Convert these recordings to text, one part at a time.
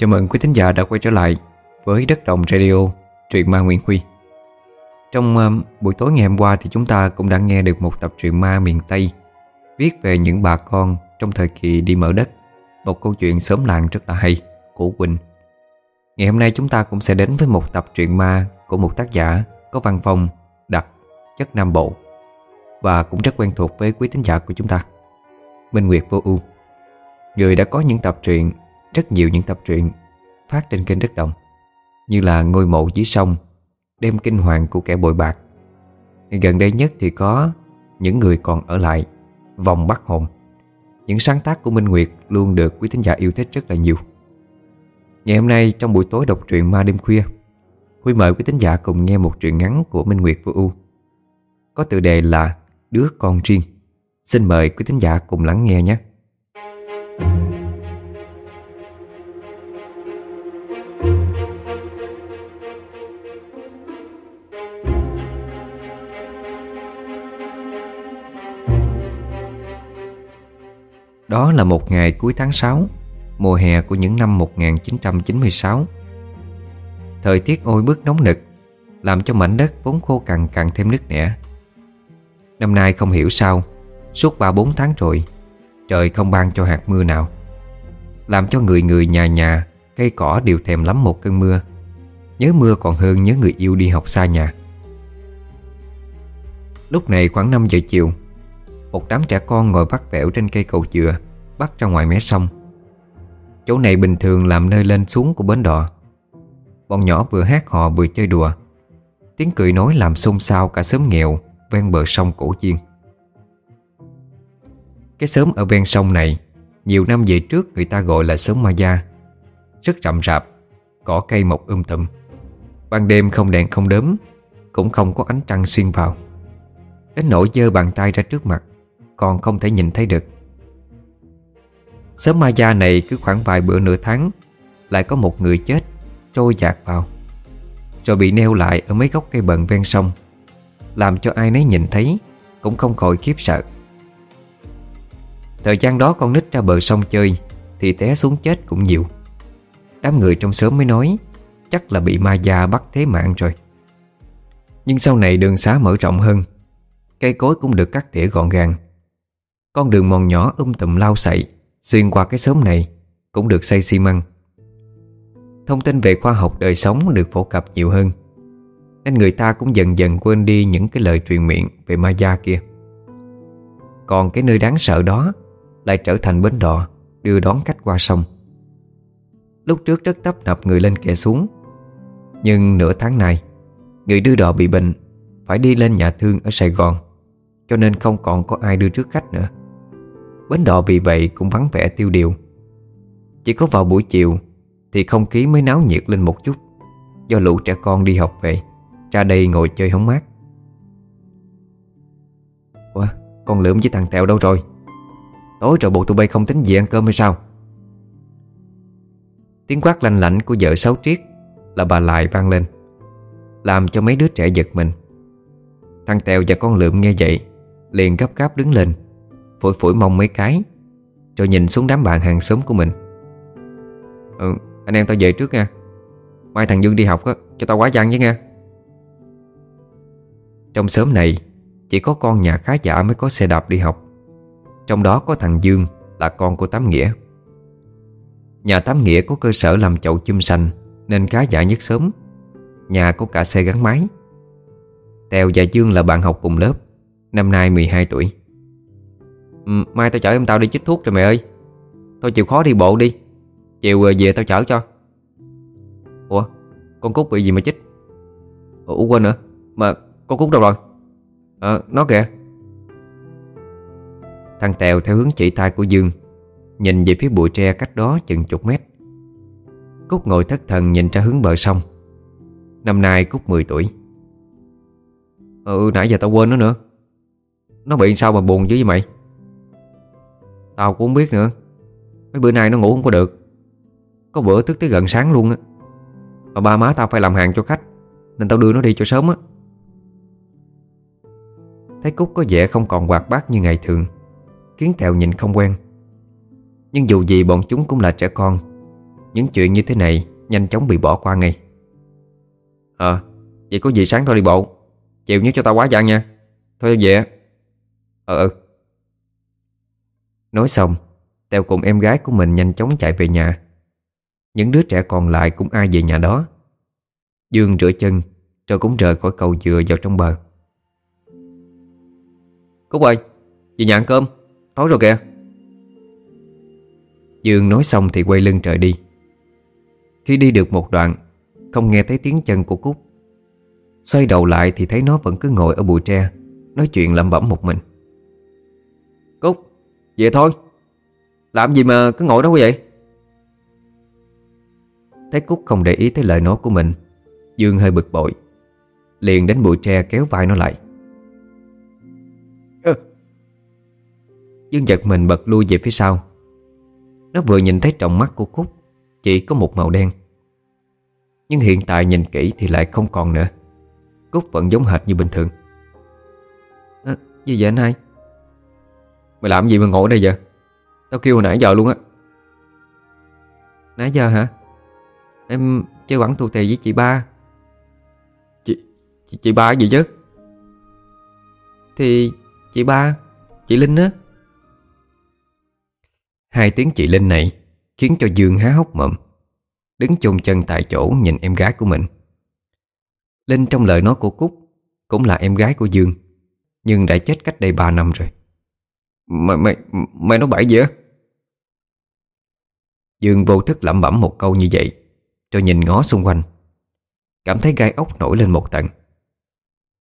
Chào mừng quý thính giả đã quay trở lại với Đất Đồng Radio, truyện ma Nguyễn Huy. Trong uh, buổi tối ngày hôm qua thì chúng ta cũng đã nghe được một tập truyện ma miền Tây Viết về những bà con trong thời kỳ đi mở đất. Một câu chuyện sớm làng rất là hay của Quỳnh. Ngày hôm nay chúng ta cũng sẽ đến với một tập truyện ma của một tác giả có văn phong đặc chất Nam Bộ và cũng rất quen thuộc với quý thính giả của chúng ta Minh Nguyệt Vô U Người đã có những tập truyện rất nhiều những tập truyện Phát trên kênh rất Đồng, Như là Ngôi mộ dưới sông, Đêm kinh hoàng của kẻ bội bạc. Gần đây nhất thì có Những người còn ở lại, Vòng bắt hồn. Những sáng tác của Minh Nguyệt luôn được quý thính giả yêu thích rất là nhiều. Ngày hôm nay trong buổi tối đọc truyện ma đêm khuya, Huy mời quý thính giả cùng nghe một truyện ngắn của Minh Nguyệt Vô U. Có tựa đề là Đứa con riêng. Xin mời quý thính giả cùng lắng nghe nhé. Đó là một ngày cuối tháng 6 Mùa hè của những năm 1996 Thời tiết ôi bức nóng nực, Làm cho mảnh đất vốn khô cằn càng thêm nứt nẻ. Năm nay không hiểu sao, Suốt 3-4 tháng rồi, Trời không ban cho hạt mưa nào. Làm cho người người nhà nhà, Cây cỏ đều thèm lắm một cơn mưa. Nhớ mưa còn hơn nhớ người yêu đi học xa nhà. Lúc này khoảng 5 giờ chiều một đám trẻ con ngồi bắt vẻo trên cây cầu dừa, Bắt ra ngoài mé sông. Chỗ này bình thường làm nơi lên xuống của bến đò. Bọn nhỏ vừa hát hò vừa chơi đùa. Tiếng cười nói làm xôn xao cả xóm nghèo Ven bờ sông cổ chiên. Cái xóm ở ven sông này, Nhiều năm về trước người ta gọi là xóm Ma Gia. Rất rậm rạp, Cỏ cây mọc um tùm. Ban đêm không đèn không đớm Cũng không có ánh trăng xuyên vào. Đến nỗi dơ bàn tay ra trước mặt còn không thể nhìn thấy được. Sớm Ma Gia này cứ khoảng vài bữa nửa tháng, Lại có một người chết, Trôi dạt vào. Rồi bị neo lại ở mấy gốc cây bần ven sông, Làm cho ai nấy nhìn thấy, Cũng không khỏi khiếp sợ. Thời gian đó con nít ra bờ sông chơi, Thì té xuống chết cũng nhiều. Đám người trong xóm mới nói, Chắc là bị ma gia bắt thế mạng rồi. Nhưng sau này đường xá mở rộng hơn, Cây cối cũng được cắt tỉa gọn gàng. Con đường mòn nhỏ um tùm lao sậy, Xuyên qua cái xóm này Cũng được xây xi măng. Thông tin về khoa học đời sống được phổ cập nhiều hơn, Nên người ta cũng dần dần quên đi những cái lời truyền miệng về ma gia kia. Còn cái nơi đáng sợ đó Lại trở thành bến đò Đưa đón khách qua sông. Lúc trước rất tấp nập người lên kẻ xuống, Nhưng nửa tháng này Người đưa đò bị bệnh Phải đi lên nhà thương ở Sài Gòn, Cho nên không còn có ai đưa trước khách nữa. Bến đò vì vậy cũng vắng vẻ tiêu điều. Chỉ có vào buổi chiều Thì không khí mới náo nhiệt lên một chút, Do lũ trẻ con đi học về, Ra đây ngồi chơi hóng mát. Ủa, con lượm với thằng Tèo đâu rồi? Tối rồi bộ tụi bay không tính gì ăn cơm hay sao? Tiếng quát lanh lảnh của vợ Sáu Triết Là bà lại vang lên, Làm cho mấy đứa trẻ giật mình. Thằng Tèo và con lượm nghe vậy Liền gấp gáp đứng lên Phủi phủi mông mấy cái Rồi nhìn xuống đám bạn hàng xóm của mình. Ừ anh em tao về trước nha. Mai thằng Dương đi học á, Cho tao quá chăng với nha. Trong xóm này, Chỉ có con nhà khá giả mới có xe đạp đi học. Trong đó có thằng Dương Là con của Tám Nghĩa. Nhà Tám Nghĩa có cơ sở làm chậu chum xanh Nên khá giả nhất sớm Nhà có cả xe gắn máy. Tèo và Dương là bạn học cùng lớp, Năm nay 12 tuổi. Mai tao chở em tao đi chích thuốc rồi mẹ ơi. Thôi chịu khó đi bộ đi. Chiều ờ, về tao chở cho. Ủa, con Cúc bị gì mà chích? Ủa quên nữa. Mà con Cúc đâu rồi? Ờ nó kìa. Thằng Tèo theo hướng chỉ tay của Dương, Nhìn về phía bụi tre cách đó chừng chục mét. Cúc ngồi thất thần nhìn ra hướng bờ sông. Năm nay Cúc 10 tuổi. Ừ nãy giờ tao quên nó nữa. Nó bị sao mà buồn dữ vậy mày? Tao cũng không biết nữa. Mấy bữa nay nó ngủ không có được. Có bữa thức tới gần sáng luôn á. Mà ba má tao phải làm hàng cho khách, Nên tao đưa nó đi cho sớm á. Thấy Cúc có vẻ không còn hoạt bát như ngày thường Khiến Tèo nhìn không quen. Nhưng dù gì bọn chúng cũng là trẻ con, Những chuyện như thế này Nhanh chóng bị bỏ qua ngay. Ờ Vậy có gì sáng thôi đi bộ. Chiều nhớ cho tao quá gian nha. Thôi về Ờ ừ. Nói xong, Tèo cùng em gái của mình nhanh chóng chạy về nhà. Những đứa trẻ còn lại cũng ai về nhà đó. Dương rửa chân, Rồi cũng rời khỏi cầu dừa vào trong bờ. Cúc ơi, về nhà ăn cơm. Tối rồi kìa. Dương nói xong thì quay lưng trời đi. Khi đi được một đoạn, Không nghe thấy tiếng chân của Cúc. Xoay đầu lại thì thấy nó vẫn cứ ngồi ở bụi tre, Nói chuyện lẩm bẩm một mình. Về thôi. Làm gì mà cứ ngồi đó vậy? Thấy Cúc không để ý tới lời nói của mình. Dương hơi bực bội. Liền đến bụi tre kéo vai nó lại. Ừ. Dương giật mình bật lui về phía sau. Nó vừa nhìn thấy trọng mắt của Cúc Chỉ có một màu đen. Nhưng hiện tại nhìn kỹ thì lại không còn nữa. Cúc vẫn giống hệt như bình thường. À, Gì vậy anh hai Mày làm gì mà ngồi đây vậy? Tao kêu hồi nãy giờ luôn á. Nãy giờ hả? Em chơi quẳng tù tì với chị ba. Chị, chị, chị ba gì chứ? Thì chị ba Chị Linh á. Hai tiếng chị Linh này Khiến cho Dương há hốc mộm Đứng chôn chân tại chỗ nhìn em gái của mình. Linh trong lời nói của Cúc Cũng là em gái của Dương Nhưng đã chết cách đây 3 năm rồi. Mày, mày, mày nói bậy gì á? Dương vô thức lẩm bẩm một câu như vậy Rồi nhìn ngó xung quanh. Cảm thấy gai ốc nổi lên một tầng.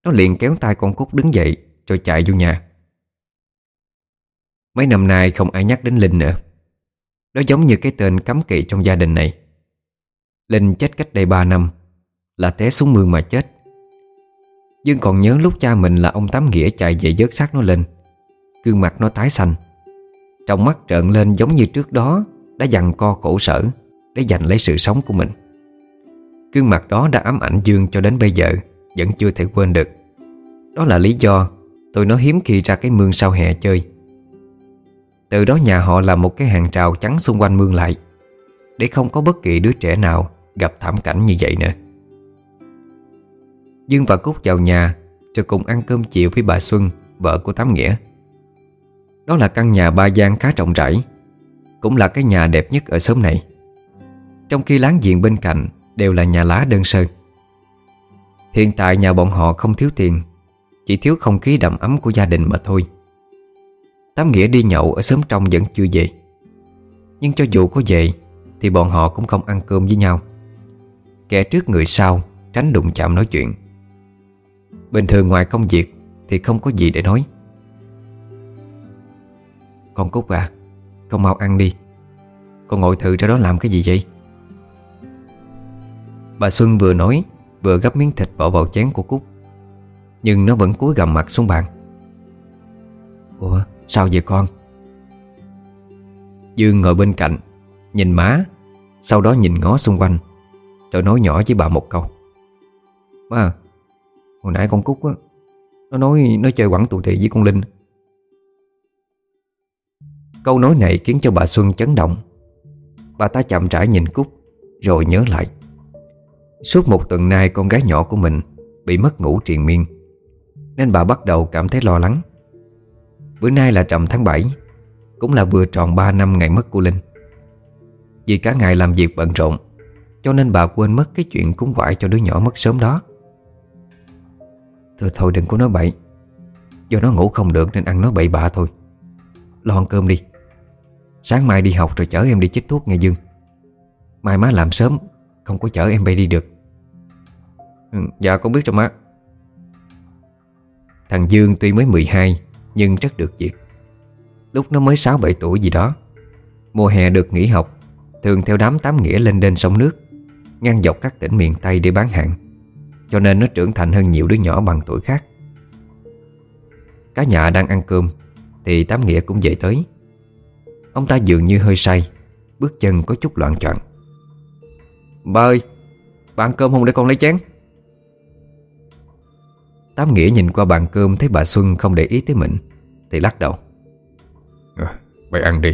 Nó liền kéo tay con Cúc đứng dậy Rồi chạy vô nhà. Mấy năm nay không ai nhắc đến Linh nữa. Nó giống như cái tên cấm kỵ trong gia đình này. Linh chết cách đây 3 năm Là té xuống mương mà chết. Dương còn nhớ lúc cha mình là ông Tám Nghĩa chạy về dớt xác nó lên. Gương mặt nó tái xanh. Trong mắt trợn lên giống như trước đó Đã dằn co khổ sở Để giành lấy sự sống của mình. Gương mặt đó đã ám ảnh Dương cho đến bây giờ, Vẫn chưa thể quên được. Đó là lý do tôi nó hiếm khi ra cái mương sau hè chơi. Từ đó nhà họ làm một cái hàng rào trắng xung quanh mương lại, Để không có bất kỳ đứa trẻ nào Gặp thảm cảnh như vậy nữa. Dương và Cúc vào nhà Rồi cùng ăn cơm chiều với bà Xuân, Vợ của Tám Nghĩa. Đó là căn nhà ba gian khá rộng rãi. Cũng là cái nhà đẹp nhất ở xóm này. Trong khi láng giềng bên cạnh Đều là nhà lá đơn sơ. Hiện tại nhà bọn họ không thiếu tiền, Chỉ thiếu không khí đậm ấm của gia đình mà thôi. Tám Nghĩa đi nhậu ở xóm trong vẫn chưa về. Nhưng cho dù có về, Thì bọn họ cũng không ăn cơm với nhau. Kẻ trước người sau Tránh đụng chạm nói chuyện. Bình thường ngoài công việc Thì không có gì để nói. Con Cúc à Con mau ăn đi. Con ngồi thử ra đó làm cái gì vậy? Bà Xuân vừa nói, Vừa gấp miếng thịt bỏ vào chén của Cúc. Nhưng nó vẫn cúi gầm mặt xuống bàn. Ủa, sao vậy con? Dương ngồi bên cạnh, Nhìn má, Sau đó nhìn ngó xung quanh, Rồi nói nhỏ với bà một câu. Má, Hồi nãy con Cúc á, Nó nói nó chơi quẳng tù thị với con Linh. Câu nói này khiến cho bà Xuân chấn động. Bà ta chậm rãi nhìn Cúc, Rồi nhớ lại. Suốt một tuần nay con gái nhỏ của mình Bị mất ngủ triền miên, Nên bà bắt đầu cảm thấy lo lắng. Bữa nay là trầm tháng 7 Cũng là vừa tròn 3 năm ngày mất của Linh. Vì cả ngày làm việc bận rộn, Cho nên bà quên mất cái chuyện cúng quải cho đứa nhỏ mất sớm đó. Thôi thôi đừng có nói bậy, Do nó ngủ không được nên ăn nói bậy bạ thôi. Lo ăn cơm đi. Sáng mai đi học rồi chở em đi chích thuốc nghe Dương. Mai má làm sớm Không có chở em bay đi được. Ừ, Dạ con biết rồi má. Thằng Dương tuy mới 12 Nhưng rất được việc. Lúc nó mới 6-7 tuổi gì đó Mùa hè được nghỉ học Thường theo đám tám nghĩa lên đên sông nước Ngang dọc các tỉnh miền Tây để bán hàng cho nên nó trưởng thành hơn nhiều đứa nhỏ bằng tuổi khác. Cả nhà đang ăn cơm Thì Tám Nghĩa cũng về tới. Ông ta dường như hơi say Bước chân có chút loạn choạng. Ba ơi Bà ăn cơm không để con lấy chén? Tám Nghĩa nhìn qua bàn cơm Thấy bà Xuân không để ý tới mình Thì lắc đầu. Ờ, à, Bà ăn đi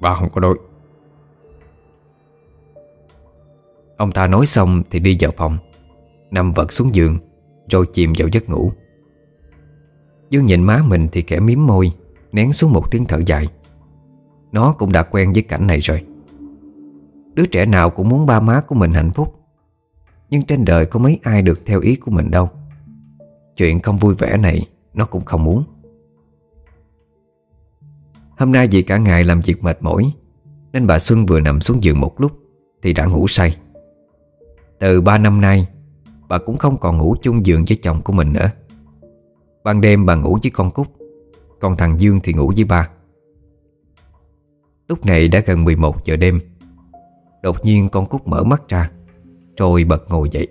Bà không có đói. Ông ta nói xong thì đi vào phòng Nằm vật xuống giường Rồi chìm vào giấc ngủ. Dương nhìn má mình thì kẻ miếm môi Nén xuống một tiếng thở dài. Nó cũng đã quen với cảnh này rồi. Đứa trẻ nào cũng muốn ba má của mình hạnh phúc. Nhưng trên đời có mấy ai được theo ý của mình đâu. Chuyện không vui vẻ này Nó cũng không muốn. Hôm nay vì cả ngày làm việc mệt mỏi, Nên bà Xuân vừa nằm xuống giường một lúc Thì đã ngủ say. Từ ba năm nay, Bà cũng không còn ngủ chung giường với chồng của mình nữa. Ban đêm bà ngủ với con Cúc, Còn thằng Dương thì ngủ với ba. Lúc này đã gần 11 giờ đêm. Đột nhiên con cút mở mắt ra, Rồi bật ngồi dậy.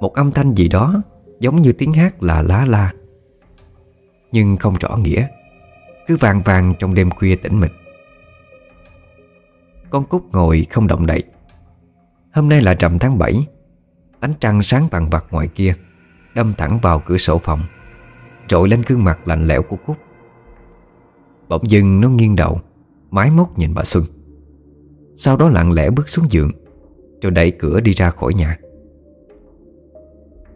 Một âm thanh gì đó Giống như tiếng hát là lá la, Nhưng không rõ nghĩa, Cứ vang vang trong đêm khuya tĩnh mịch. Con cút ngồi không động đậy. Hôm nay là rằm tháng 7 Ánh trăng sáng vàng vặt ngoài kia, Đâm thẳng vào cửa sổ phòng Trội lên gương mặt lạnh lẽo của Cúc. Bỗng dưng nó nghiêng đầu, Mái móc nhìn bà Xuân. Sau đó lặng lẽ bước xuống giường, Rồi đẩy cửa đi ra khỏi nhà.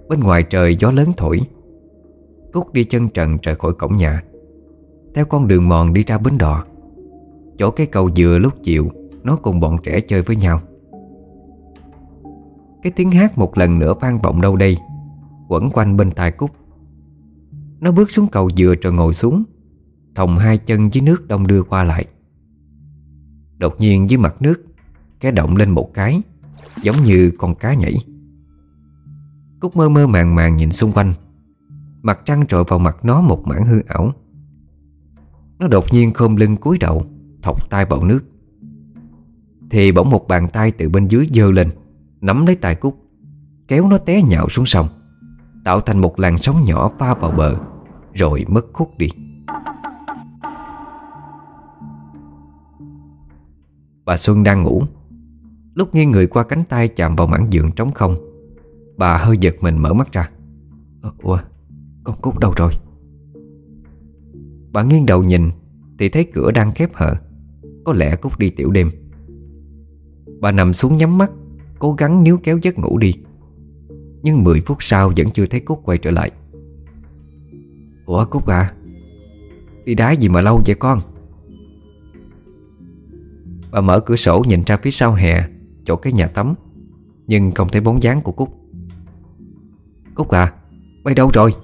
Bên ngoài trời gió lớn thổi Cúc đi chân trần rời khỏi cổng nhà. Theo con đường mòn đi ra bến đò, Chỗ cái cầu dừa lúc chiều, Nó cùng bọn trẻ chơi với nhau. Cái tiếng hát một lần nữa vang vọng đâu đây, Quẩn quanh bên tai Cúc. Nó bước xuống cầu dừa rồi ngồi xuống. Thòng hai chân dưới nước đông đưa qua lại. Đột nhiên dưới mặt nước Cái động lên một cái, Giống như con cá nhảy. Cúc mơ mơ màng màng nhìn xung quanh. Mặt trăng trội vào mặt nó một mảng hư ảo. Nó đột nhiên khom lưng cúi đầu, Thọc tay vào nước. Thì bỗng một bàn tay từ bên dưới dơ lên, Nắm lấy tay Cúc, Kéo nó té nhạo xuống sông, Tạo thành một làn sóng nhỏ pha vào bờ, Rồi mất khúc đi. Bà Xuân đang ngủ. Lúc nghiêng người qua cánh tay chạm vào mảng giường trống không, Bà hơi giật mình mở mắt ra. Ờ, ủa, Con Cúc đâu rồi? Bà nghiêng đầu nhìn Thì thấy cửa đang khép hờ, Có lẽ Cúc đi tiểu đêm. Bà nằm xuống nhắm mắt, Cố gắng níu kéo giấc ngủ đi. Nhưng 10 phút sau vẫn chưa thấy Cúc quay trở lại. Ủa Cúc à? Đi đá gì mà lâu vậy con? Bà mở cửa sổ nhìn ra phía sau hè, Chỗ cái nhà tắm. Nhưng không thấy bóng dáng của Cúc. Cúc à Bay đâu rồi?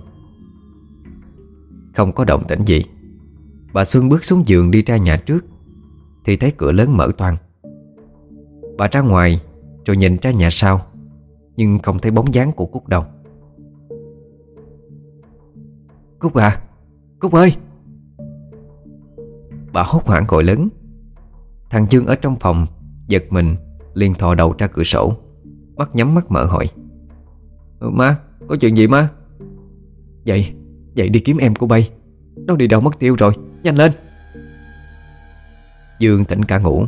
Không có động tĩnh gì. Bà Xuân bước xuống giường đi ra nhà trước, Thì thấy cửa lớn mở toang. Bà ra ngoài Rồi nhìn ra nhà sau, Nhưng không thấy bóng dáng của Cúc đâu. Cúc à Cúc ơi! Bà hốt hoảng gọi lớn. Thằng Dương ở trong phòng Giật mình liền thò đầu ra cửa sổ Mắt nhắm mắt mở hỏi. Ừ, Má có chuyện gì má? Dậy Dậy đi kiếm em của bay. Nó đi đâu mất tiêu rồi Nhanh lên. Dương tỉnh cả ngủ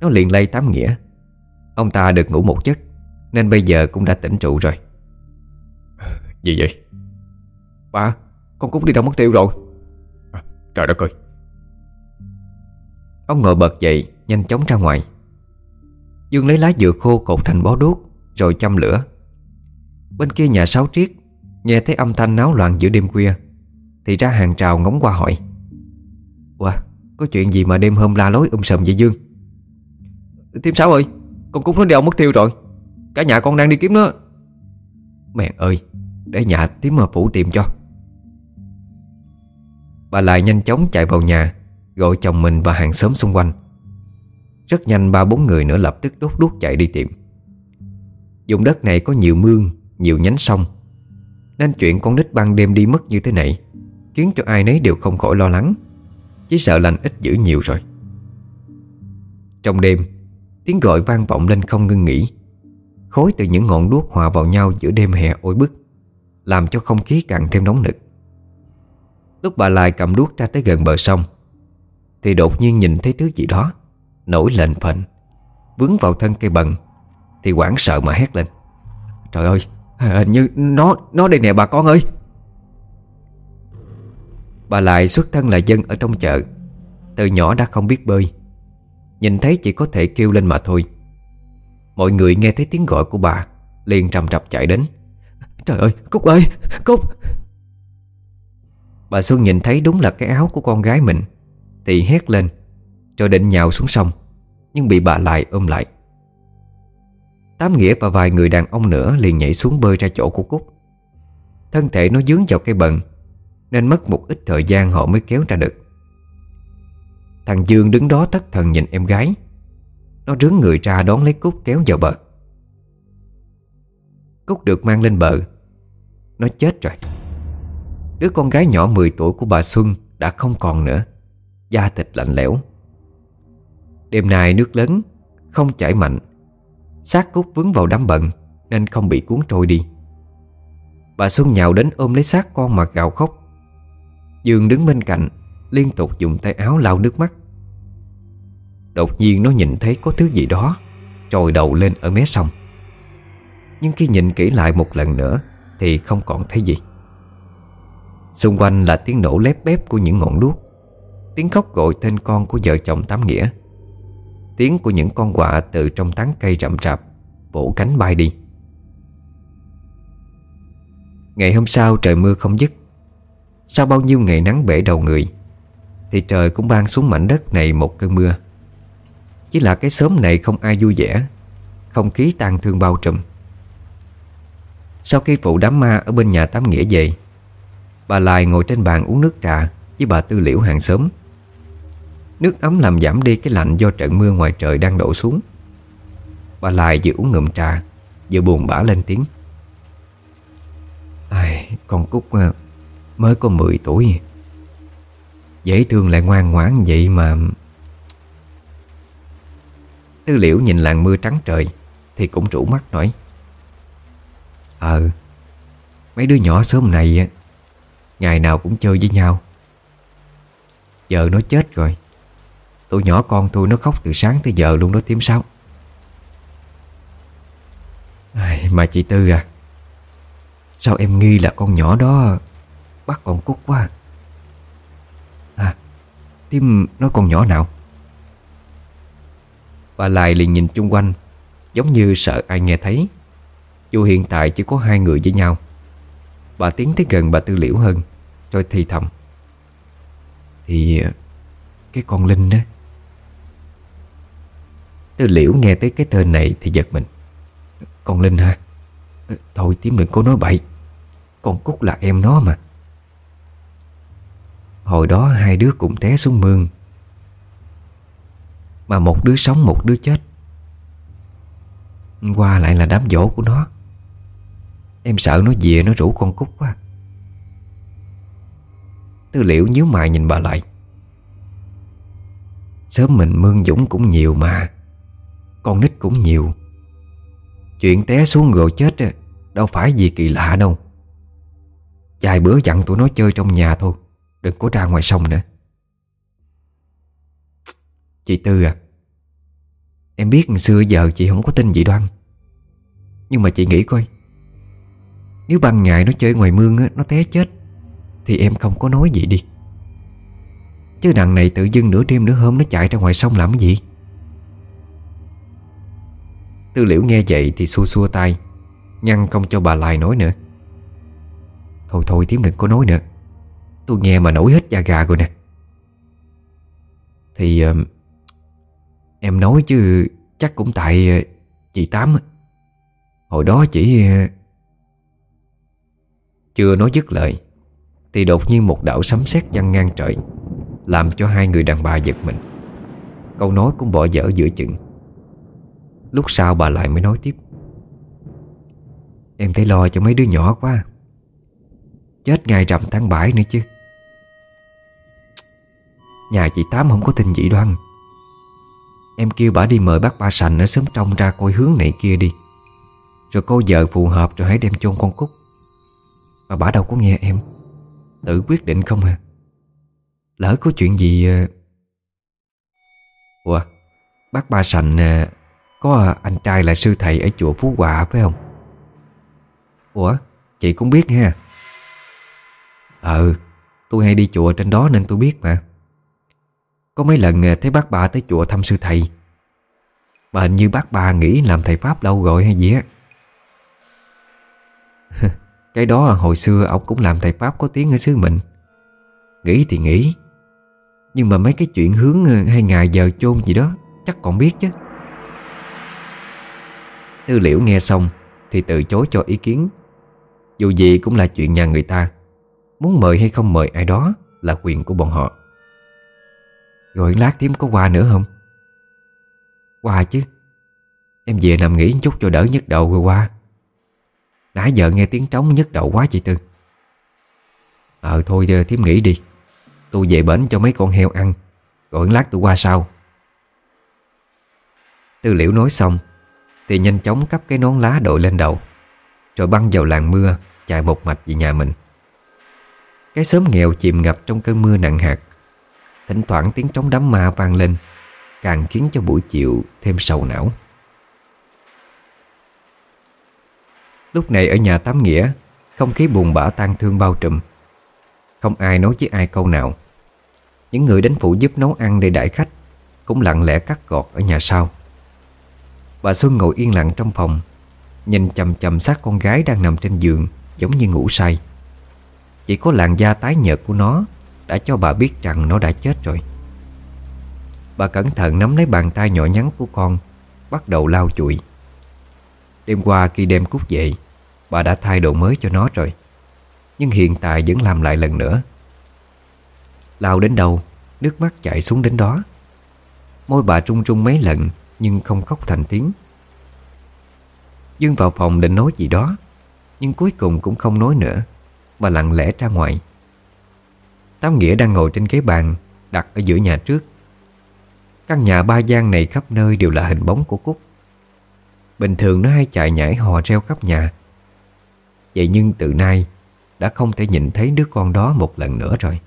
Nó liền lây tám nghĩa. Ông ta được ngủ một giấc Nên bây giờ cũng đã tỉnh trụ rồi. Gì vậy? Ba Con Cúc đi đâu mất tiêu rồi. À, Trời đất ơi Ông ngồi bật dậy Nhanh chóng ra ngoài. Dương lấy lá dừa khô cột thành bó đuốc Rồi châm lửa. Bên kia nhà sáu triết Nghe thấy âm thanh náo loạn giữa đêm khuya Thì ra hàng trào ngóng qua hỏi. Wow, có chuyện gì mà đêm hôm la lối um sầm vậy Dương? Tiêm Sáu ơi Con Cúc nó đi mất tiêu rồi. Cả nhà con đang đi kiếm nó. Mẹ ơi Để nhà tím mà phủ tìm cho. Bà lại nhanh chóng chạy vào nhà Gọi chồng mình và hàng xóm xung quanh. Rất nhanh ba bốn người nữa lập tức đốt đốt chạy đi tìm. Dùng đất này có nhiều mương, Nhiều nhánh sông. Nên chuyện con nít ban đêm đi mất như thế này, Khiến cho ai nấy đều không khỏi lo lắng. Chỉ sợ lành ít dữ nhiều rồi. Trong đêm, Tiếng gọi vang vọng lên không ngưng nghỉ. Khối từ những ngọn đuốc hòa vào nhau giữa đêm hè ôi bức, Làm cho không khí càng thêm nóng nực. Lúc bà lại cầm đuốc ra tới gần bờ sông thì đột nhiên nhìn thấy thứ gì đó, Nổi lên phệnh Vướng vào thân cây bần Thì quảng sợ mà hét lên. Trời ơi hình như nó nó đây nè bà con ơi. Bà lại xuất thân là dân ở trong chợ, Từ nhỏ đã không biết bơi. Nhìn thấy chỉ có thể kêu lên mà thôi. Mọi người nghe thấy tiếng gọi của bà, liền trầm trập chạy đến. Trời ơi, Cúc ơi, Cúc. Bà Xuân nhìn thấy đúng là cái áo của con gái mình. Thì hét lên Rồi định nhào xuống sông, Nhưng bị bà lại ôm lại. Tám Nghĩa và vài người đàn ông nữa liền nhảy xuống bơi ra chỗ của Cúc. Thân thể nó dướng vào cây bần, Nên mất một ít thời gian họ mới kéo ra được. Thằng Dương đứng đó thất thần nhìn em gái. Nó rướng người ra đón lấy Cúc kéo vào bờ. Cúc được mang lên bờ. Nó chết rồi. Đứa con gái nhỏ 10 tuổi của bà Xuân Đã không còn nữa. Da thịt lạnh lẽo. Đêm nay nước lớn, Không chảy mạnh. Xác cốt vướng vào đám bận Nên không bị cuốn trôi đi. Bà Xuân nhào đến ôm lấy xác con mà gào khóc. Dương đứng bên cạnh, Liên tục dùng tay áo lau nước mắt. Đột nhiên nó nhìn thấy có thứ gì đó Trồi đầu lên ở mé sông. Nhưng khi nhìn kỹ lại một lần nữa Thì không còn thấy gì. Xung quanh là tiếng nổ lép bép của những ngọn đuốc. Tiếng khóc gọi tên con của vợ chồng Tám Nghĩa. Tiếng của những con quạ từ trong tán cây rậm rạp, Vỗ cánh bay đi. Ngày hôm sau trời mưa không dứt. Sau bao nhiêu ngày nắng bể đầu người, Thì trời cũng ban xuống mảnh đất này một cơn mưa. Chỉ là cái xóm này không ai vui vẻ, Không khí tan thương bao trùm. Sau khi phụ đám ma ở bên nhà Tám Nghĩa về, Bà Lai ngồi trên bàn uống nước trà Với bà Tư Liễu hàng xóm. Nước ấm làm giảm đi cái lạnh do trận mưa ngoài trời đang đổ xuống. Bà Lai vừa uống ngụm trà Vừa buồn bã lên tiếng. Ai, Con Cúc ờ, mới có 10 tuổi. Dễ thương lại ngoan ngoãn vậy mà. Tư liễu nhìn làn mưa trắng trời Thì cũng rủ mắt nói. Ờ Mấy đứa nhỏ sớm này Ngày nào cũng chơi với nhau. Giờ nó chết rồi. Tụi nhỏ con tôi nó khóc từ sáng tới giờ luôn đó tím sao Ai, Mà chị Tư à Sao em nghi là con nhỏ đó Bắt con cút quá À? à tím nói con nhỏ nào? Bà lại liền nhìn chung quanh Giống như sợ ai nghe thấy. Dù hiện tại chỉ có hai người với nhau Bà tiến tới gần bà Tư Liễu hơn Rồi thì thầm. Thì à, Cái con Linh đó Tư Liễu nghe tới cái tên này thì giật mình. Con Linh ha ờ, Thôi tím đừng có nói bậy. Con Cúc là em nó mà. Hồi đó hai đứa cũng té xuống mương. Mà một đứa sống, một đứa chết. Qua lại là đám dỗ của nó. Em sợ nó về nó rủ con Cúc quá. Tư liễu nhíu mày nhìn bà lại. Sớm mình mương dũng cũng nhiều mà. Con nít cũng nhiều. Chuyện té xuống rồi chết Đâu phải gì kỳ lạ đâu. Vài bữa dặn tụi nó chơi trong nhà thôi, Đừng có ra ngoài sông nữa. Chị Tư à Em biết xưa giờ chị không có tin dị đoan Nhưng mà chị nghĩ coi, Nếu ban ngày nó chơi ngoài mương Nó té chết, Thì em không có nói gì đi. Chứ đằng này tự dưng nửa đêm nửa hôm Nó chạy ra ngoài sông làm cái gì? Tư liễu nghe vậy thì xua xua tay Ngăn không cho bà lại nói nữa. Thôi thôi tiếng đừng có nói nữa. Tôi nghe mà nổi hết da gà rồi nè. Thì uh, Em nói chứ Chắc cũng tại uh, chị Tám Hồi đó chỉ uh... Chưa nói dứt lời Thì đột nhiên một đạo sấm sét văng ngang trời Làm cho hai người đàn bà giật mình. Câu nói cũng bỏ dở giữa chừng. Lúc sau bà lại mới nói tiếp. Em thấy lo cho mấy đứa nhỏ quá. Chết ngày rằm tháng bãi nữa chứ. Nhà chị Tám không có tin dị đoan. Em kêu bà đi mời bác ba sành ở sớm trong ra coi hướng này kia đi. Rồi cô vợ phù hợp rồi hãy đem chôn con Cúc. Mà bà đâu có nghe em. Tự quyết định không à. Lỡ có chuyện gì ờ, Ủa, Bác ba sành ờ, có anh trai là sư thầy ở chùa Phú Hòa phải không? Ủa, Chị cũng biết ha. Ừ Tôi hay đi chùa trên đó nên tôi biết mà. Có mấy lần ờ, thấy bác bà tới chùa thăm sư thầy. Mà hình như bác bà nghĩ làm thầy Pháp lâu rồi hay gì á. Cái đó hồi xưa ông cũng làm thầy Pháp có tiếng ở xứ mình. Nghĩ thì nghĩ. Nhưng mà mấy cái chuyện hướng ờ, hay ngày giờ chôn gì đó, Chắc còn biết chứ. Tư liễu nghe xong Thì từ chối cho ý kiến. Dù gì cũng là chuyện nhà người ta, Muốn mời hay không mời ai đó Là quyền của bọn họ. Rồi lát tím có qua nữa không? Qua chứ. Em về nằm nghỉ chút cho đỡ nhức đầu rồi qua. Nãy giờ nghe tiếng trống nhức đầu quá chị Tư. Ờ thôi ờ, thím nghỉ đi. Tôi về bển cho mấy con heo ăn. Rồi lát tôi qua sau. Tư liễu nói xong thì nhanh chóng cắp cái nón lá đội lên đầu, Rồi băng vào làng mưa, Chạy một mạch về nhà mình. Cái xóm nghèo chìm ngập trong cơn mưa nặng hạt. Thỉnh thoảng tiếng trống đám ma vang lên, Càng khiến cho buổi chiều thêm sầu não. Lúc này ở nhà Tám Nghĩa, Không khí buồn bã tan thương bao trùm. Không ai nói với ai câu nào. Những người đến phụ giúp nấu ăn để đãi khách Cũng lặng lẽ cắt gọt ở nhà sau. Bà Xuân ngồi yên lặng trong phòng, Nhìn chầm chầm sát con gái đang nằm trên giường, Giống như ngủ say. Chỉ có làn da tái nhợt của nó Đã cho bà biết rằng nó đã chết rồi. Bà cẩn thận nắm lấy bàn tay nhỏ nhắn của con, Bắt đầu lau chùi. Đêm qua khi đem cút về Bà đã thay đồ mới cho nó rồi, Nhưng hiện tại vẫn làm lại lần nữa. Lao đến đâu, Nước mắt chảy xuống đến đó. Môi bà trung trung mấy lần nhưng không khóc thành tiếng. Dương vào phòng định nói gì đó Nhưng cuối cùng cũng không nói nữa Mà lặng lẽ ra ngoài. Tám Nghĩa đang ngồi trên ghế bàn Đặt ở giữa nhà trước. Căn nhà ba gian này khắp nơi đều là hình bóng của Cúc. Bình thường nó hay chạy nhảy hò reo khắp nhà. Vậy nhưng từ nay Đã không thể nhìn thấy đứa con đó một lần nữa rồi.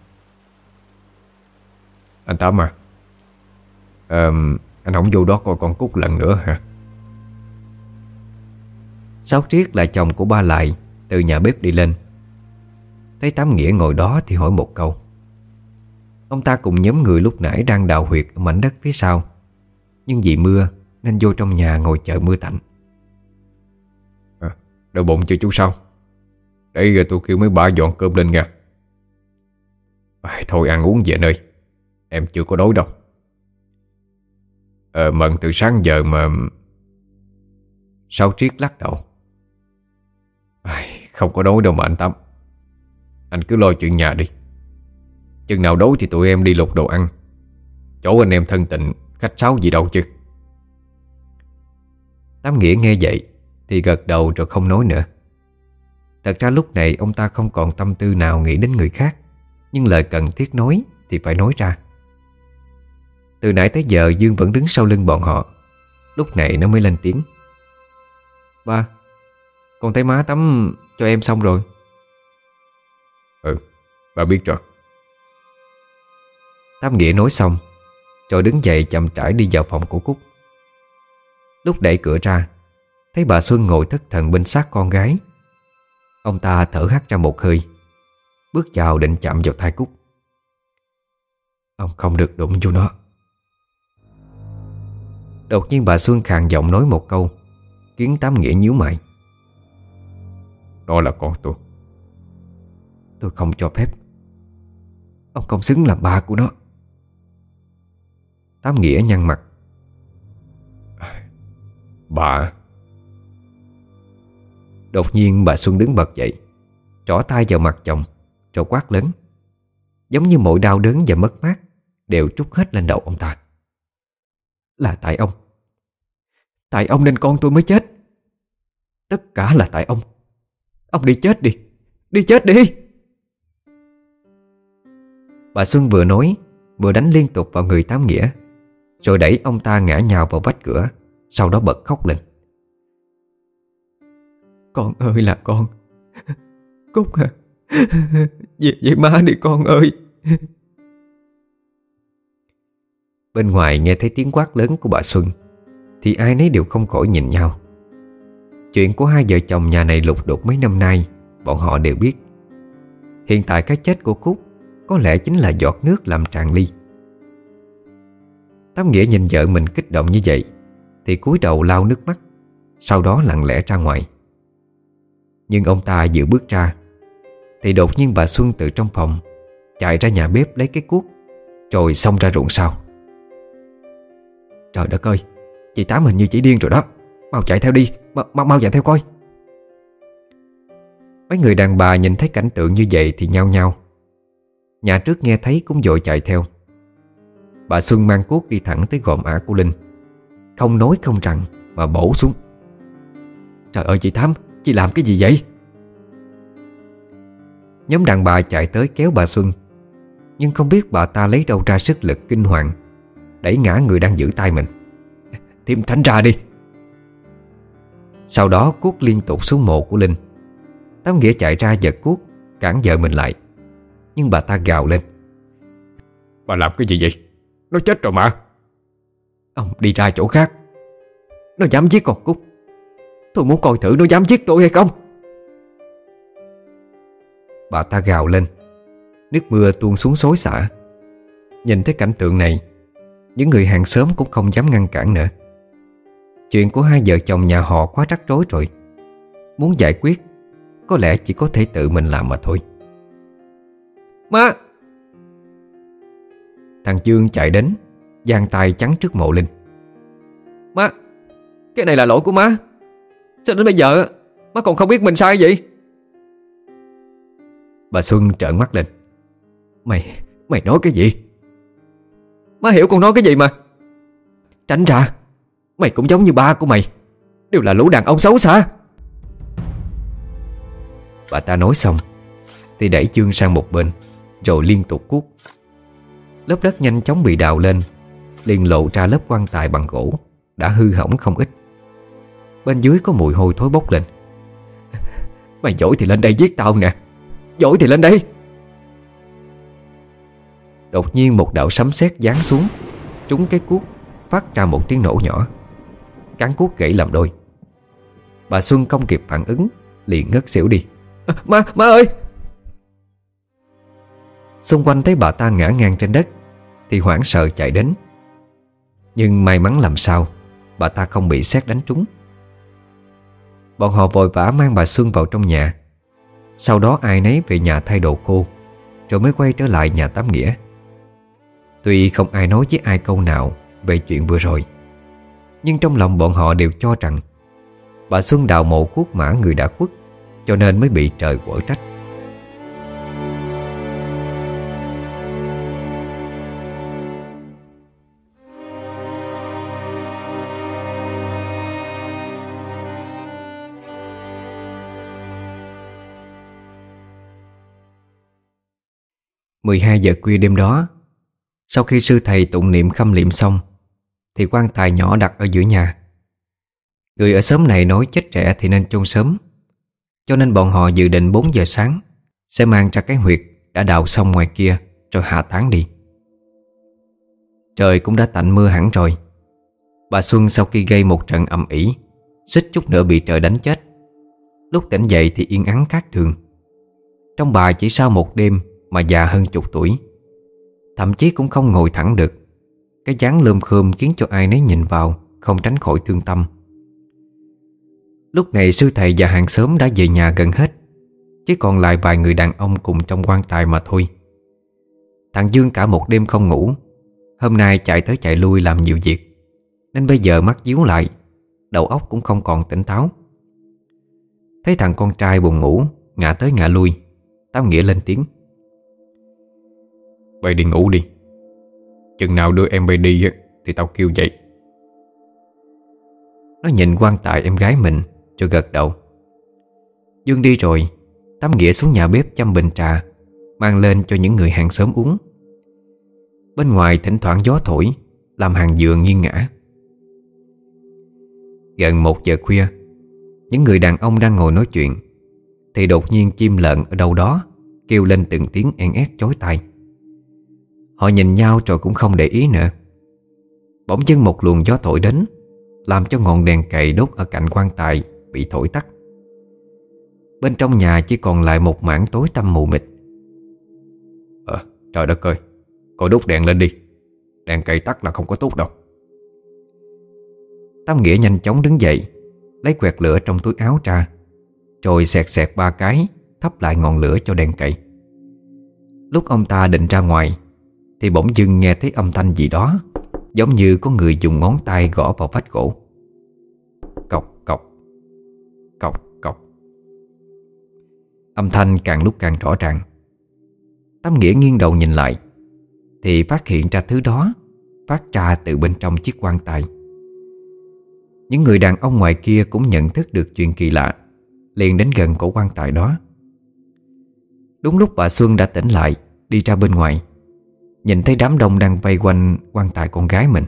Anh Tám à à, anh không vô đó coi con Cúc lần nữa hả? Sáu Triết là chồng của ba lại Từ nhà bếp đi lên. Thấy Tám Nghĩa ngồi đó thì hỏi một câu. Ông ta cùng nhóm người lúc nãy đang đào huyệt ở mảnh đất phía sau. Nhưng vì mưa nên vô trong nhà ngồi chờ mưa tạnh. À, bụng chưa chú sau Để rồi tôi kêu mấy bà dọn cơm lên nha. À, Thôi ăn uống về nơi. Em chưa có đói đâu. Ờ Mận từ sáng giờ mà Sáu triết lắc đầu. Ai, Không có đói đâu mà anh Tâm. Anh cứ lo chuyện nhà đi. Chừng nào đói thì tụi em đi lục đồ ăn. Chỗ anh em thân tình Khách sáo gì đâu chứ. Tám Nghĩa nghe vậy Thì gật đầu rồi không nói nữa. Thật ra lúc này ông ta không còn tâm tư nào nghĩ đến người khác. Nhưng lời cần thiết nói Thì phải nói ra. Từ nãy tới giờ Dương vẫn đứng sau lưng bọn họ. Lúc này nó mới lên tiếng. Ba Con thấy má tắm cho em xong rồi. Ừ Ba biết rồi. Tám Nghĩa nói xong Rồi đứng dậy chậm trải đi vào phòng của Cúc. Lúc đẩy cửa ra Thấy bà Xuân ngồi thất thần bên sát con gái. Ông ta thở hắt ra một hơi Bước vào định chạm vào thai Cúc. Ông không được đụng vô nó Đột nhiên bà Xuân khàn giọng nói một câu Khiến Tám Nghĩa nhíu mày. Đó là con tôi. Tôi không cho phép. Ông không xứng làm ba của nó. Tám Nghĩa nhăn mặt. Bà Đột nhiên bà Xuân đứng bật dậy Trỏ tay vào mặt chồng Rồi quát lớn. Giống như mọi đau đớn và mất mát Đều trút hết lên đầu ông ta. Là tại ông Tại ông nên con tôi mới chết. Tất cả là tại ông. Ông đi chết đi. Đi chết đi. Bà Xuân vừa nói, Vừa đánh liên tục vào người Tám Nghĩa, Rồi đẩy ông ta ngã nhào vào vách cửa, Sau đó bật khóc lên. Con ơi là con. Cúc à. Về về má đi con ơi. Bên ngoài nghe thấy tiếng quát lớn của bà Xuân thì ai nấy đều không khỏi nhìn nhau. Chuyện của hai vợ chồng nhà này lục đục mấy năm nay, Bọn họ đều biết. Hiện tại cái chết của Cúc Có lẽ chính là giọt nước làm tràn ly. Tám Nghĩa nhìn vợ mình kích động như vậy, Thì cúi đầu lau nước mắt, Sau đó lặng lẽ ra ngoài. Nhưng ông ta vừa bước ra, Thì đột nhiên bà Xuân từ trong phòng, Chạy ra nhà bếp lấy cái cuốc, Rồi xông ra ruộng sau. Trời đất ơi! Chị Tám hình như chỉ điên rồi đó. Mau chạy theo đi Mau, mau, mau chạy theo coi. Mấy người đàn bà nhìn thấy cảnh tượng như vậy Thì nhao nhao. Nhà trước nghe thấy cũng dội chạy theo. Bà Xuân mang cuốc đi thẳng tới gòm ả của Linh. Không nói không rằng Mà bổ xuống. Trời ơi chị Tám Chị làm cái gì vậy? Nhóm đàn bà chạy tới kéo bà Xuân. Nhưng không biết bà ta lấy đâu ra sức lực kinh hoàng Đẩy ngã người đang giữ tay mình. Thêm tránh ra đi. Sau đó cuốc liên tục xuống mộ của Linh. Tám Nghĩa chạy ra giật cuốc Cản vợ mình lại. Nhưng bà ta gào lên. Bà làm cái gì vậy? Nó chết rồi mà. Ông đi ra chỗ khác. Nó dám giết con Cúc Tôi muốn coi thử nó dám giết tôi hay không. Bà ta gào lên. Nước mưa tuôn xuống xối xả. Nhìn thấy cảnh tượng này Những người hàng xóm cũng không dám ngăn cản nữa Chuyện của hai vợ chồng nhà họ quá rắc rối rồi. Muốn giải quyết Có lẽ chỉ có thể tự mình làm mà thôi. Má! Thằng Dương chạy đến giang tay chắn trước mộ Linh. Má! Cái này là lỗi của má. Sao đến bây giờ Má còn không biết mình sai gì Bà Xuân trợn mắt lên. Mày Mày nói cái gì? Má hiểu con nói cái gì mà? Tránh ra Mày cũng giống như ba của mày. Đều là lũ đàn ông xấu xa. Bà ta nói xong, Thì đẩy chương sang một bên, Rồi liên tục cuốc. Lớp đất nhanh chóng bị đào lên, liền lộ ra lớp quan tài bằng gỗ, Đã hư hỏng không ít. Bên dưới có mùi hôi thối bốc lên. Mày giỏi thì lên đây giết tao nè. Giỏi thì lên đây. Đột nhiên một đạo sấm sét giáng xuống, Trúng cái cuốc, Phát ra một tiếng nổ nhỏ. Cán cuốc gãy làm đôi. Bà Xuân không kịp phản ứng Liền ngất xỉu đi. À, Má, má ơi! Xung quanh thấy bà ta ngã ngang trên đất Thì hoảng sợ chạy đến. Nhưng may mắn làm sao Bà ta không bị xét đánh trúng. Bọn họ vội vã mang bà Xuân vào trong nhà. Sau đó ai nấy về nhà thay đồ khô Rồi mới quay trở lại nhà Tám Nghĩa. Tuy không ai nói với ai câu nào Về chuyện vừa rồi nhưng trong lòng bọn họ đều cho rằng Bà Xuân đào mộ quốc mã người đã khuất, Cho nên mới bị trời quở trách. 12 giờ khuya đêm đó, Sau khi sư thầy tụng niệm khâm liệm xong thì quan tài nhỏ đặt ở giữa nhà. Người ở xóm này nói chết trẻ thì nên chôn sớm. Cho nên bọn họ dự định 4 giờ sáng Sẽ mang ra cái huyệt đã đào xong ngoài kia Rồi hạ tán đi. Trời cũng đã tạnh mưa hẳn rồi. Bà Xuân sau khi gây một trận ầm ĩ Xích chút nữa bị trời đánh chết. Lúc tỉnh dậy thì yên ắng khác thường. Trong bà chỉ sau một đêm mà già hơn chục tuổi. Thậm chí cũng không ngồi thẳng được. Cái dáng lơm khơm khiến cho ai nấy nhìn vào, Không tránh khỏi thương tâm. Lúc này sư thầy và hàng xóm đã về nhà gần hết, Chỉ còn lại vài người đàn ông cùng trong quan tài mà thôi. Thằng Dương cả một đêm không ngủ, Hôm nay chạy tới chạy lui làm nhiều việc, Nên bây giờ mắt díu lại, Đầu óc cũng không còn tỉnh táo. Thấy thằng con trai buồn ngủ, Ngã tới ngã lui Tao nghĩa lên tiếng. Vậy đi ngủ đi Chừng nào đưa em bay đi Thì tao kêu dậy Nó nhìn quan tài em gái mình Cho gật đầu. Dương đi rồi Tám Nghĩa xuống nhà bếp chăm bình trà, Mang lên cho những người hàng xóm uống. Bên ngoài thỉnh thoảng gió thổi, Làm hàng giường nghiêng ngã Gần một giờ khuya, Những người đàn ông đang ngồi nói chuyện, Thì đột nhiên chim lợn ở đâu đó Kêu lên từng tiếng en ét chối tai. Họ nhìn nhau rồi cũng không để ý nữa. Bỗng dưng một luồng gió thổi đến Làm cho ngọn đèn cậy đốt ở cạnh quan tài Bị thổi tắt. Bên trong nhà chỉ còn lại một mảng tối tăm mù mịt. Ờ trời đất ơi Coi đốt đèn lên đi. Đèn cậy tắt là không có tốt đâu. Tam Nghĩa nhanh chóng đứng dậy Lấy quẹt lửa trong túi áo ra Rồi xẹt xẹt ba cái Thắp lại ngọn lửa cho đèn cậy Lúc ông ta định ra ngoài thì bỗng dưng nghe thấy âm thanh gì đó, Giống như có người dùng ngón tay gõ vào vách gỗ. Cọc cọc Cọc cọc Âm thanh càng lúc càng rõ ràng. Tâm Nghĩa nghiêng đầu nhìn lại, Thì phát hiện ra thứ đó Phát ra từ bên trong chiếc quan tài. Những người đàn ông ngoài kia cũng nhận thức được chuyện kỳ lạ, Liền đến gần cổ quan tài đó. Đúng lúc bà Xuân đã tỉnh lại, Đi ra bên ngoài. Nhìn thấy đám đông đang vây quanh quan tài con gái mình.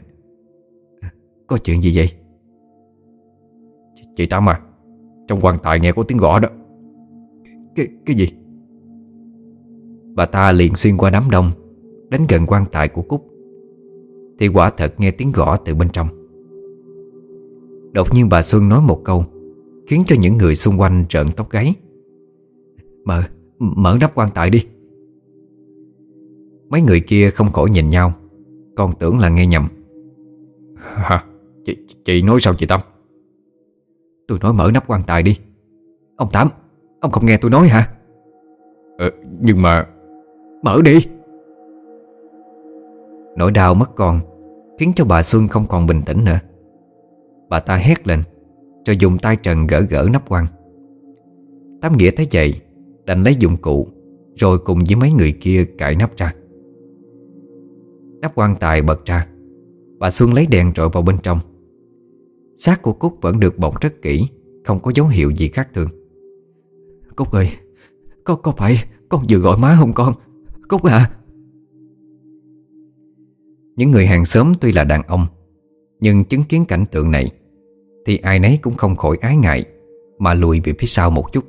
Có chuyện gì vậy? Chị Tâm à Trong quan tài nghe có tiếng gõ đó. Cái, cái gì? Bà ta liền xuyên qua đám đông Đến gần quan tài của Cúc. Thì quả thật nghe tiếng gõ từ bên trong. Đột nhiên bà Xuân nói một câu Khiến cho những người xung quanh trợn tóc gáy. Mở, mở nắp quan tài đi. Mấy người kia không khỏi nhìn nhau. Còn tưởng là nghe nhầm. Hả? Chị, chị nói sao chị Tâm? Tôi nói mở nắp quan tài đi. Ông Tám Ông không nghe tôi nói hả? Ờ, nhưng mà Mở đi. Nỗi đau mất con Khiến cho bà Xuân không còn bình tĩnh nữa. Bà ta hét lên Rồi dùng tay trần gỡ gỡ nắp quan. Tám Nghĩa thấy vậy Đành lấy dụng cụ Rồi cùng với mấy người kia cải nắp ra Nắp quan tài bật ra Bà Xuân lấy đèn trội vào bên trong. Xác của Cúc vẫn được bọc rất kỹ Không có dấu hiệu gì khác thường. Cúc ơi Có, có phải con vừa gọi má không con? Cúc à! Những người hàng xóm tuy là đàn ông Nhưng chứng kiến cảnh tượng này Thì ai nấy cũng không khỏi ái ngại Mà lùi về phía sau một chút.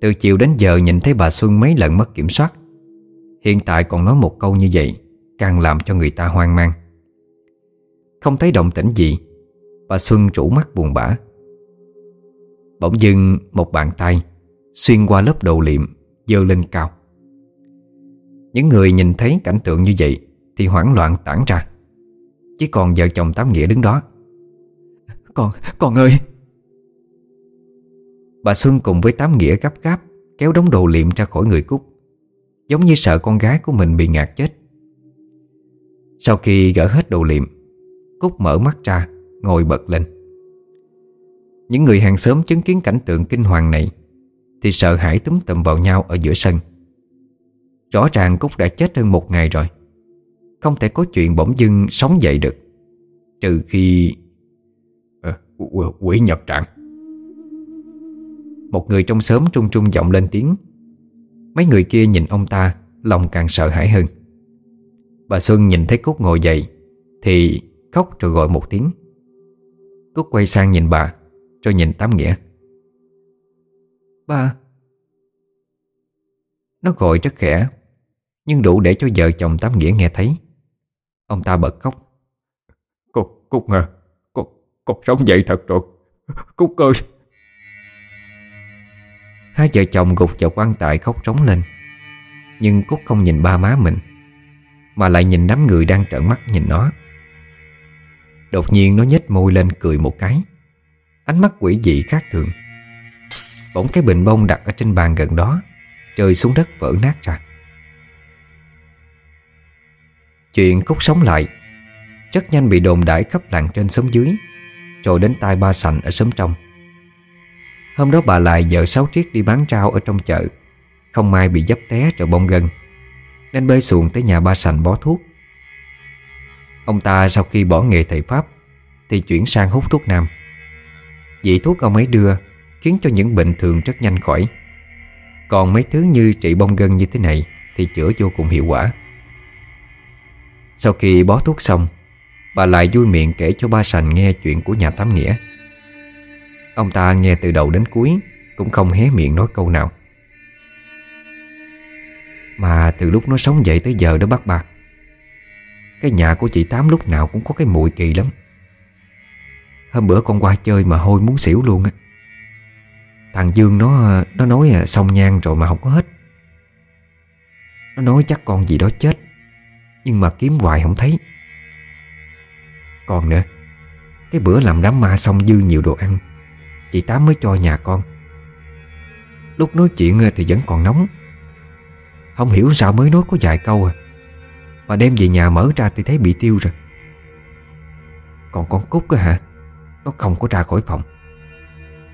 Từ chiều đến giờ nhìn thấy bà Xuân mấy lần mất kiểm soát Hiện tại còn nói một câu như vậy. Càng làm cho người ta hoang mang. Không thấy động tĩnh gì Bà Xuân rủ mắt buồn bã. Bỗng dưng một bàn tay Xuyên qua lớp đồ liệm Dơ lên cao. Những người nhìn thấy cảnh tượng như vậy Thì hoảng loạn tản ra. Chỉ còn vợ chồng Tám Nghĩa đứng đó. Con, con ơi Bà Xuân cùng với Tám Nghĩa gấp gáp Kéo đống đồ liệm ra khỏi người Cúc. Giống như sợ con gái của mình bị ngạt chết sau khi gỡ hết đồ liệm Cúc mở mắt ra Ngồi bật lên. Những người hàng xóm chứng kiến cảnh tượng kinh hoàng này Thì sợ hãi túm tụm vào nhau ở giữa sân. Rõ ràng Cúc đã chết hơn một ngày rồi. Không thể có chuyện bỗng dưng sống dậy được Trừ khi à, Quỷ nhập trạng. Một người trong xóm trung trung giọng lên tiếng. Mấy người kia nhìn ông ta Lòng càng sợ hãi hơn. Bà Xuân nhìn thấy Cúc ngồi dậy Thì khóc rồi gọi một tiếng. Cúc quay sang nhìn bà Rồi nhìn Tám Nghĩa. Ba Nó gọi rất khẽ Nhưng đủ để cho vợ chồng Tám Nghĩa nghe thấy. Ông ta bật khóc. Cúc, Cúc à Cúc, Cúc sống dậy thật rồi. Cúc ơi! Hai vợ chồng gục vào quan tài khóc trống lên. Nhưng Cúc không nhìn ba má mình mà lại nhìn đám người đang trợn mắt nhìn nó. Đột nhiên nó nhếch môi lên cười một cái. Ánh mắt quỷ dị khác thường. Bỗng cái bình bông đặt ở trên bàn gần đó, Rơi xuống đất vỡ nát ra. Chuyện Cúc sống lại, Rất nhanh bị đồn đãi khắp làng trên xóm dưới, Rồi đến tai ba sành ở xóm trong. Hôm đó bà lại vợ sáu triết đi bán rau ở trong chợ, Không may bị dấp té rồi bông gân. Nên bơi xuồng tới nhà ba sành bó thuốc. Ông ta sau khi bỏ nghề thầy Pháp, Thì chuyển sang hút thuốc nam. Vị thuốc ông ấy đưa Khiến cho những bệnh thường rất nhanh khỏi. Còn mấy thứ như trị bông gân như thế này Thì chữa vô cùng hiệu quả. Sau khi bó thuốc xong, Bà lại vui miệng kể cho ba sành nghe chuyện của nhà Tám Nghĩa. Ông ta nghe từ đầu đến cuối Cũng không hé miệng nói câu nào. Mà từ lúc nó sống dậy tới giờ đó bác ba, cái nhà của chị Tám lúc nào cũng có cái mùi kỳ lắm. Hôm bữa con qua chơi mà hôi muốn xỉu luôn á. Thằng Dương nó nó nói à, xong nhang rồi mà không có hết. Nó nói chắc con gì đó chết Nhưng mà kiếm hoài không thấy. Còn nữa Cái bữa làm đám ma xong dư nhiều đồ ăn Chị Tám mới cho nhà con. Lúc nói chuyện à, thì vẫn còn nóng. Không hiểu sao mới nói có vài câu à. Mà đem về nhà mở ra thì thấy bị tiêu rồi. Còn con Cúc á hả? Nó không có ra khỏi phòng.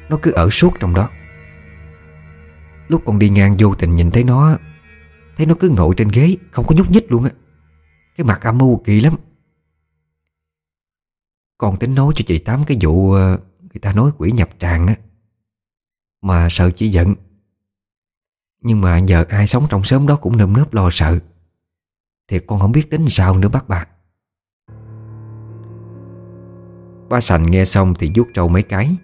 Nó cứ ở suốt trong đó. Lúc con đi ngang vô tình nhìn thấy nó Thấy nó cứ ngồi trên ghế, Không có nhúc nhích luôn á. Cái mặt âm mưu kỳ lắm. Con tính nói cho chị Tám cái vụ ờ, Người ta nói quỷ nhập tràng á. Mà sợ chỉ giận. Nhưng mà giờ ai sống trong xóm đó Cũng nơm nớp lo sợ. Thì con không biết tính sao nữa bác bà. Ba Sành nghe xong thì vuốt trâu mấy cái.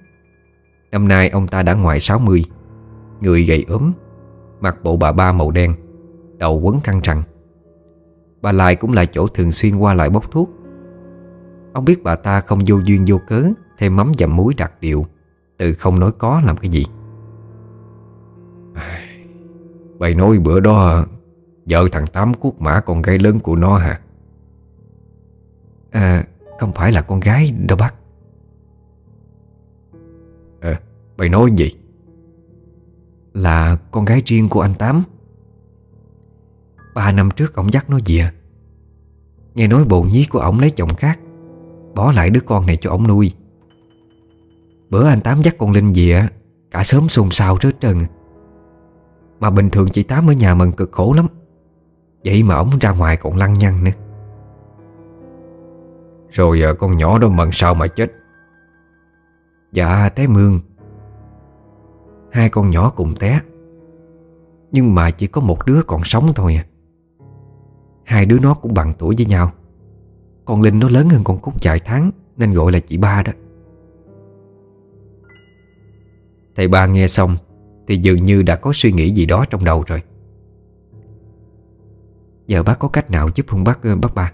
Năm nay ông ta đã ngoài 60 Người gầy ốm, Mặc bộ bà ba màu đen, Đầu quấn khăn trằn Bà lại cũng là chỗ thường xuyên qua lại bốc thuốc. Ông biết bà ta không vô duyên vô cớ, Thêm mắm dặm muối đặc điệu, Từ không nói có làm cái gì. Bày nói bữa đó, Vợ thằng Tám cuốc mã con gái lớn của nó hả? À không phải là con gái đâu bác. À bày nói gì? Là con gái riêng của anh Tám. Ba năm trước ông dắt nó về. Nghe nói bộ nhí của ổng lấy chồng khác, Bỏ lại đứa con này cho ổng nuôi. Bữa anh Tám dắt con Linh về, Cả sớm xôn xao rớt trần. Mà bình thường chị Tám ở nhà mần cực khổ lắm. Vậy mà ổng ra ngoài còn lăng nhăng nữa. Rồi giờ con nhỏ đó mần sao mà chết. Dạ té mương. Hai con nhỏ cùng té. Nhưng mà chỉ có một đứa còn sống thôi à. Hai đứa nó cũng bằng tuổi với nhau. Con Linh nó lớn hơn con Cúc vài tháng, Nên gọi là chị ba đó. Thầy ba nghe xong thì dường như đã có suy nghĩ gì đó trong đầu rồi. Giờ bác có cách nào giúp không bác ờ, bác ba?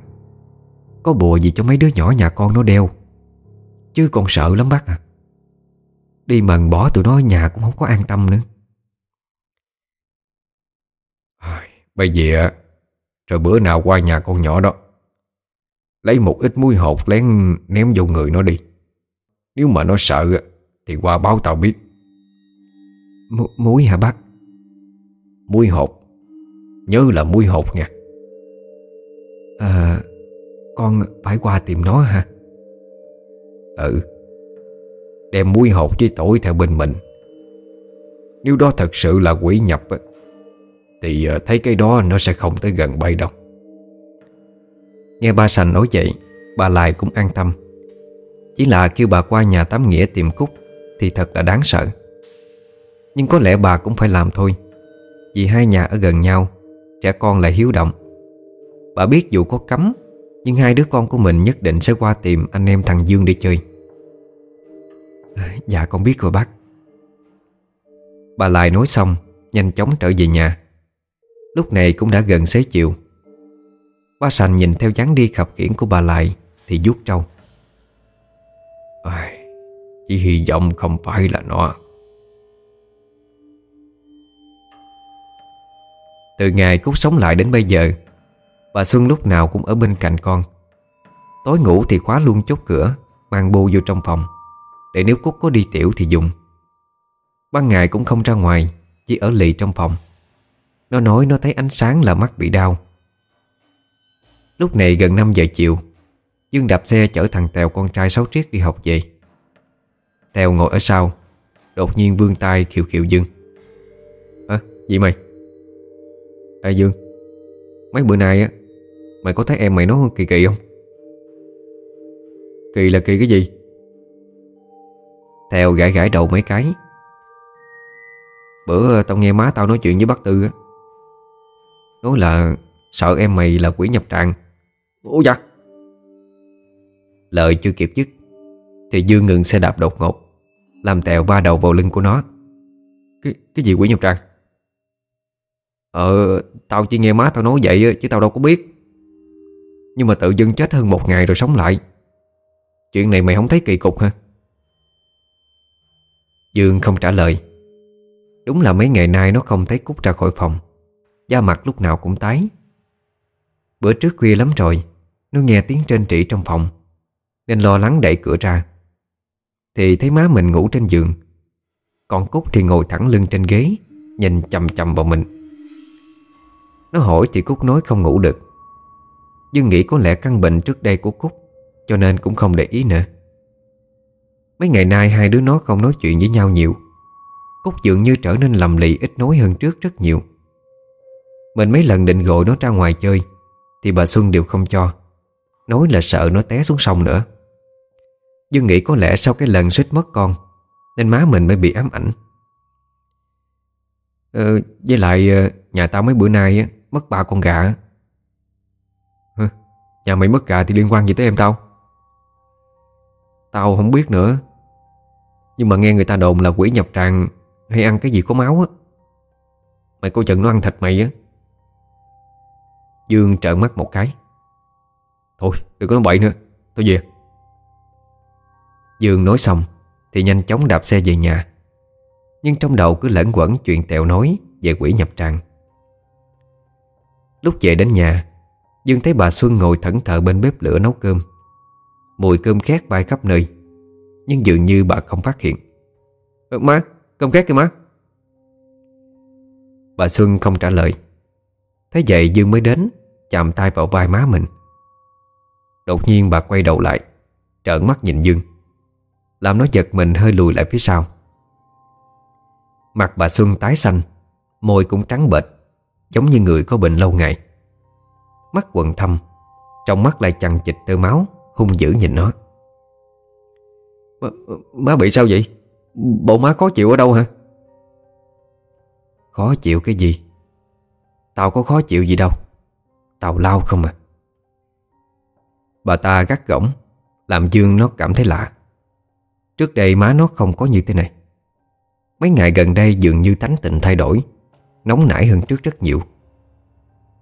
Có bùa gì cho mấy đứa nhỏ nhà con nó đeo? Chứ còn sợ lắm bác à. Đi mần bỏ tụi nó ở nhà cũng không có an tâm nữa. Bây giờ Rồi bữa nào qua nhà con nhỏ đó, Lấy một ít muối hột lén ném vô người nó đi. Nếu mà nó sợ Thì qua báo tao biết. M Muối hả bác? Muối hột. Nhớ là muối hột nha. À Con phải qua tìm nó hả? Ừ. Đem muối hột với tỏi theo bên mình. Nếu đó thật sự là quỷ nhập Thì ờ, thấy cái đó nó sẽ không tới gần bay đâu. Nghe ba sành nói vậy Bà Lai cũng an tâm. Chỉ là kêu bà qua nhà Tám Nghĩa tìm Cúc Thì thật là đáng sợ nhưng có lẽ bà cũng phải làm thôi. Vì hai nhà ở gần nhau Trẻ con lại hiếu động. Bà biết dù có cấm Nhưng hai đứa con của mình nhất định sẽ qua tìm Anh em thằng Dương để chơi. À, Dạ con biết rồi bác. Bà Lại nói xong Nhanh chóng trở về nhà. Lúc này cũng đã gần xế chiều. Ba sành nhìn theo dáng đi khập khiển của bà lại Thì vuốt trâu. Chỉ hy vọng không phải là nó. Từ ngày Cúc sống lại đến bây giờ, Bà Xuân lúc nào cũng ở bên cạnh con. Tối ngủ thì khóa luôn chốt cửa, Mang bô vô trong phòng. Để nếu Cúc có đi tiểu thì dùng. Ban ngày cũng không ra ngoài, Chỉ ở lì trong phòng. Nó nói nó thấy ánh sáng là mắt bị đau. Lúc này gần 5 giờ chiều, Dương đạp xe chở thằng Tèo con trai sáu triết đi học về. Tèo ngồi ở sau, Đột nhiên vươn tay khiệu khiệu Dương. Hả? gì mày? Ê Dương Mấy bữa nay á Mày có thấy em mày nói kỳ kỳ không? Kỳ là kỳ cái gì? Tèo gãi gãi đầu mấy cái. Bữa ờ, tao nghe má tao nói chuyện với bác Tư á. Nói là Sợ em mày là quỷ nhập trạng Ủa dạ? Lời chưa kịp dứt Thì Dương ngừng xe đạp đột ngột Làm tèo va đầu vào lưng của nó. Cái, cái gì quỷ nhập trạng Ờ Tao chỉ nghe má tao nói vậy Chứ tao đâu có biết. Nhưng mà tự dưng chết hơn một ngày rồi sống lại. Chuyện này mày không thấy kỳ cục hả? Dương không trả lời. Đúng là mấy ngày nay nó không thấy Cúc ra khỏi phòng. Da mặt lúc nào cũng tái. Bữa trước khuya lắm rồi, Nó nghe tiếng trên trị trong phòng, Nên lo lắng đẩy cửa ra. Thì thấy má mình ngủ trên giường, Còn Cúc thì ngồi thẳng lưng trên ghế, Nhìn chầm chầm vào mình. Nó hỏi thì Cúc nói không ngủ được. Nhưng nghĩ có lẽ căn bệnh trước đây của Cúc Cho nên cũng không để ý nữa. Mấy ngày nay hai đứa nó không nói chuyện với nhau nhiều. Cúc dường như trở nên lầm lì ít nói hơn trước rất nhiều. Mình mấy lần định gọi nó ra ngoài chơi Thì bà Xuân đều không cho. Nói là sợ nó té xuống sông nữa. Dương nghĩ có lẽ sau cái lần suýt mất con Nên má mình mới bị ám ảnh. Ờ, Với lại ờ, nhà tao mấy bữa nay Mất ba con gà Hừ, Nhà mày mất gà thì liên quan gì tới em tao? Tao không biết nữa. Nhưng mà nghe người ta đồn là quỷ nhập tràng Hay ăn cái gì có máu á. Mày coi chừng nó ăn thịt mày á. Dương trợn mắt một cái. Thôi đừng có nói bậy nữa. Tôi về. Dương nói xong Thì nhanh chóng đạp xe về nhà. Nhưng trong đầu cứ lẫn quẩn chuyện tèo nói Về quỷ nhập tràng. Lúc về đến nhà Dương thấy bà Xuân ngồi thẫn thờ bên bếp lửa nấu cơm. Mùi cơm khét bay khắp nơi Nhưng dường như bà không phát hiện. Ừ, Má, cơm khét kìa má. Bà Xuân không trả lời. Thế vậy Dương mới đến Chạm tay vào vai má mình. Đột nhiên bà quay đầu lại Trợn mắt nhìn Dương. Làm nó giật mình hơi lùi lại phía sau. Mặt bà Xuân tái xanh Môi cũng trắng bệch. Giống như người có bệnh lâu ngày. Mắt quần thâm Trong mắt lại chằng chịch tơ máu Hung dữ nhìn nó. Má, má bị sao vậy? Bộ má khó chịu ở đâu hả? Khó chịu cái gì? Tao có khó chịu gì đâu. Tao lao không à. Bà ta gắt gỏng Làm Dương nó cảm thấy lạ. Trước đây má nó không có như thế này. Mấy ngày gần đây dường như tánh tình thay đổi Nóng nảy hơn trước rất nhiều.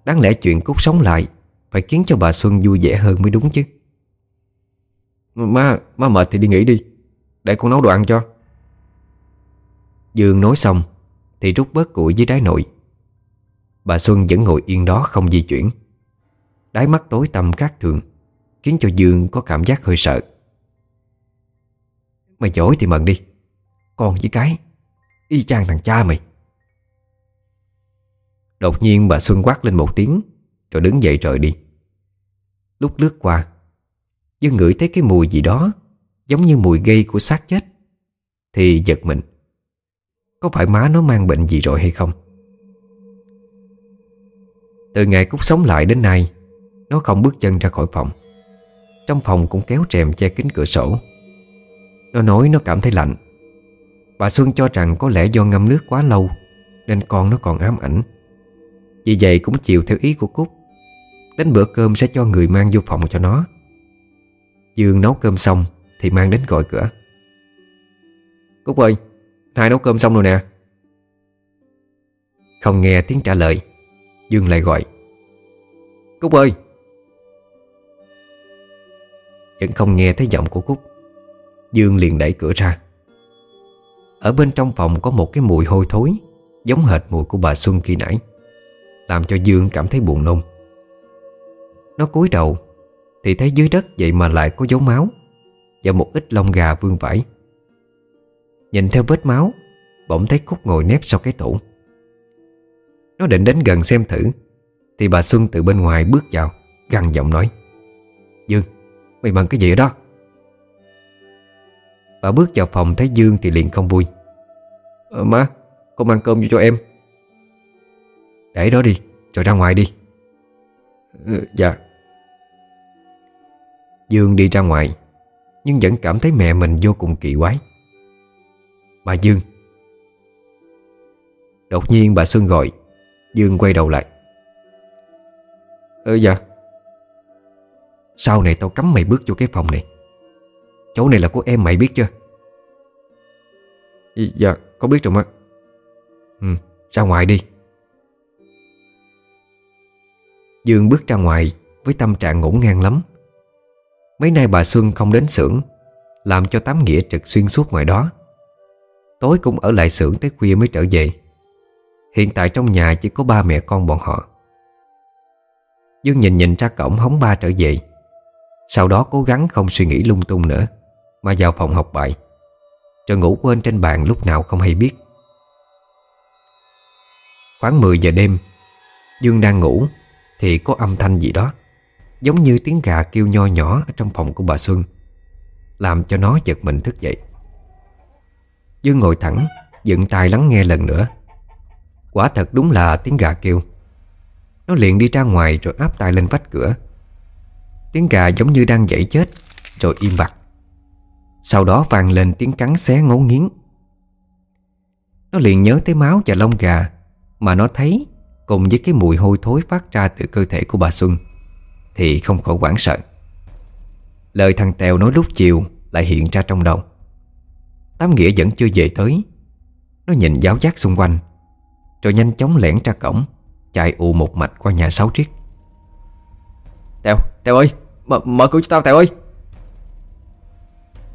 Đáng lẽ chuyện Cúc sống lại Phải khiến cho bà Xuân vui vẻ hơn mới đúng chứ. Má, má mệt thì đi nghỉ đi Để con nấu đồ ăn cho. Dương nói xong Thì rút bớt củi dưới đáy nồi. Bà Xuân vẫn ngồi yên đó không di chuyển. Đáy mắt tối tăm khác thường Khiến cho Dương có cảm giác hơi sợ. Mày giỏi thì mận đi Con với cái Y chang thằng cha mày. Đột nhiên bà Xuân quát lên một tiếng, Rồi đứng dậy rời đi. Lúc lướt qua Dương ngửi thấy cái mùi gì đó Giống như mùi gây của xác chết. Thì giật mình, Có phải má nó mang bệnh gì rồi hay không? Từ ngày Cúc sống lại đến nay, Nó không bước chân ra khỏi phòng. Trong phòng cũng kéo rèm che kính cửa sổ. Nó nói nó cảm thấy lạnh. Bà Xuân cho rằng có lẽ do ngâm nước quá lâu, Nên con nó còn ám ảnh. Vì vậy cũng chịu theo ý của Cúc. Đến bữa cơm sẽ cho người mang vô phòng cho nó. Dương nấu cơm xong Thì mang đến gọi cửa. Cúc ơi, Hai nấu cơm xong rồi nè. Không nghe tiếng trả lời, Dương lại gọi. Cúc ơi! Vẫn không nghe thấy giọng của Cúc, Dương liền đẩy cửa ra. Ở bên trong phòng có một cái mùi hôi thối, Giống hệt mùi của bà Xuân khi nãy. Làm cho Dương cảm thấy buồn nôn. Nó cúi đầu Thì thấy dưới đất vậy mà lại có dấu máu Và một ít lông gà vương vãi. Nhìn theo vết máu Bỗng thấy Cúc ngồi nép sau cái tủ. Nó định đến gần xem thử Thì bà Xuân từ bên ngoài bước vào Găng giọng nói Dương, mày bằng cái gì ở đó? Bà bước vào phòng thấy Dương thì liền không vui. Ờ, Má, con mang cơm cho em. Để đó đi, rồi ra ngoài đi. Ừ, Dạ. Dương đi ra ngoài Nhưng vẫn cảm thấy mẹ mình vô cùng kỳ quái. Bà Dương. Đột nhiên bà Xuân gọi Dương quay đầu lại. Ừ dạ. Sau này tao cấm mày bước vô cái phòng này. Chỗ này là của em mày biết chưa? Dạ có biết rồi má. Ừ ra ngoài đi Dương bước ra ngoài Với tâm trạng ngủ ngang lắm. Mấy nay bà Xuân không đến xưởng, Làm cho tám nghĩa trực xuyên suốt ngoài đó. Tối cũng ở lại xưởng tới khuya mới trở về. Hiện tại trong nhà chỉ có ba mẹ con bọn họ. Dương nhìn nhìn ra cổng hóng ba trở về. Sau đó cố gắng không suy nghĩ lung tung nữa, Mà vào phòng học bài. Rồi ngủ quên trên bàn lúc nào không hay biết. Khoảng 10 giờ đêm, Dương đang ngủ thì có âm thanh gì đó, Giống như tiếng gà kêu nho nhỏ Ở trong phòng của bà Xuân, Làm cho nó giật mình thức dậy. Dương ngồi thẳng, Dựng tai lắng nghe lần nữa. Quả thật đúng là tiếng gà kêu. Nó liền đi ra ngoài rồi áp tai lên vách cửa. Tiếng gà giống như đang dậy chết, Rồi im bặt. Sau đó vang lên tiếng cắn xé ngấu nghiến. Nó liền nhớ tới máu và lông gà Mà nó thấy Cùng với cái mùi hôi thối phát ra từ cơ thể của bà Xuân Thì không khỏi hoảng sợ. Lời thằng Tèo nói lúc chiều Lại hiện ra trong đầu. Tám Nghĩa vẫn chưa về tới. Nó nhìn giáo giác xung quanh Rồi nhanh chóng lẻn ra cổng Chạy ù một mạch qua nhà sáu triết. Tèo, Tèo ơi Mở, mở cửa cho tao Tèo ơi.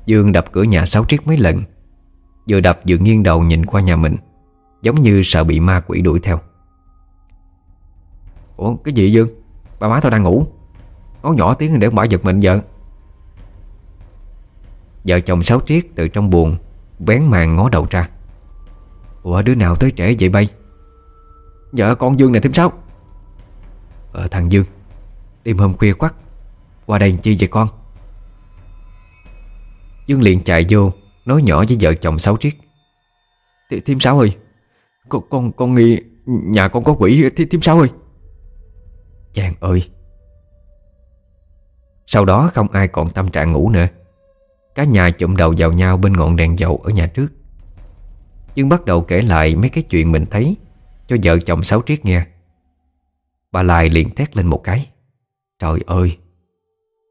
Dương đập cửa nhà sáu triết mấy lần Vừa đập vừa nghiêng đầu nhìn qua nhà mình Giống như sợ bị ma quỷ đuổi theo Ủa, cái gì Dương? Ba má tao đang ngủ. Nói nhỏ tiếng để ông bà giật mình vợ Vợ chồng sáu triết từ trong buồn Vén màn ngó đầu ra. Ủa, đứa nào tới trễ vậy bay? Vợ con Dương này thêm sao Ờ thằng Dương, Đêm hôm khuya quắc, Qua đây chi vậy con? Dương liền chạy vô, Nói nhỏ với vợ chồng sáu triết. Thím sáu ơi, Con con con nghi Nhà con có quỷ thím sáu ơi. Chàng ơi. Sau đó không ai còn tâm trạng ngủ nữa. Cả nhà chụm đầu vào nhau bên ngọn đèn dầu ở nhà trước. Dương bắt đầu kể lại mấy cái chuyện mình thấy Cho vợ chồng Sáu Triết nghe. Bà Lai liền thét lên một cái. Trời ơi,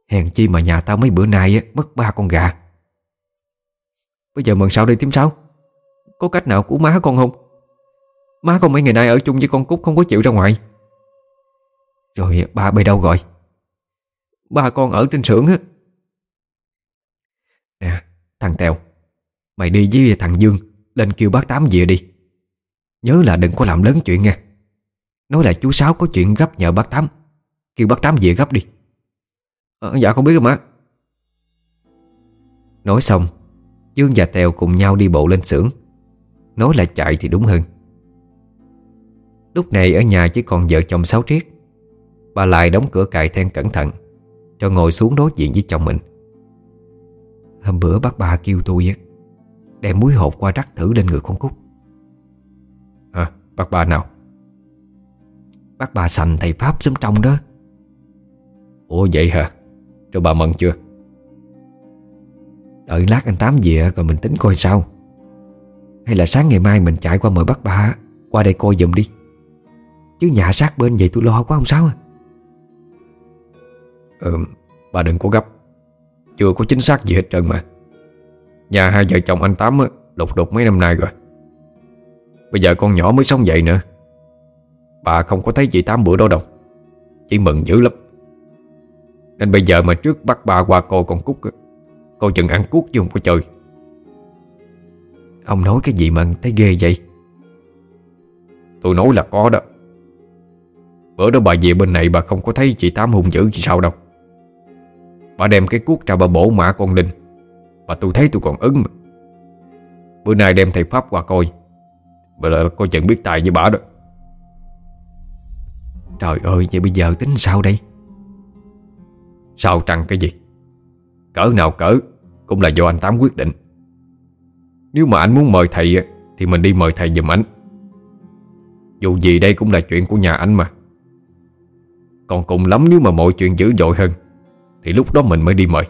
Hèn chi mà nhà tao mấy bữa nay mất ba con gà. Bây giờ mừng sao đây tím sao Có cách nào của má con không? Má con mấy ngày nay ở chung với con Cúc Không có chịu ra ngoài. Rồi ba bây đâu rồi? Ba con ở trên xưởng á. Nè thằng Tèo Mày đi với thằng Dương Lên kêu bác Tám về đi. Nhớ là đừng có làm lớn chuyện nha. Nói là chú Sáu có chuyện gấp nhờ bác Tám. Kêu bác Tám về gấp đi. À, Dạ không biết rồi má Nói xong Dương và Tèo cùng nhau đi bộ lên xưởng. Nói là chạy thì đúng hơn. Lúc này ở nhà chỉ còn vợ chồng Sáu Triết. Bà lại đóng cửa cài then cẩn thận, Cho ngồi xuống đối diện với chồng mình. Hôm bữa bác bà kêu tôi á, Đem muối hột qua rắc thử lên người con Cúc. À bác bà nào? Bác bà sành thầy Pháp xúm trong đó. Ủa vậy hả? Rồi bà mận chưa? Đợi lát anh Tám về rồi mình tính coi sao. Hay là sáng ngày mai mình chạy qua mời bác bà Qua đây coi giùm đi. Chứ nhà sát bên vậy tôi lo quá không sao à. Ừ Bà đừng có gấp. Chưa có chính xác gì hết trơn mà. Nhà hai vợ chồng anh Tám lục đục mấy năm nay rồi. Bây giờ con nhỏ mới sống dậy nữa. Bà không có thấy chị Tám bữa đó đâu. Chỉ mừng dữ lắm. Nên bây giờ mà trước bắt bà qua cô con Cúc cô chừng ăn cuốc chứ không có chơi. Ông nói cái gì mà thấy ghê vậy? Tôi nói là có đó. Bữa đó bà về bên này bà không có thấy chị Tám hung dữ gì sao đâu. Bà đem cái cuốc ra bà bổ mã con Linh. Mà tôi thấy tôi còn ứng mà. Bữa nay đem thầy Pháp qua coi. Bà là coi chừng biết tài với bà đó. Trời ơi, vậy bây giờ tính sao đây? Sao trăng cái gì? Cỡ nào cỡ, Cũng là do anh Tám quyết định. Nếu mà anh muốn mời thầy Thì mình đi mời thầy giùm anh. Dù gì đây cũng là chuyện của nhà anh mà. Còn cùng lắm nếu mà mọi chuyện dữ dội hơn thì lúc đó mình mới đi mời.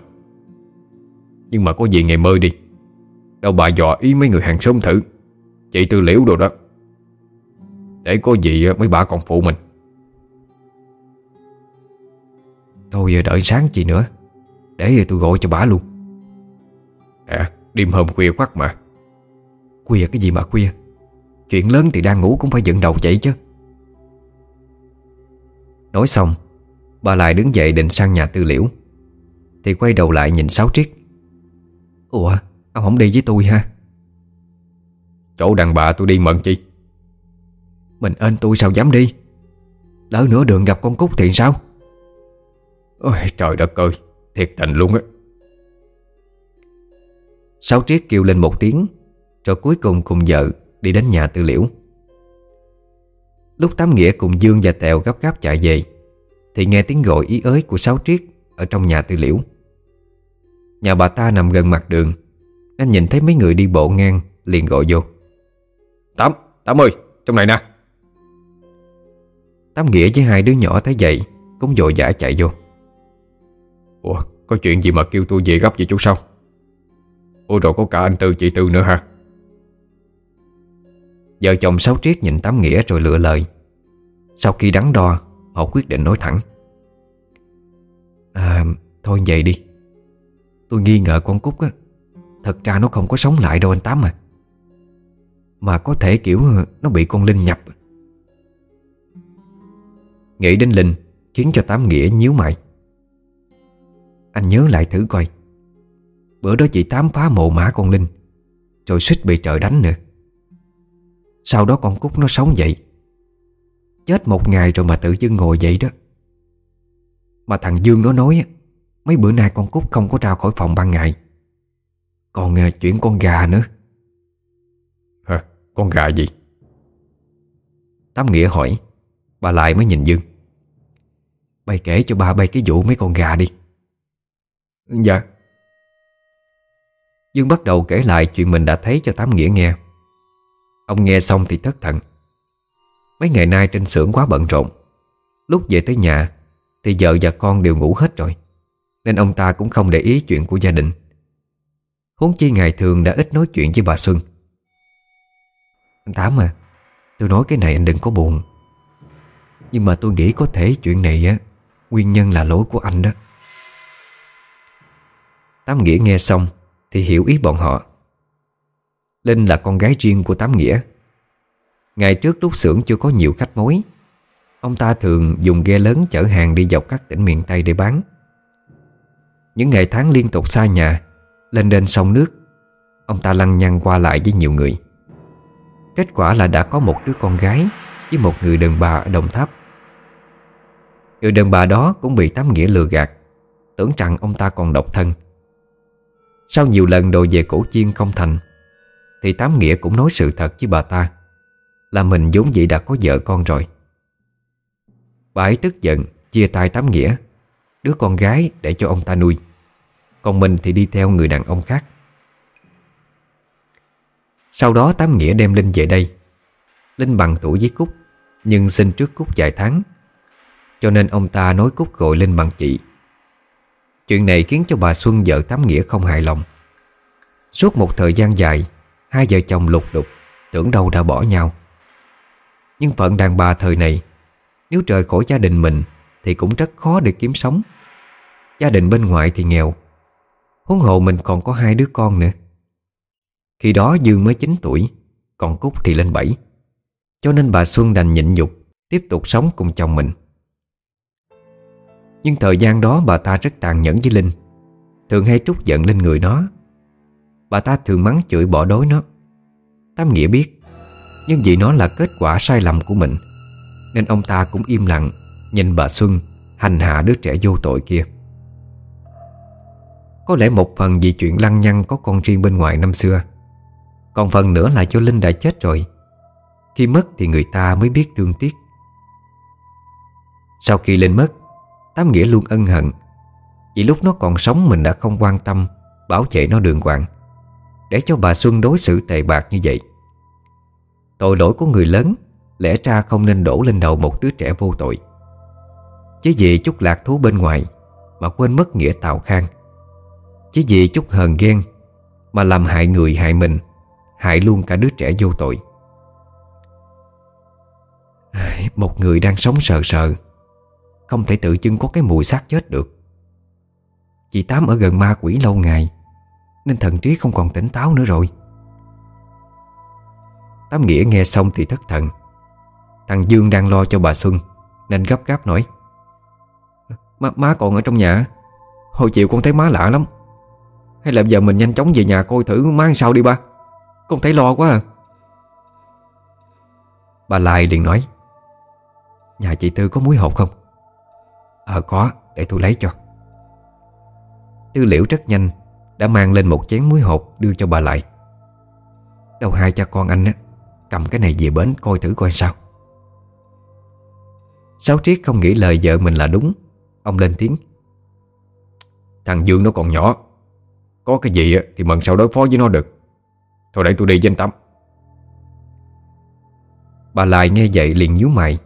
Nhưng mà có gì ngày mơ đi. Đâu bà dò ý mấy người hàng xóm thử. Chị tư liễu đồ đó. Để có gì mấy bà còn phụ mình. Thôi giờ đợi sáng chị nữa. Để tôi gọi cho bà luôn. À đêm hôm khuya khoắt mà. Khuya cái gì mà khuya? Chuyện lớn thì đang ngủ cũng phải dựng đầu dậy chứ. Nói xong Bà lại đứng dậy định sang nhà tư liễu Thì quay đầu lại nhìn Sáu Triết. Ủa Ông không đi với tôi ha Chỗ đàn bà tôi đi mận chi Mình ơn tôi sao dám đi? Lỡ nửa đường gặp con Cúc thì sao? Ôi trời đất ơi Thiệt tình luôn á. Sáu triết kêu lên một tiếng Rồi cuối cùng cùng vợ đi đến nhà tư liễu. Lúc Tám Nghĩa cùng Dương và Tèo gấp gáp chạy về Thì nghe tiếng gọi ý ới của Sáu Triết Ở trong nhà tư liễu. Nhà bà ta nằm gần mặt đường Nên nhìn thấy mấy người đi bộ ngang Liền gọi vô. Tám, Tám ơi, trong này nè. Tám Nghĩa với hai đứa nhỏ thấy vậy Cũng vội vã chạy vô. Ủa, có chuyện gì mà kêu tôi về gấp vậy chú sao? Ủa rồi có cả anh Tư chị Tư nữa hả? Vợ chồng Sáu Triết nhìn Tám Nghĩa rồi lựa lời. Sau khi đắn đo Họ quyết định nói thẳng À thôi vậy đi. Tôi nghi ngờ con Cúc á. Thật ra nó không có sống lại đâu anh Tám à. Mà có thể kiểu Nó bị con Linh nhập. Nghĩ đến Linh Khiến cho Tám Nghĩa nhíu mày. Anh nhớ lại thử coi. Bữa đó chị Tám phá mộ mã con Linh, Rồi suýt bị trời đánh nữa. Sau đó con Cúc nó sống dậy. Chết một ngày rồi mà tự dưng ngồi dậy đó. Mà thằng Dương nó nói Mấy bữa nay con Cúc không có ra khỏi phòng ban ngày. Còn à, chuyện con gà nữa. Hả? Con gà gì? Tám Nghĩa hỏi. Bà lại mới nhìn Dương. Bày kể cho bà bay cái vụ mấy con gà đi. Dạ. Dương bắt đầu kể lại chuyện mình đã thấy cho Tám Nghĩa nghe. Ông nghe xong thì thất thần Mấy ngày nay trên xưởng quá bận rộn. Lúc về tới nhà thì vợ và con đều ngủ hết rồi, Nên ông ta cũng không để ý chuyện của gia đình. Huống chi ngày thường đã ít nói chuyện với bà Xuân. Anh Tám à Tôi nói cái này anh đừng có buồn. Nhưng mà tôi nghĩ có thể chuyện này á, Nguyên nhân là lỗi của anh đó. Tám Nghĩa nghe xong Thì hiểu ý bọn họ. Linh là con gái riêng của Tám Nghĩa. Ngày trước lúc xưởng chưa có nhiều khách mối Ông ta thường dùng ghe lớn chở hàng đi dọc các tỉnh miền Tây để bán. Những ngày tháng liên tục xa nhà, Lên đên sông nước, Ông ta lăng nhăng qua lại với nhiều người. Kết quả là đã có một đứa con gái Với một người đàn bà ở Đồng Tháp. Người đàn bà đó cũng bị Tám Nghĩa lừa gạt, Tưởng rằng ông ta còn độc thân. Sau nhiều lần đồ về cổ chiên không thành, Thì Tám Nghĩa cũng nói sự thật với bà ta, Là mình vốn dĩ đã có vợ con rồi. Bà ấy tức giận, Chia tay Tám Nghĩa. Đứa con gái để cho ông ta nuôi. Còn mình thì đi theo người đàn ông khác. Sau đó Tám Nghĩa đem Linh về đây. Linh bằng tuổi với Cúc, Nhưng sinh trước Cúc vài tháng. Cho nên ông ta nói Cúc gọi Linh bằng chị. Chuyện này khiến cho bà Xuân vợ Tám Nghĩa không hài lòng. Suốt một thời gian dài, Hai vợ chồng lục đục Tưởng đâu đã bỏ nhau. Nhưng phận đàn bà thời này nếu rời khỏi gia đình mình, Thì cũng rất khó để kiếm sống. Gia đình bên ngoại thì nghèo. Huống hộ mình còn có hai đứa con nữa. Khi đó Dương mới 9 tuổi, Còn Cúc thì lên 7 Cho nên bà Xuân đành nhịn nhục, Tiếp tục sống cùng chồng mình. Nhưng thời gian đó bà ta rất tàn nhẫn với Linh. Thường hay trút giận lên người nó. Bà ta thường mắng chửi bỏ đối nó. Tam Nghĩa biết, Nhưng vì nó là kết quả sai lầm của mình nên ông ta cũng im lặng, Nhìn bà Xuân hành hạ đứa trẻ vô tội kia. Có lẽ một phần vì chuyện lăng nhăng có con riêng bên ngoài năm xưa, Còn phần nữa là cho Linh đã chết rồi. Khi mất thì người ta mới biết thương tiếc. Sau khi Linh mất, Tám Nghĩa luôn ân hận chỉ lúc nó còn sống mình đã không quan tâm, Bảo vệ nó đường hoàng, Để cho bà Xuân đối xử tệ bạc như vậy. Tội lỗi của người lớn Lẽ ra không nên đổ lên đầu một đứa trẻ vô tội. Chứ vì chút lạc thú bên ngoài Mà quên mất nghĩa tào khang. Chứ vì chút hờn ghen Mà làm hại người hại mình Hại luôn cả đứa trẻ vô tội. Một người đang sống sợ sợ, Không thể tự chưng có cái mùi xác chết được. Chị Tám ở gần ma quỷ lâu ngày Nên thần trí không còn tỉnh táo nữa rồi. Tám Nghĩa nghe xong thì thất thần. Thằng Dương đang lo cho bà Xuân Nên gấp gáp nói. Má, má còn ở trong nhà? Hồi chiều con thấy má lạ lắm. Hay là giờ mình nhanh chóng về nhà coi thử má sao đi ba? Con thấy lo quá à. Bà Lai liền nói. Nhà chị Tư có muối hột không? Ờ có, để tôi lấy cho. Tư liễu rất nhanh Đã mang lên một chén muối hột đưa cho bà lại đầu hai cha con anh á Cầm cái này về bến coi thử coi sao. Sáu Triết không nghĩ lời vợ mình là đúng. Ông lên tiếng. Thằng Dương nó còn nhỏ. Có cái gì thì mần sao đối phó với nó được. Thôi để tôi đi với anh Tâm Bà lại nghe vậy liền nhíu mày.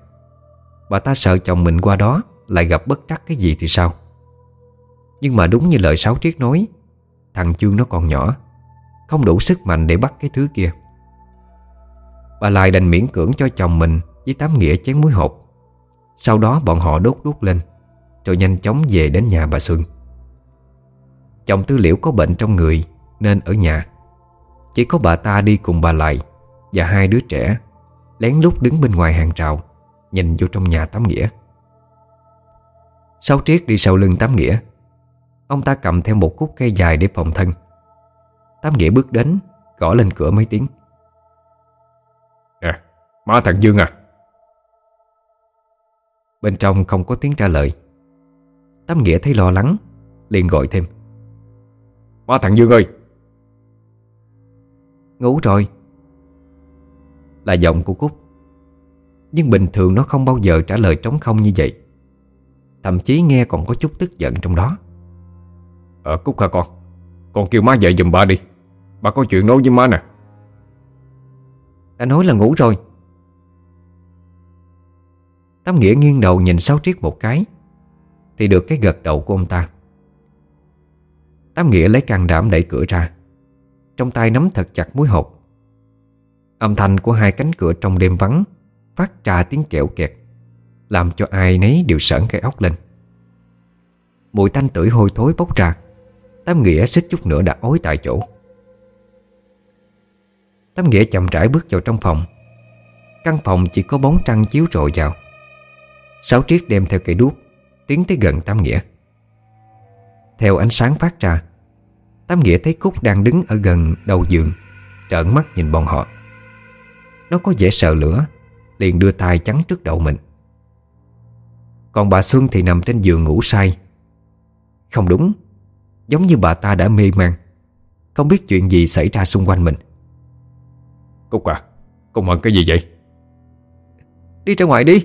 Bà ta sợ chồng mình qua đó Lại gặp bất trắc cái gì thì sao? Nhưng mà đúng như lời Sáu Triết nói, Thằng Dương nó còn nhỏ, Không đủ sức mạnh để bắt cái thứ kia. Bà lại đành miễn cưỡng cho chồng mình Với tám nghĩa chén muối hộp sau đó bọn họ đốt đuốc lên Rồi nhanh chóng về đến nhà bà Xuân. Chồng tư liễu có bệnh trong người Nên ở nhà. Chỉ có bà ta đi cùng bà lại Và hai đứa trẻ Lén lút đứng bên ngoài hàng rào Nhìn vô trong nhà Tám Nghĩa. Sáu Triết đi sau lưng Tám Nghĩa Ông ta cầm theo một khúc cây dài để phòng thân. Tám Nghĩa bước đến Gõ lên cửa mấy tiếng. Nè, má thằng Dương à Bên trong không có tiếng trả lời. Tâm Nghĩa thấy lo lắng, liền gọi thêm. Ba thằng Dương ơi! Ngủ rồi. Là giọng của Cúc. Nhưng bình thường nó không bao giờ trả lời trống không như vậy. Thậm chí nghe còn có chút tức giận trong đó. Ờ Cúc hả con? Con kêu má dậy giùm ba đi. Ba có chuyện nói với má nè. Đã nói là ngủ rồi. Tám Nghĩa nghiêng đầu nhìn Sáu Triết một cái, Thì được cái gật đầu của ông ta. Tám Nghĩa lấy can đảm đẩy cửa ra, Trong tay nắm thật chặt muối hột. Âm thanh của hai cánh cửa trong đêm vắng Phát ra tiếng kẹo kẹt, Làm cho ai nấy đều sởn cái óc lên. Mùi tanh tưởi hôi thối bốc ra, Tám Nghĩa xích chút nữa đã ối tại chỗ. Tám Nghĩa chậm rãi bước vào trong phòng. Căn phòng chỉ có bóng trăng chiếu rọi vào. Sáu Triết đem theo cây đuốc Tiến tới gần Tám Nghĩa. Theo ánh sáng phát ra Tám Nghĩa thấy Cúc đang đứng ở gần đầu giường Trợn mắt nhìn bọn họ. Nó có vẻ sợ lửa Liền đưa tay chắn trước đầu mình. Còn bà Xuân thì nằm trên giường ngủ say. Không đúng Giống như bà ta đã mê man Không biết chuyện gì xảy ra xung quanh mình. Cúc à Con mận cái gì vậy? Đi ra ngoài đi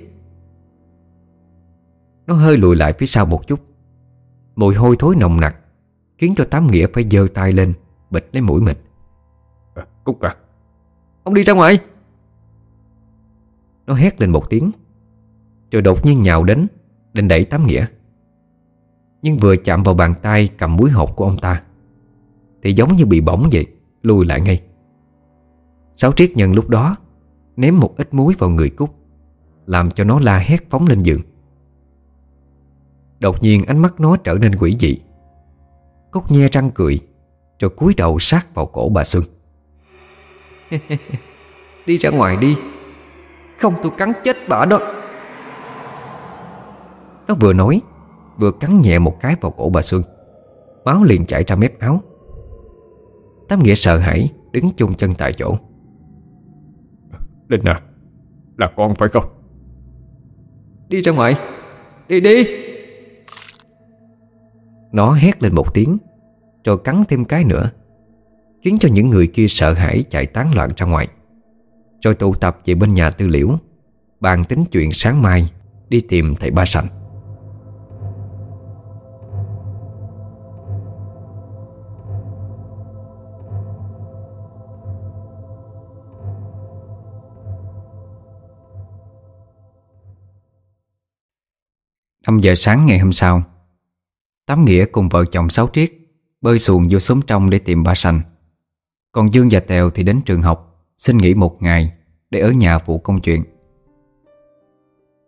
Nó hơi lùi lại phía sau một chút. Mùi hôi thối nồng nặc Khiến cho Tám Nghĩa phải giơ tay lên Bịt lấy mũi mình. À, Cúc à. Ông đi ra ngoài. Nó hét lên một tiếng Rồi đột nhiên nhào đến Định đẩy Tám Nghĩa. Nhưng vừa chạm vào bàn tay cầm muối hột của ông ta Thì giống như bị bỏng vậy Lùi lại ngay. Sáu triết nhân lúc đó Ném một ít muối vào người Cúc Làm cho nó la hét phóng lên giường Đột nhiên ánh mắt nó trở nên quỷ dị. Cúc nhe răng cười Rồi cúi đầu sát vào cổ bà Xuân. Đi ra ngoài đi. Không tôi cắn chết bà đó. Nó vừa nói Vừa cắn nhẹ một cái vào cổ bà Xuân. Máu liền chảy ra mép áo. Tám Nghĩa sợ hãi Đứng chung chân tại chỗ. Linh à Là con phải không? Đi ra ngoài. Đi đi nó hét lên một tiếng, Rồi cắn thêm cái nữa, Khiến cho những người kia sợ hãi chạy tán loạn ra ngoài. Rồi tụ tập về bên nhà tư liễu, Bàn tính chuyện sáng mai Đi tìm thầy ba sành. Năm giờ sáng ngày hôm sau Tám Nghĩa cùng vợ chồng Sáu Triết Bơi xuồng vô súng trong để tìm ba sành Còn Dương và Tèo thì đến trường học Xin nghỉ một ngày Để ở nhà phụ công chuyện.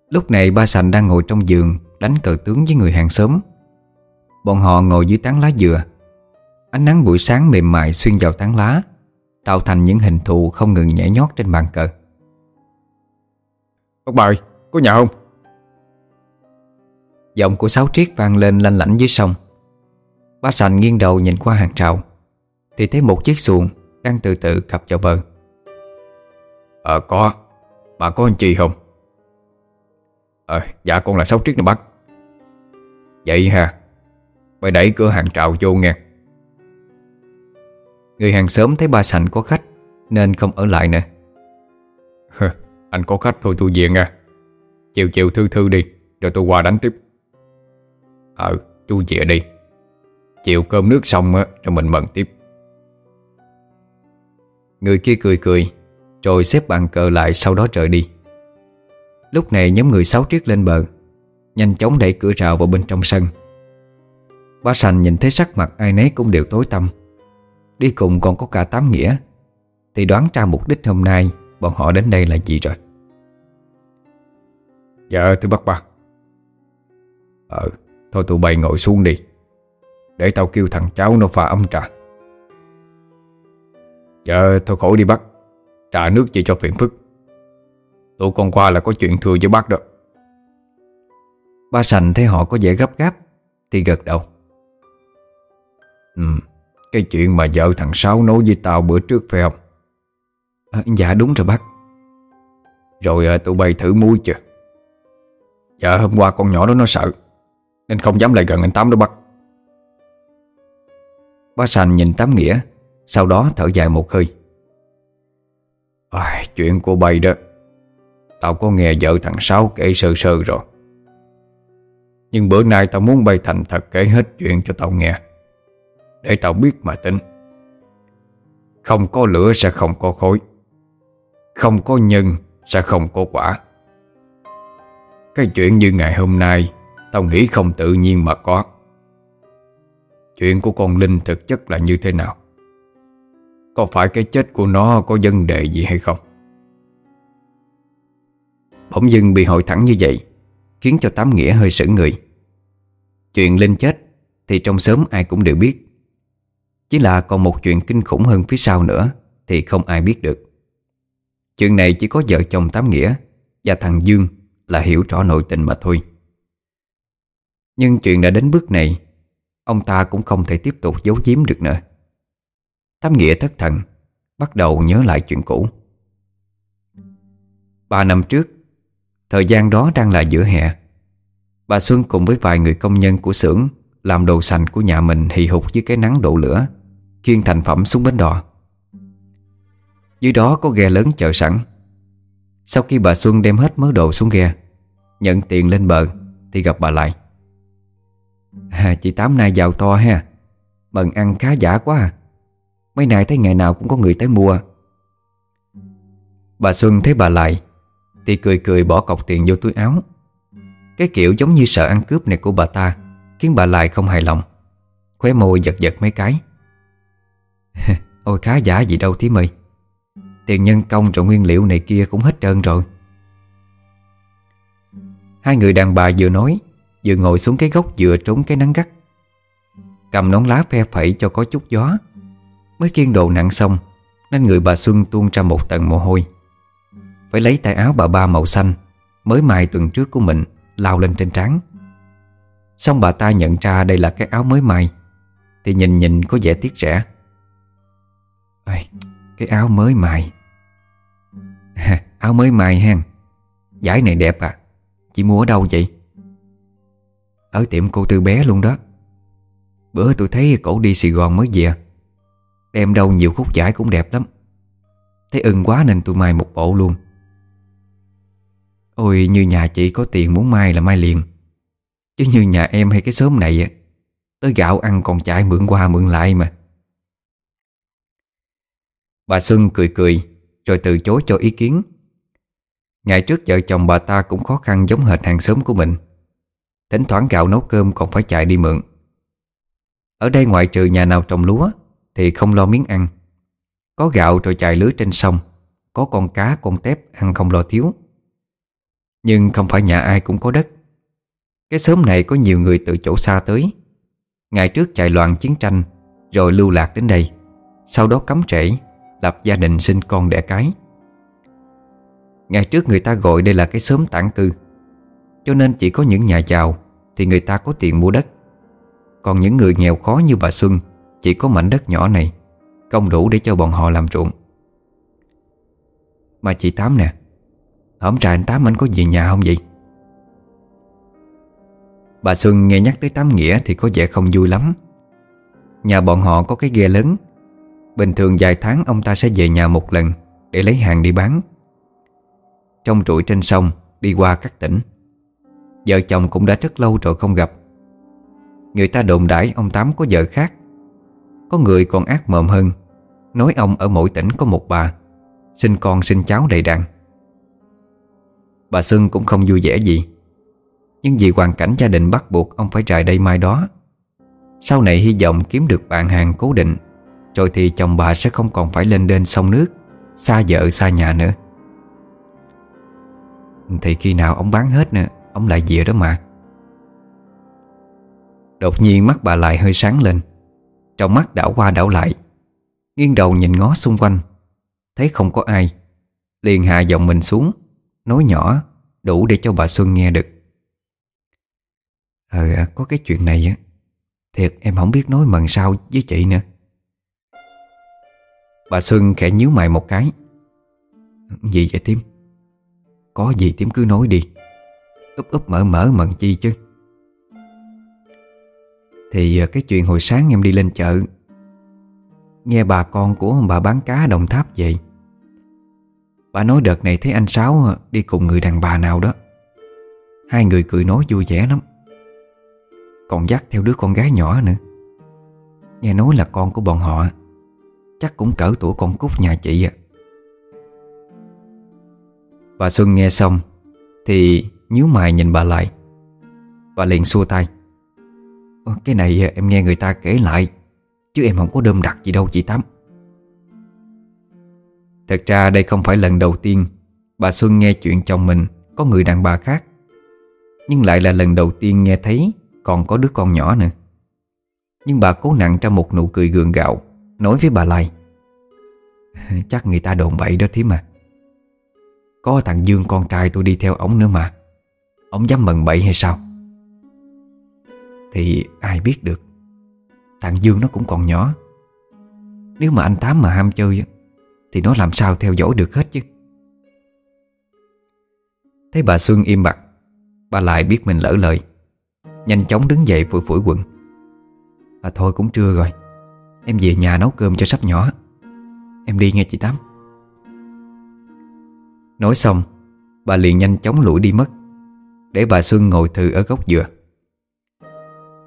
Lúc này ba sành đang ngồi trong giường Đánh cờ tướng với người hàng xóm. Bọn họ ngồi dưới tán lá dừa. Ánh nắng buổi sáng mềm mại xuyên vào tán lá Tạo thành những hình thù không ngừng nhảy nhót trên bàn cờ. Ông bà ơi, có nhà không? Giọng của Sáu Triết vang lên lanh lảnh dưới sông. Ba sành nghiêng đầu nhìn qua hàng trào Thì thấy một chiếc xuồng Đang từ từ cập vào bờ. Ờ có. Bà có anh chị không? Ờ dạ con là Sáu Triết nè bác. Vậy ha. Mày đẩy cửa hàng trào vô nghe. Người hàng xóm thấy ba sành có khách Nên không ở lại nữa. Anh có khách thôi tôi về nha Chiều chiều thư thư đi Rồi tôi qua đánh tiếp Ờ tôi về đi. Chiều cơm nước xong á Rồi mình mần tiếp. Người kia cười cười Rồi xếp bàn cờ lại sau đó rời đi. Lúc này nhóm người sáu triết lên bờ Nhanh chóng đẩy cửa rào vào bên trong sân. Ba sành nhìn thấy sắc mặt ai nấy cũng đều tối tăm. Đi cùng còn có cả tám nghĩa Thì đoán ra mục đích hôm nay Bọn họ đến đây là gì rồi. Dạ thưa bác ba. Ờ Thôi tụi bay ngồi xuống đi. Để tao kêu thằng cháu nó pha ấm trà. Dạ thôi khỏi đi bác. Trà nước chỉ cho phiền phức. Tụi con qua là có chuyện thừa với bác đó. Ba sành thấy họ có vẻ gấp gáp Thì gật đầu. Ừ Cái chuyện mà vợ thằng Sáu nói với tao bữa trước phải không? À, Dạ đúng rồi bác. Rồi à, tụi bay thử muối chưa? Dạ hôm qua con nhỏ đó nó sợ nên không dám lại gần anh Tám đâu bác. Ba sành nhìn Tám Nghĩa Sau đó thở dài một hơi. À, Chuyện của bay đó. Tao có nghe vợ thằng Sáu kể sơ sơ rồi. Nhưng bữa nay tao muốn bay thành thật kể hết chuyện cho tao nghe. Để tao biết mà tính. Không có lửa sẽ không có khói. Không có nhân sẽ không có quả. Cái chuyện như ngày hôm nay Tao nghĩ không tự nhiên mà có. Chuyện của con Linh thực chất là như thế nào? Có phải cái chết của nó có vấn đề gì hay không? Bỗng dưng bị hội thẳng như vậy, Khiến cho Tám Nghĩa hơi sững người. Chuyện Linh chết Thì trong sớm ai cũng đều biết. Chỉ là còn một chuyện kinh khủng hơn phía sau nữa Thì không ai biết được. Chuyện này chỉ có vợ chồng Tám Nghĩa Và thằng Dương là hiểu rõ nội tình mà thôi. Nhưng chuyện đã đến bước này, Ông ta cũng không thể tiếp tục giấu giếm được nữa. Thám Nghĩa thất thần Bắt đầu nhớ lại chuyện cũ. Ba năm trước, Thời gian đó đang là giữa hè, Bà Xuân cùng với vài người công nhân của xưởng Làm đồ sành của nhà mình hì hục dưới cái nắng độ lửa Khiên thành phẩm xuống bến đò. Dưới đó có ghe lớn chờ sẵn. Sau khi bà Xuân đem hết mớ đồ xuống ghe, Nhận tiền lên bờ Thì gặp bà lại à, Chị Tám nay giàu to ha. Bần ăn khá giả quá à. Mấy nay thấy ngày nào cũng có người tới mua. Bà Xuân thấy bà lại thì cười cười bỏ cọc tiền vô túi áo. Cái kiểu giống như sợ ăn cướp này của bà ta Khiến bà lại không hài lòng. Khóe môi giật giật mấy cái. Ôi khá giả gì đâu tí mày Tiền nhân công rồi nguyên liệu này kia cũng hết trơn rồi. Hai người đàn bà vừa nói Vừa ngồi xuống cái gốc dựa trốn cái nắng gắt. Cầm nón lá phe phẩy cho có chút gió. Mới kiên đồ nặng xong Nên người bà Xuân tuôn ra một tầng mồ hôi. Phải lấy tay áo bà ba màu xanh Mới mài tuần trước của mình Lao lên trên trán. Xong bà ta nhận ra đây là cái áo mới mài, Thì nhìn nhìn có vẻ tiếc rẻ. Ê, Cái áo mới mài, Áo mới mài hen. Giải này đẹp à. Chị mua ở đâu vậy? Ở tiệm cô Tư bé luôn đó. Bữa tôi thấy cổ đi Sài Gòn mới về. Đem đâu nhiều khúc giải cũng đẹp lắm. Thấy ưng quá nên tôi mai một bộ luôn. Ôi, như nhà chị có tiền muốn mai là mai liền. Chứ như nhà em hay cái xóm này Tới gạo ăn còn chạy mượn qua mượn lại mà. Bà Xuân cười cười, Rồi từ chối cho ý kiến. Ngày trước vợ chồng bà ta cũng khó khăn giống hệt hàng xóm của mình. Thỉnh thoảng gạo nấu cơm còn phải chạy đi mượn. Ở đây ngoại trừ nhà nào trồng lúa Thì không lo miếng ăn. Có gạo rồi chạy lưới trên sông, Có con cá, con tép ăn không lo thiếu. Nhưng không phải nhà ai cũng có đất. Cái xóm này có nhiều người từ chỗ xa tới. Ngày trước chạy loạn chiến tranh, Rồi lưu lạc đến đây. Sau đó cắm trễ, Lập gia đình sinh con đẻ cái. Ngày trước người ta gọi đây là cái xóm tản cư. Cho nên chỉ có những nhà giàu Thì người ta có tiền mua đất. Còn những người nghèo khó như bà Xuân Chỉ có mảnh đất nhỏ này, Không đủ để cho bọn họ làm ruộng. Mà chị Tám nè, Hôm trà anh Tám anh có về nhà không vậy? Bà Xuân nghe nhắc tới Tám Nghĩa thì có vẻ không vui lắm. Nhà bọn họ có cái ghe lớn. Bình thường vài tháng ông ta sẽ về nhà một lần Để lấy hàng đi bán. Trong trụi trên sông Đi qua các tỉnh. Vợ chồng cũng đã rất lâu rồi không gặp. Người ta đồn đãi ông Tám có vợ khác. Có người còn ác mồm hơn. Nói ông ở mỗi tỉnh có một bà. Sinh con, sinh cháu đầy đặn Bà sưng cũng không vui vẻ gì. Nhưng vì hoàn cảnh gia đình bắt buộc Ông phải trải đây mai đó. Sau này hy vọng kiếm được bạn hàng cố định. Rồi thì chồng bà sẽ không còn phải lên đên sông nước, Xa vợ xa nhà nữa. Thì khi nào ông bán hết nữa? Ông lại về đó mà. Đột nhiên mắt bà lại hơi sáng lên. Trong mắt đảo qua đảo lại, Nghiêng đầu nhìn ngó xung quanh. Thấy không có ai. Liền hạ giọng mình xuống, Nói nhỏ, đủ để cho bà Xuân nghe được. Ờ à, có cái chuyện này á. Thiệt, em không biết nói mần sao với chị nữa. Bà Xuân khẽ nhíu mày một cái. Gì vậy Tím Có gì Tím cứ nói đi. Úp úp mở mở mần chi chứ. Thì à, cái chuyện hồi sáng em đi lên chợ, Nghe bà con của bà bán cá đồng tháp vậy Bà nói đợt này thấy anh Sáu à, đi cùng người đàn bà nào đó. Hai người cười nói vui vẻ lắm. Còn dắt theo đứa con gái nhỏ nữa. Nghe nói là con của bọn họ, Chắc cũng cỡ tuổi con Cúc nhà chị à. Bà Xuân nghe xong, Thì nhíu mày nhìn bà lại. Bà liền xua tay. Cái này em nghe người ta kể lại, Chứ em không có đơm đặt gì đâu chị Tám. Thật ra đây không phải lần đầu tiên Bà Xuân nghe chuyện chồng mình Có người đàn bà khác, Nhưng lại là lần đầu tiên nghe thấy Còn có đứa con nhỏ nữa. Nhưng bà cố nặng trong một nụ cười gượng gạo, Nói với bà Lai Chắc người ta đồn bậy đó thím mà Có thằng Dương con trai tôi đi theo ổng nữa mà. Ông dám mần bậy hay sao? Thì ai biết được. Thằng Dương nó cũng còn nhỏ. Nếu mà anh Tám mà ham chơi thì nó làm sao theo dõi được hết chứ? Thấy bà Xuân im bặt, Bà lại biết mình lỡ lời. Nhanh chóng đứng dậy phủi phủi quần. À thôi cũng trưa rồi. Em về nhà nấu cơm cho sắp nhỏ. Em đi nghe chị Tám. Nói xong, Bà liền nhanh chóng lủi đi mất. Để bà Xuân ngồi thư ở góc dừa.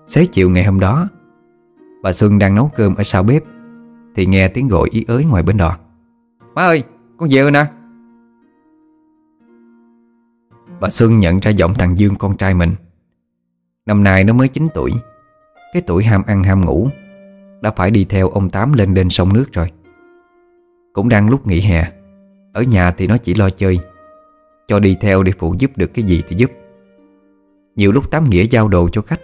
Xế chiều ngày hôm đó, Bà Xuân đang nấu cơm ở sau bếp, Thì nghe tiếng gọi ý ới ngoài bên đò Má ơi, con về rồi nè. Bà Xuân nhận ra giọng thằng Dương con trai mình. Năm nay nó mới 9 tuổi, Cái tuổi ham ăn ham ngủ, Đã phải đi theo ông Tám lên đên sông nước rồi. Cũng đang lúc nghỉ hè, Ở nhà thì nó chỉ lo chơi, Cho đi theo để phụ giúp được cái gì thì giúp. Nhiều lúc Tám Nghĩa giao đồ cho khách,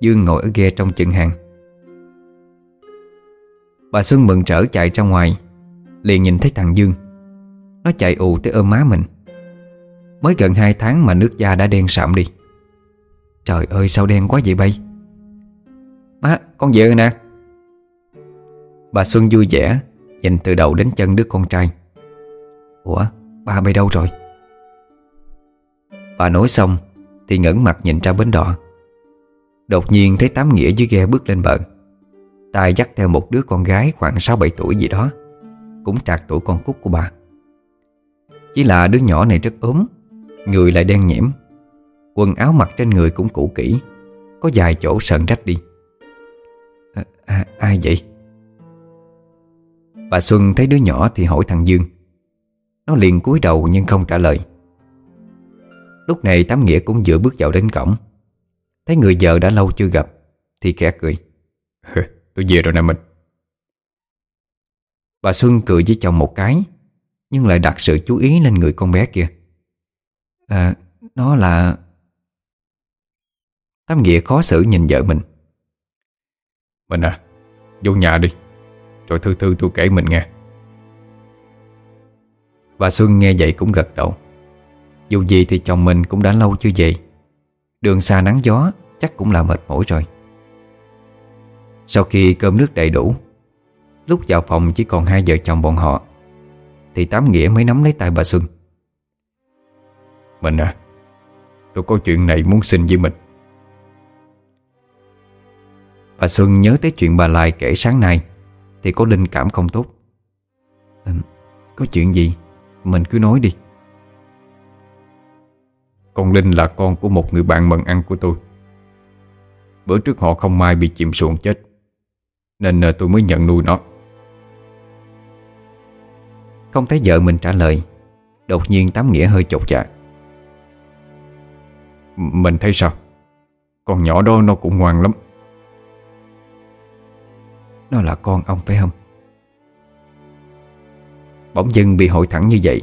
Dương ngồi ở ghe trong chừng hàng. Bà Xuân mừng trở chạy ra ngoài, Liền nhìn thấy thằng Dương. Nó chạy ù tới ôm má mình. Mới gần 2 tháng mà nước da đã đen sạm đi. Trời ơi, sao đen quá vậy bay? Má, con về rồi nè. Bà Xuân vui vẻ, Nhìn từ đầu đến chân đứa con trai. Ủa, ba bay đâu rồi? Bà nói xong thì ngẩng mặt nhìn ra bến đò Đột nhiên thấy Tám Nghĩa dưới ghe bước lên bờ. Tay dắt theo một đứa con gái khoảng 6-7 tuổi gì đó cũng trạc tuổi con Cúc của bà. Chỉ là đứa nhỏ này rất ốm Người lại đen nhiễm, Quần áo mặc trên người cũng cũ kỹ Có vài chỗ sần rách đi. À, à, Ai vậy? Bà Xuân thấy đứa nhỏ thì hỏi thằng Dương. Nó liền cúi đầu nhưng không trả lời. Lúc này Tám Nghĩa cũng vừa bước vào đến cổng. Thấy người vợ đã lâu chưa gặp Thì khẽ cười. Tôi về rồi nè mình. Bà Xuân cười với chồng một cái Nhưng lại đặt sự chú ý lên người con bé kia. À Nó là Tám Nghĩa khó xử nhìn vợ mình. Mình à Vô nhà đi. Rồi thư thư tôi kể mình nghe. Bà Xuân nghe vậy cũng gật đầu dù gì thì chồng mình cũng đã lâu chưa về. Đường xa nắng gió Chắc cũng là mệt mỏi rồi. Sau khi cơm nước đầy đủ, Lúc vào phòng chỉ còn hai vợ chồng bọn họ, Thì Tám Nghĩa mới nắm lấy tay bà Xuân. Mình à Tôi có chuyện này muốn xin với mình. Bà Xuân nhớ tới chuyện bà Lai kể sáng nay, Thì có linh cảm không tốt. Có chuyện gì? Mình cứ nói đi. Con Linh là con của một người bạn mần ăn của tôi. Bữa trước họ không may bị chìm xuồng chết, Nên ờ, tôi mới nhận nuôi nó. Không thấy vợ mình trả lời, Đột nhiên Tám Nghĩa hơi chột dạ. Mình thấy sao? Con nhỏ đó nó cũng ngoan lắm. Nó là con ông phải không? Bỗng dưng bị hội thẳng như vậy,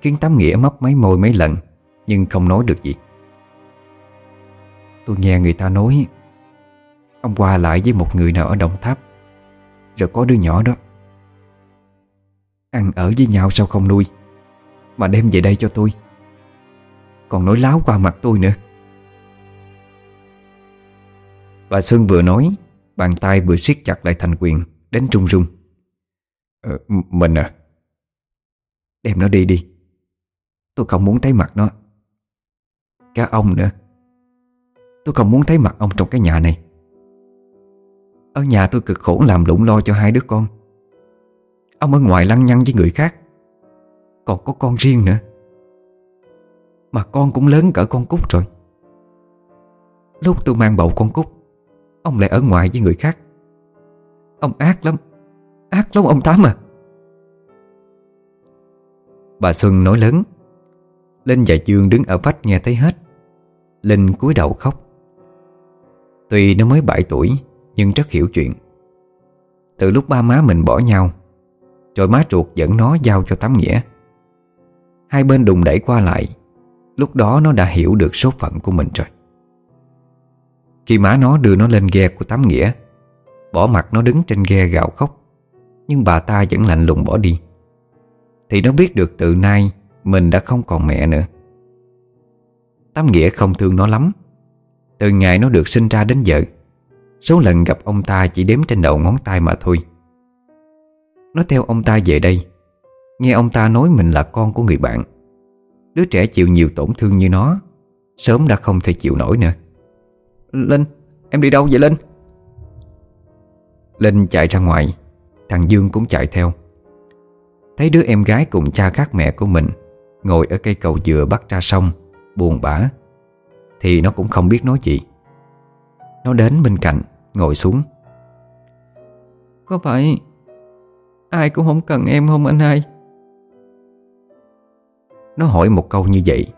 Khiến Tám Nghĩa mấp máy môi mấy lần. Nhưng không nói được gì. Tôi nghe người ta nói Ông qua lại với một người nào ở Đồng Tháp Rồi có đứa nhỏ đó. Ăn ở với nhau sao không nuôi Mà đem về đây cho tôi. Còn nói láo qua mặt tôi nữa. Bà Xuân vừa nói Bàn tay vừa siết chặt lại thành quyền Đến trung rung ờ, Mình à? Đem nó đi đi. Tôi không muốn thấy mặt nó. Cả ông nữa. Tôi không muốn thấy mặt ông trong cái nhà này. Ở nhà tôi cực khổ làm lụng lo cho hai đứa con. Ông ở ngoài lăng nhăng với người khác. Còn có con riêng nữa. Mà con cũng lớn cỡ con Cúc rồi. Lúc tôi mang bầu con Cúc, Ông lại ở ngoài với người khác. Ông ác lắm. Ác lắm ông Tám à. Bà Xuân nói lớn Linh và Dương đứng ở vách nghe thấy hết. Linh cúi đầu khóc. Tuy nó mới 7 tuổi, Nhưng rất hiểu chuyện. Từ lúc ba má mình bỏ nhau Rồi má ruột dẫn nó giao cho Tám Nghĩa. Hai bên đùng đẩy qua lại, Lúc đó nó đã hiểu được số phận của mình rồi. Khi má nó đưa nó lên ghe của Tám Nghĩa, Bỏ mặt nó đứng trên ghe gào khóc, Nhưng bà ta vẫn lạnh lùng bỏ đi. Thì nó biết được từ nay Mình đã không còn mẹ nữa. Tám Nghĩa không thương nó lắm. Từ ngày nó được sinh ra đến giờ Số lần gặp ông ta chỉ đếm trên đầu ngón tay mà thôi. Nó theo ông ta về đây Nghe ông ta nói mình là con của người bạn. Đứa trẻ chịu nhiều tổn thương như nó Sớm đã không thể chịu nổi nữa. Linh, em đi đâu vậy Linh? Linh chạy ra ngoài Thằng Dương cũng chạy theo. Thấy đứa em gái cùng cha khác mẹ của mình Ngồi ở cây cầu dừa bắt ra sông Buồn bã thì nó cũng không biết nói gì. Nó đến bên cạnh Ngồi xuống. Có phải Ai cũng không cần em không anh hai? Nó hỏi một câu như vậy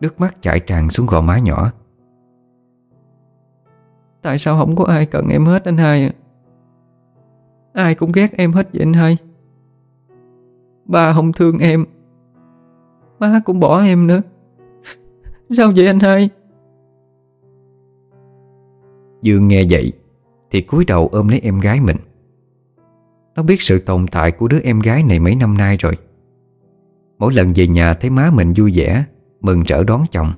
Nước mắt chảy tràn xuống gò má nhỏ. Tại sao không có ai cần em hết anh hai Ai cũng ghét em hết vậy anh hai. Ba không thương em Má cũng bỏ em nữa Sao vậy anh hai? Dương nghe vậy Thì cúi đầu ôm lấy em gái mình. Nó biết sự tồn tại của đứa em gái này mấy năm nay rồi. Mỗi lần về nhà thấy má mình vui vẻ, Mừng rỡ đón chồng,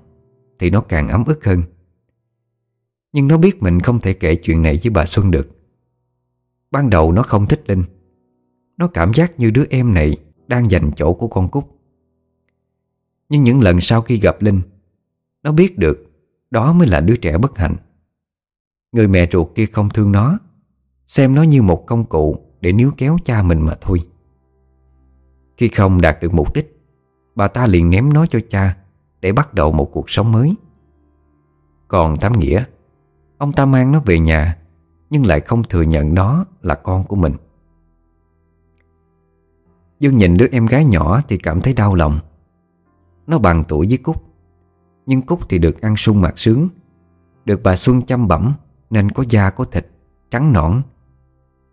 Thì nó càng ấm ức hơn. Nhưng nó biết mình không thể kể chuyện này với bà Xuân được. Ban đầu nó không thích Linh. Nó cảm giác như đứa em này Đang giành chỗ của con Cúc. Nhưng những lần sau khi gặp Linh nó biết được Đó mới là đứa trẻ bất hạnh. Người mẹ ruột kia không thương nó, Xem nó như một công cụ Để níu kéo cha mình mà thôi. Khi không đạt được mục đích, Bà ta liền ném nó cho cha Để bắt đầu một cuộc sống mới. Còn Tám Nghĩa, Ông ta mang nó về nhà Nhưng lại không thừa nhận nó là con của mình. Dương nhìn đứa em gái nhỏ Thì cảm thấy đau lòng. Nó bằng tuổi với Cúc. Nhưng Cúc thì được ăn sung mặt sướng. Được bà Xuân chăm bẩm, nên có da có thịt, Trắng nõn.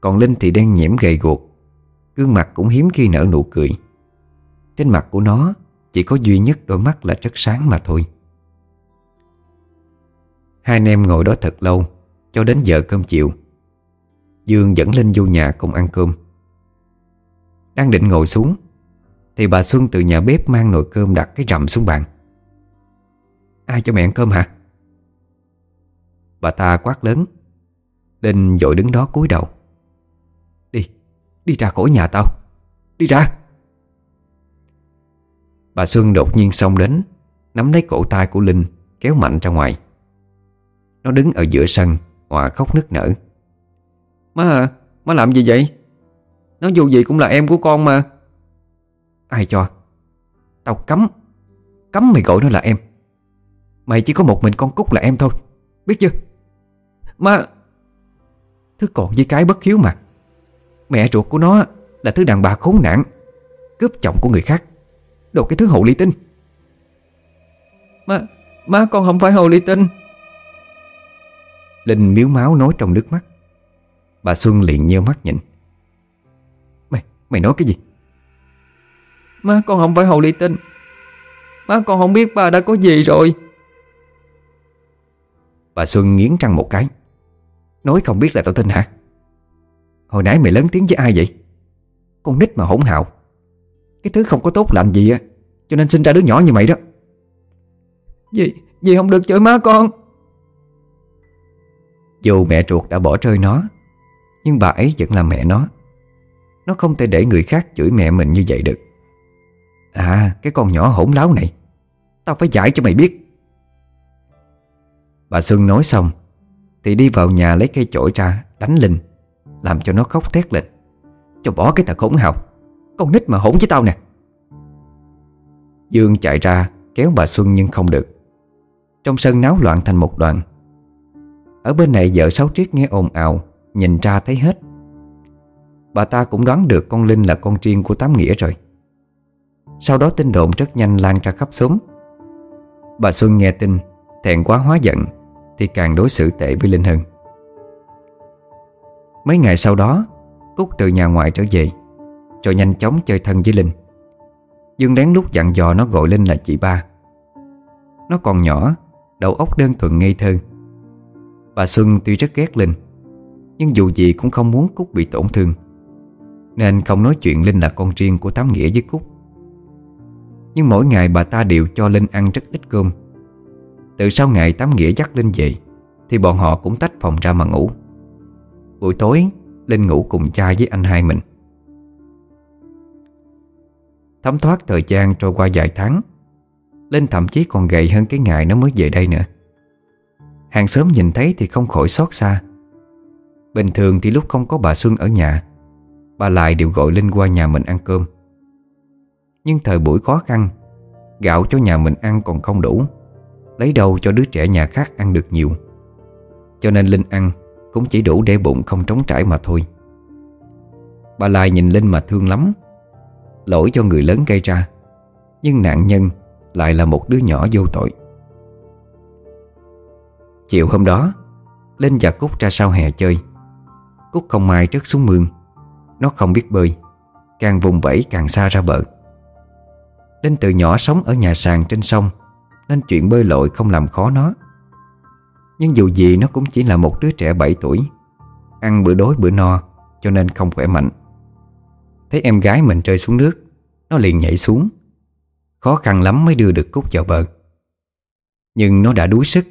Còn Linh thì đen nhiễm gầy guộc. Gương mặt cũng hiếm khi nở nụ cười. Trên mặt của nó, Chỉ có duy nhất đôi mắt là rất sáng mà thôi. Hai anh em ngồi đó thật lâu, Cho đến giờ cơm chiều. Dương dẫn Linh vô nhà cùng ăn cơm. Đang định ngồi xuống, Thì bà Xuân từ nhà bếp mang nồi cơm đặt cái rầm xuống bàn. Ai cho mẹ ăn cơm hả? Bà ta quát lớn. Linh dội đứng đó cúi đầu. Đi, đi ra khỏi nhà tao. Đi ra. Bà Xuân đột nhiên xông đến Nắm lấy cổ tay của Linh Kéo mạnh ra ngoài. Nó đứng ở giữa sân Hòa khóc nức nở. Má à, má làm gì vậy? Nó dù gì cũng là em của con mà. Ai cho? Tao cấm. Cấm mày gọi nó là em. Mày chỉ có một mình con Cúc là em thôi. Biết chưa? Mà Thứ còn với cái bất hiếu mà. Mẹ ruột của nó là thứ đàn bà khốn nạn Cướp chồng của người khác. Đồ cái thứ hậu ly tinh. Má Má con không phải hậu ly tinh. Linh miếu máu nói trong nước mắt. Bà Xuân liền nheo mắt nhìn. Mày, mày nói cái gì? Má con không phải hậu ly tinh. Má con không biết ba đã có gì rồi. Bà Xuân nghiến răng một cái. Nói không biết là tao tin hả? Hồi nãy mày lớn tiếng với ai vậy? Con nít mà hỗn hào. Cái thứ không có tốt lành gì á Cho nên sinh ra đứa nhỏ như mày đó. Dì, dì không được chửi má con? Dù mẹ ruột đã bỏ rơi nó Nhưng bà ấy vẫn là mẹ nó. Nó không thể để người khác chửi mẹ mình như vậy được. À cái con nhỏ hỗn láo này Tao phải giải cho mày biết. Bà Xuân nói xong, Thì đi vào nhà lấy cây chổi ra, Đánh Linh, Làm cho nó khóc thét lên. Cho bỏ cái thằng khốn hào Con nít mà hỗn với tao nè. Dương chạy ra, kéo bà Xuân nhưng không được. Trong sân náo loạn thành một đoạn Ở bên này vợ Sáu Triết nghe ồn ào, Nhìn ra thấy hết. Bà ta cũng đoán được con Linh là con riêng của Tám Nghĩa rồi. Sau đó tin đồn rất nhanh lan ra khắp xóm. Bà Xuân nghe tin, Thẹn quá hóa giận. Thì càng đối xử tệ với Linh hơn Mấy ngày sau đó, Cúc từ nhà ngoại trở về, Rồi nhanh chóng chơi thân với Linh. Dương lén lúc dặn dò nó gọi Linh là chị ba. Nó còn nhỏ, Đầu óc đơn thuần ngây thơ. Bà Xuân tuy rất ghét Linh, Nhưng dù gì cũng không muốn Cúc bị tổn thương, Nên không nói chuyện Linh là con riêng của Tám Nghĩa với Cúc. Nhưng mỗi ngày bà ta đều cho Linh ăn rất ít cơm từ sau ngày Tám Nghĩa dắt Linh về, Thì bọn họ cũng tách phòng ra mà ngủ. Buổi tối, Linh ngủ cùng cha với anh hai mình. Thấm thoát thời gian trôi qua vài tháng, Linh thậm chí còn gầy hơn cái ngày nó mới về đây nữa. Hàng xóm nhìn thấy thì không khỏi xót xa. Bình thường thì lúc không có bà Xuân ở nhà, Bà lại đều gọi Linh qua nhà mình ăn cơm. Nhưng thời buổi khó khăn, Gạo cho nhà mình ăn còn không đủ. Lấy đâu cho đứa trẻ nhà khác ăn được nhiều. Cho nên Linh ăn Cũng chỉ đủ để bụng không trống trải mà thôi. Bà lai nhìn Linh mà thương lắm, Lỗi cho người lớn gây ra, Nhưng nạn nhân lại là một đứa nhỏ vô tội. Chiều hôm đó, Linh và Cúc ra sau hè chơi. Cúc không may rớt xuống mương, Nó không biết bơi, Càng vùng vẫy càng xa ra bờ. Linh từ nhỏ sống ở nhà sàn trên sông nên chuyện bơi lội không làm khó nó. Nhưng dù gì nó cũng chỉ là một đứa trẻ 7 tuổi, Ăn bữa đói bữa no, Cho nên không khỏe mạnh. Thấy em gái mình rơi xuống nước, Nó liền nhảy xuống. Khó khăn lắm mới đưa được Cúc vào bờ. Nhưng nó đã đuối sức,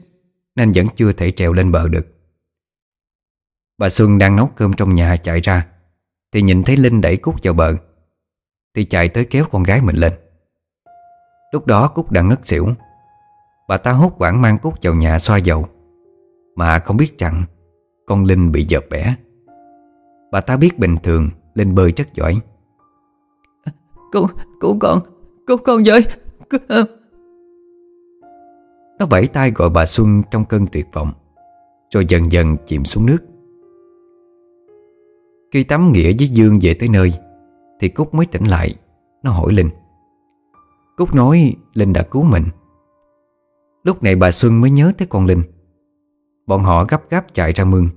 Nên vẫn chưa thể trèo lên bờ được. Bà Xuân đang nấu cơm trong nhà chạy ra, Thì nhìn thấy Linh đẩy Cúc vào bờ, Thì chạy tới kéo con gái mình lên. Lúc đó Cúc đã ngất xỉu. Bà ta hốt quảng mang Cúc vào nhà xoa dầu. Mà không biết rằng Con Linh bị dợp bẻ. Bà ta biết bình thường Linh bơi rất giỏi. Cứu, cứu con Cứu con với. Cứu... Nó vẫy tay gọi bà Xuân trong cơn tuyệt vọng Rồi dần dần chìm xuống nước. Khi tắm nghĩa với Dương về tới nơi Thì Cúc mới tỉnh lại Nó hỏi Linh. Cúc nói Linh đã cứu mình Lúc này bà Xuân mới nhớ tới con Linh. Bọn họ gấp gáp chạy ra mương,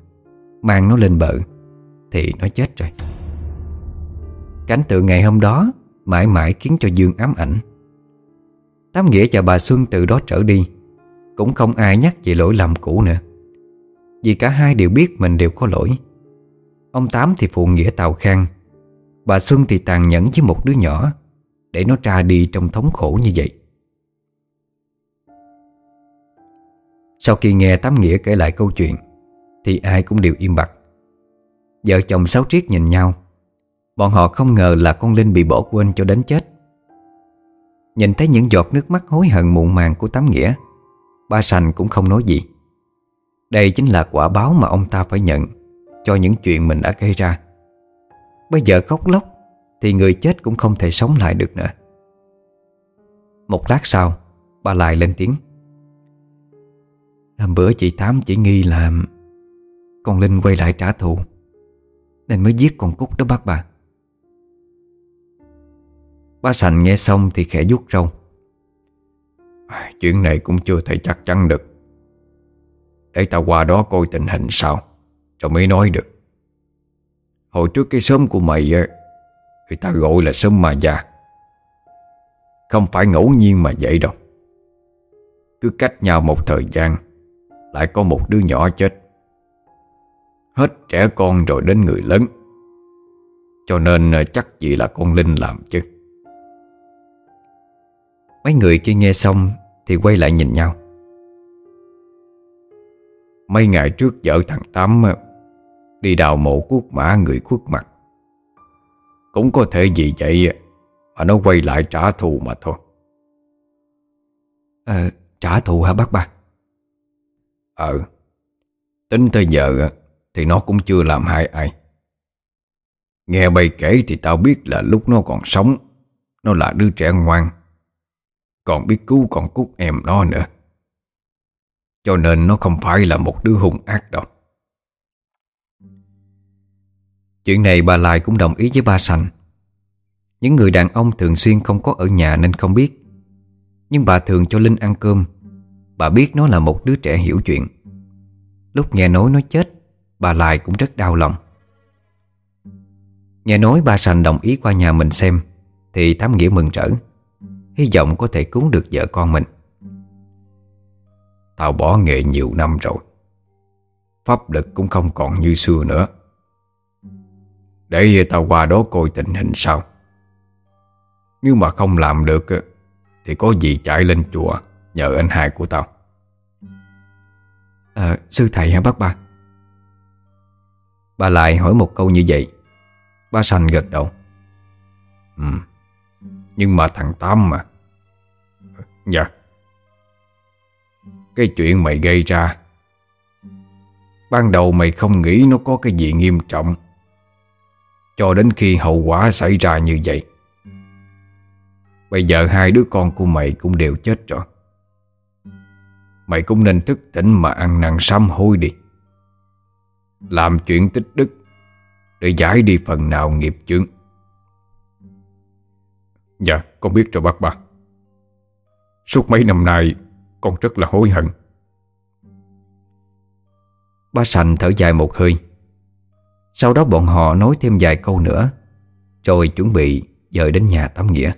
Mang nó lên bờ, Thì nó chết rồi. Cảnh tượng ngày hôm đó Mãi mãi khiến cho Dương ám ảnh. Tám Nghĩa và bà Xuân từ đó trở đi, Cũng không ai nhắc về lỗi lầm cũ nữa. Vì cả hai đều biết mình đều có lỗi. Ông Tám thì phụ nghĩa tàu khang, Bà Xuân thì tàn nhẫn với một đứa nhỏ, Để nó ra đi trong thống khổ như vậy. Sau khi nghe Tám Nghĩa kể lại câu chuyện, Thì ai cũng đều im bặt. Vợ chồng Sáu Triết nhìn nhau. Bọn họ không ngờ là con Linh bị bỏ quên cho đến chết. Nhìn thấy những giọt nước mắt hối hận muộn màng của Tám Nghĩa, Ba Sành cũng không nói gì. Đây chính là quả báo mà ông ta phải nhận Cho những chuyện mình đã gây ra. Bây giờ khóc lóc Thì người chết cũng không thể sống lại được nữa. Một lát sau Bà lại lên tiếng. Hôm bữa chị Tám chỉ nghi là Con Linh quay lại trả thù, Nên mới giết con Cúc đó bác bà. Ba Sành nghe xong thì khẽ vuốt râu. À, chuyện này cũng chưa thể chắc chắn được. Để tao qua đó coi tình hình sao Rồi mới nói được. Hồi trước cái sớm của mày Người ta gọi là sớm mà già Không phải ngẫu nhiên mà vậy đâu. Cứ cách nhau một thời gian lại có một đứa nhỏ chết. Hết trẻ con rồi đến người lớn. Cho nên ờ, chắc gì là con Linh làm chứ. Mấy người kia nghe xong Thì quay lại nhìn nhau. Mấy ngày trước vợ thằng Tám ờ, Đi đào mộ quốc mã người khuất mặt. Cũng có thể vì vậy ờ, Mà nó quay lại trả thù mà thôi. À, trả thù hả bác ba? Ờ Tính tới giờ Thì nó cũng chưa làm hại ai. Nghe bay kể thì tao biết là lúc nó còn sống, Nó là đứa trẻ ngoan, còn biết cứu con cút em nó nữa. Cho nên nó không phải là một đứa hung ác đâu. Chuyện này bà Lai cũng đồng ý với ba Sành. Những người đàn ông thường xuyên không có ở nhà nên không biết. Nhưng bà thường cho Linh ăn cơm Bà biết nó là một đứa trẻ hiểu chuyện. Lúc nghe nói nó chết, Bà Lai cũng rất đau lòng. Nghe nói ba Sành đồng ý qua nhà mình xem, Thì Thám Nghĩa mừng trở Hy vọng có thể cứu được vợ con mình. Tao bỏ nghề nhiều năm rồi, Pháp lực cũng không còn như xưa nữa. Để tao qua đó coi tình hình sao. Nếu mà không làm được, Thì có gì chạy lên chùa Nhờ anh hai của tao. À sư thầy hả bác ba? Bà lại hỏi một câu như vậy. Ba sành gật đầu. Ừ Nhưng mà thằng Tám mà. Dạ. Cái chuyện mày gây ra, Ban đầu mày không nghĩ nó có cái gì nghiêm trọng. Cho đến khi hậu quả xảy ra như vậy, Bây giờ hai đứa con của mày cũng đều chết rồi. Mày cũng nên thức tỉnh mà ăn năn sám hối đi. Làm chuyện tích đức Để giải đi phần nào nghiệp chướng. Dạ con biết rồi bác ba. Suốt mấy năm nay, Con rất là hối hận. Ba Sành thở dài một hơi. Sau đó bọn họ nói thêm vài câu nữa, Rồi chuẩn bị dời đến nhà tắm nghĩa.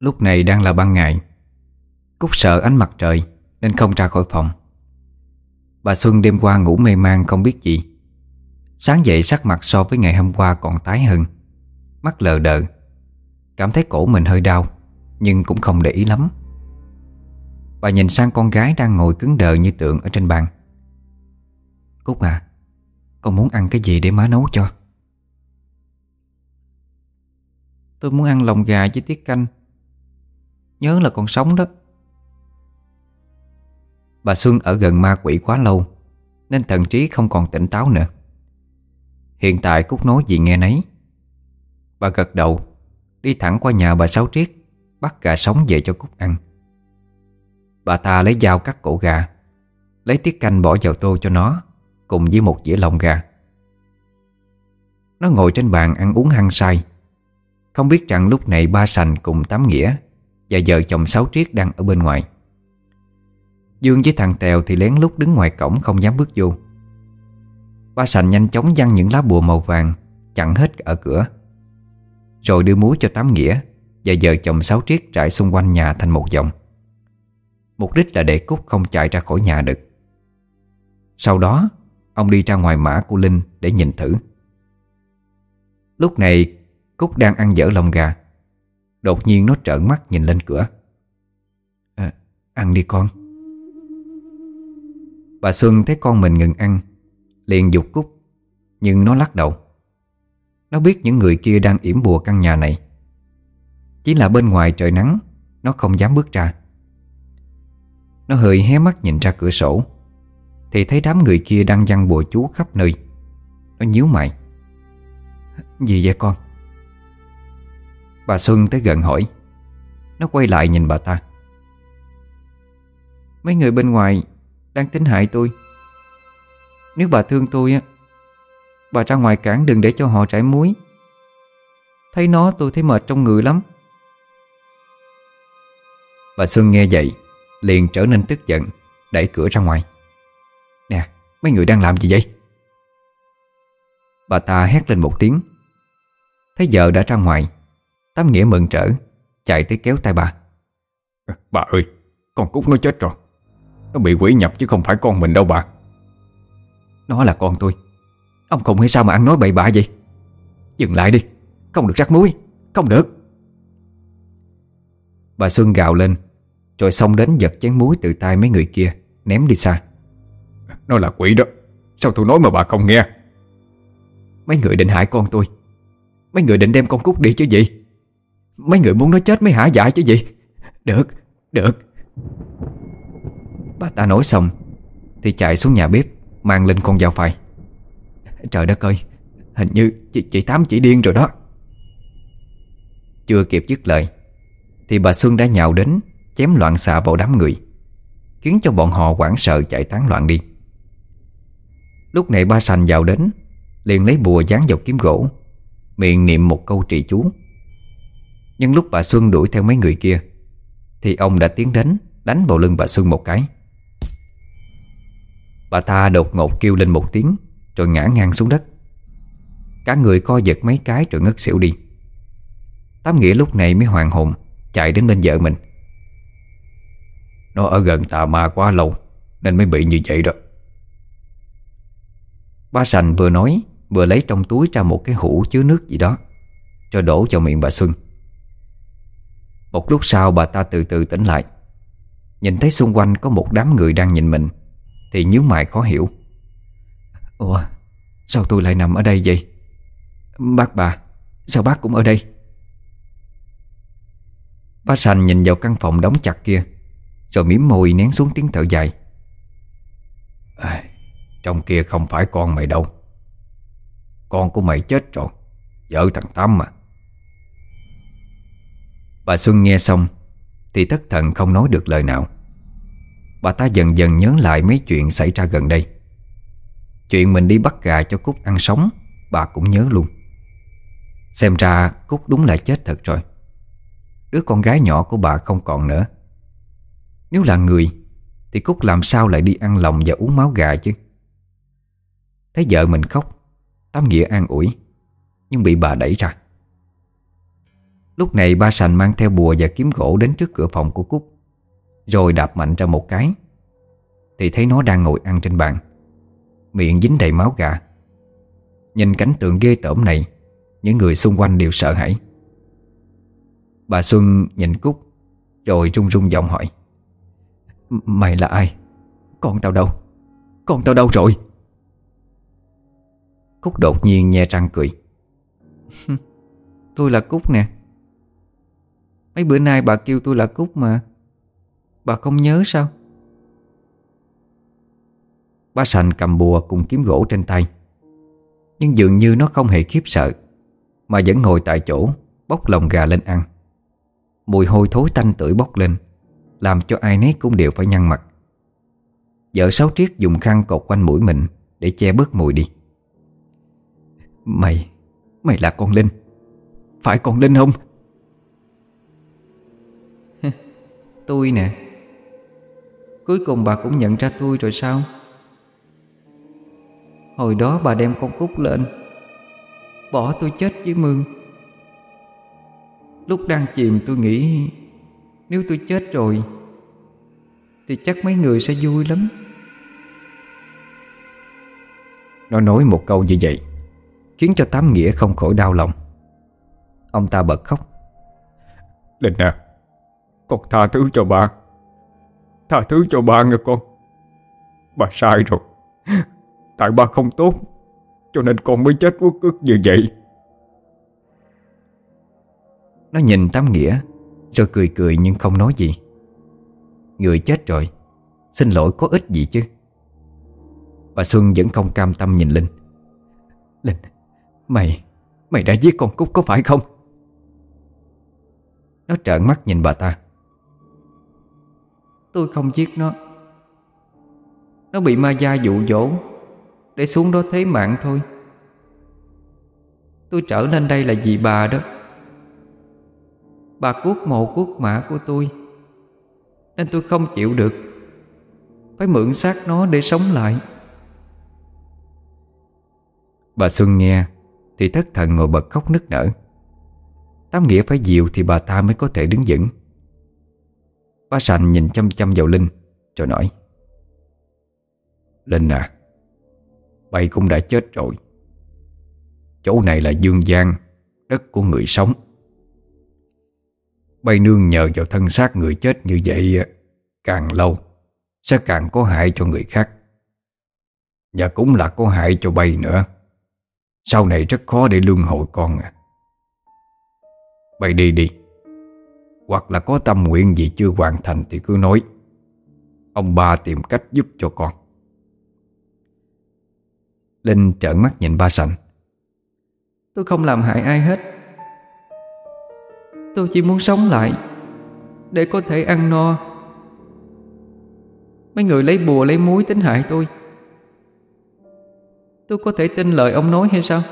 Lúc này đang là ban ngày. Cúc sợ ánh mặt trời Nên không ra khỏi phòng. Bà Xuân đêm qua ngủ mê man không biết gì. Sáng dậy sắc mặt so với ngày hôm qua còn tái hơn. Mắt lờ đờ. Cảm thấy cổ mình hơi đau, Nhưng cũng không để ý lắm. Bà nhìn sang con gái đang ngồi cứng đờ như tượng ở trên bàn. Cúc à Con muốn ăn cái gì để má nấu cho? Tôi muốn ăn lòng gà với tiết canh. Nhớ là còn sống đó. Bà Xuân ở gần ma quỷ quá lâu, Nên thần trí không còn tỉnh táo nữa. Hiện tại Cúc nói gì nghe nấy. Bà gật đầu, Đi thẳng qua nhà bà Sáu Triết, Bắt gà sống về cho Cúc ăn. Bà ta lấy dao cắt cổ gà, Lấy tiết canh bỏ vào tô cho nó, Cùng với một dĩa lòng gà. Nó ngồi trên bàn ăn uống hăng say. Không biết rằng lúc này ba sành cùng tám nghĩa và vợ chồng Sáu Triết đang ở bên ngoài. Dương với thằng Tèo thì lén lút đứng ngoài cổng không dám bước vô. Ba sành nhanh chóng văng những lá bùa màu vàng Chặn hết ở cửa, Rồi đưa muối cho Tám Nghĩa Và vợ chồng Sáu Triết trải xung quanh nhà thành một vòng. Mục đích là để Cúc không chạy ra khỏi nhà được. Sau đó, Ông đi ra ngoài mã của Linh để nhìn thử. Lúc này, Cúc đang ăn dở lòng gà. Đột nhiên nó trợn mắt nhìn lên cửa. À, Ăn đi con. Bà Xuân thấy con mình ngừng ăn Liền dục Cúc Nhưng nó lắc đầu. Nó biết những người kia đang yểm bùa căn nhà này. Chỉ là bên ngoài trời nắng Nó không dám bước ra. Nó hơi hé mắt nhìn ra cửa sổ Thì thấy đám người kia đang dăng bùa chú khắp nơi. Nó nhíu mày. Gì vậy con? Bà Xuân tới gần hỏi. Nó quay lại nhìn bà ta. Mấy người bên ngoài Đang tính hại tôi. Nếu bà thương tôi á, Bà ra ngoài cản đừng để cho họ trải muối. Thấy nó, tôi thấy mệt trong người lắm. Bà Xuân nghe vậy, Liền trở nên tức giận, Đẩy cửa ra ngoài. Nè, mấy người đang làm gì vậy? Bà ta hét lên một tiếng. Thấy vợ đã ra ngoài Tám Nghĩa mừng trở Chạy tới kéo tay bà. Bà ơi Con Cúc nó chết rồi. Nó bị quỷ nhập chứ không phải con mình đâu bà. Nó là con tôi. Ông không hay sao mà ăn nói bậy bạ vậy? Dừng lại đi Không được rắc muối Không được. Bà Xuân gào lên Rồi xông đến giật chén muối từ tay mấy người kia Ném đi xa. Nó là quỷ đó Sao tôi nói mà bà không nghe? Mấy người định hại con tôi. Mấy người định đem con Cúc đi chứ gì Mấy người muốn nó chết mới hả giải chứ gì? Được, được. Bà ta nói xong Thì chạy xuống nhà bếp Mang lên con dao phai Trời đất ơi Hình như chị, chị Tám chỉ điên rồi đó. Chưa kịp dứt lời Thì bà Xuân đã nhào đến Chém loạn xạ vào đám người Khiến cho bọn họ hoảng sợ chạy tán loạn đi. Lúc này ba sành vào đến Liền lấy bùa dán vào kiếm gỗ Miệng niệm một câu trì chú. Nhưng lúc bà Xuân đuổi theo mấy người kia, Thì ông đã tiến đến, Đánh vào lưng bà Xuân một cái. Bà ta đột ngột kêu lên một tiếng, Rồi ngã ngang xuống đất. Cả người co giật mấy cái rồi ngất xỉu đi. Tám Nghĩa lúc này mới hoàng hồn, Chạy đến bên vợ mình. Nó ở gần tà ma quá lâu, Nên mới bị như vậy đó. Ba sành vừa nói, Vừa lấy trong túi ra một cái hũ chứa nước gì đó Rồi đổ vào miệng bà Xuân. Một lúc sau bà ta từ từ tỉnh lại. Nhìn thấy xung quanh có một đám người đang nhìn mình Thì nhíu mày khó hiểu. Ủa Sao tôi lại nằm ở đây vậy? Bác bà Sao bác cũng ở đây? Bác sành nhìn vào căn phòng đóng chặt kia Rồi mím môi nén xuống tiếng thở dài. À, Trong kia không phải con mày đâu. Con của mày chết rồi Vợ thằng Tâm mà Bà Xuân nghe xong Thì thất thần không nói được lời nào. Bà ta dần dần nhớ lại mấy chuyện xảy ra gần đây. Chuyện mình đi bắt gà cho Cúc ăn sống, Bà cũng nhớ luôn. Xem ra Cúc đúng là chết thật rồi. Đứa con gái nhỏ của bà không còn nữa. Nếu là người, Thì Cúc làm sao lại đi ăn lòng và uống máu gà chứ? Thấy vợ mình khóc, Tám Nghĩa an ủi, Nhưng bị bà đẩy ra. Lúc này ba sành mang theo bùa và kiếm gỗ đến trước cửa phòng của Cúc, Rồi đạp mạnh ra một cái Thì thấy nó đang ngồi ăn trên bàn, Miệng dính đầy máu gà Nhìn cảnh tượng ghê tởm này, Những người xung quanh đều sợ hãi Bà Xuân nhìn Cúc, Rồi run run giọng hỏi, Mày là ai? Con tao đâu? Con tao đâu rồi? Cúc đột nhiên nhe răng cười. cười Tôi là Cúc nè Mấy bữa nay bà kêu tôi là Cúc mà. Bà không nhớ sao? Ba sành cầm bùa cùng kiếm gỗ trên tay. Nhưng dường như nó không hề khiếp sợ, Mà vẫn ngồi tại chỗ Bóc lòng gà lên ăn. Mùi hôi thối tanh tưởi bốc lên, Làm cho ai nấy cũng đều phải nhăn mặt. Vợ Sáu Triết dùng khăn cột quanh mũi mình Để che bớt mùi đi. Mày Mày là con Linh. Phải con Linh không? Tôi nè. Cuối cùng bà cũng nhận ra tôi rồi sao? Hồi đó bà đem con cúc lên Bỏ tôi chết với mương. Lúc đang chìm tôi nghĩ Nếu tôi chết rồi Thì chắc mấy người sẽ vui lắm. Nó nói một câu như vậy Khiến cho Tám Nghĩa không khỏi đau lòng. Ông ta bật khóc. Linh à con tha thứ cho bà Tha thứ cho bà nghe con. Bà sai rồi. Tại bà không tốt, Cho nên con mới chết uất ức như vậy. Nó nhìn Tám Nghĩa, Rồi cười cười nhưng không nói gì. Người chết rồi, Xin lỗi có ích gì chứ? Bà Xuân vẫn không cam tâm nhìn Linh. Linh, Mày Mày đã giết con Cúc có phải không? Nó trợn mắt nhìn bà ta. Tôi không giết nó. Nó bị ma gia dụ dỗ, Để xuống đó thế mạng thôi. Tôi trở lên đây là vì bà đó. Bà cuốc mộ cuốc mã của tôi, Nên tôi không chịu được. Phải mượn xác nó để sống lại. Bà Xuân nghe, Thì thất thần ngồi bật khóc nức nở. Tám nghĩa phải dịu Thì bà ta mới có thể đứng vững. Bá sành nhìn chăm chăm vào Linh, Rồi nói. Linh à Bày cũng đã chết rồi. Chỗ này là dương gian, Đất của người sống. Bay nương nhờ vào thân xác người chết như vậy, Càng lâu, Sẽ càng có hại cho người khác. Và cũng là có hại cho bay nữa. Sau này rất khó để luân hồi con à. Bay đi đi. Hoặc là có tâm nguyện gì chưa hoàn thành Thì cứ nói. Ông ba tìm cách giúp cho con. Linh trợn mắt nhìn ba sành. Tôi không làm hại ai hết. Tôi chỉ muốn sống lại Để có thể ăn no. Mấy người lấy bùa, lấy muối tính hại tôi. Tôi có thể tin lời ông nói hay sao?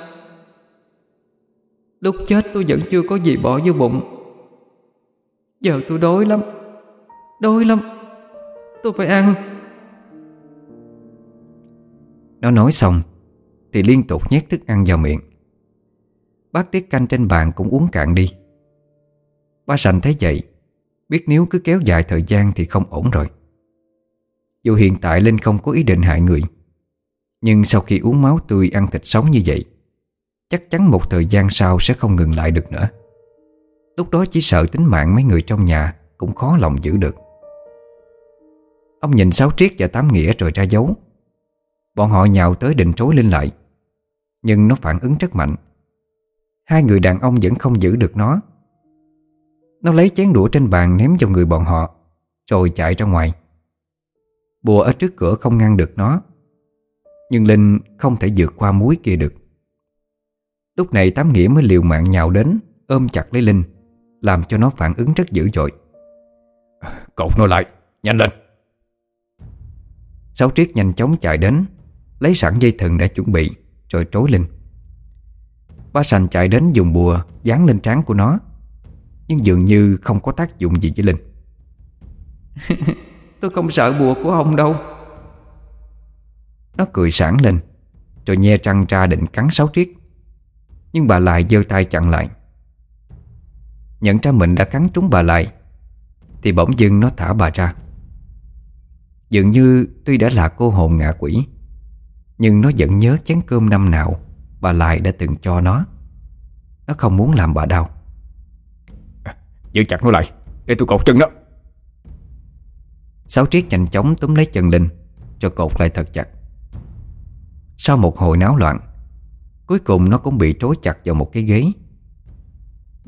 Lúc chết tôi vẫn chưa có gì bỏ vô bụng. Giờ tôi đói lắm. Đói lắm. Tôi phải ăn. Nó nói xong, Thì liên tục nhét thức ăn vào miệng. Bác tiết canh trên bàn cũng uống cạn đi. Ba sành thấy vậy, Biết nếu cứ kéo dài thời gian thì không ổn rồi. Dù hiện tại Linh không có ý định hại người, Nhưng sau khi uống máu tươi ăn thịt sống như vậy, Chắc chắn một thời gian sau sẽ không ngừng lại được nữa. Lúc đó chỉ sợ tính mạng mấy người trong nhà Cũng khó lòng giữ được. Ông nhìn Sáu Triết và Tám Nghĩa rồi ra dấu. Bọn họ nhào tới định trối Linh lại, Nhưng nó phản ứng rất mạnh. Hai người đàn ông vẫn không giữ được nó. Nó lấy chén đũa trên bàn ném vào người bọn họ, Rồi chạy ra ngoài. Bùa ở trước cửa không ngăn được nó, Nhưng Linh không thể vượt qua muối kia được. Lúc này Tám Nghĩa mới liều mạng nhào đến, Ôm chặt lấy Linh. Làm cho nó phản ứng rất dữ dội. Cột nó lại, nhanh lên. Sáu Triết nhanh chóng chạy đến Lấy sẵn dây thừng đã chuẩn bị Rồi trối Linh Ba sành chạy đến dùng bùa Dán lên trán của nó Nhưng dường như không có tác dụng gì với Linh. Tôi không sợ bùa của ông đâu. Nó cười sảng lên Rồi nhe trăng ra định cắn sáu triết. Nhưng bà lại giơ tay chặn lại Nhận ra mình đã cắn trúng bà lại Thì bỗng dưng nó thả bà ra. Dường như tuy đã là cô hồn ngạ quỷ Nhưng nó vẫn nhớ chén cơm năm nào Bà lại đã từng cho nó. Nó không muốn làm bà đau. Giữ chặt nó lại Để tôi cột chân nó. Sáu triết nhanh chóng túm lấy chân Linh Cho cột lại thật chặt. Sau một hồi náo loạn Cuối cùng nó cũng bị trối chặt vào một cái ghế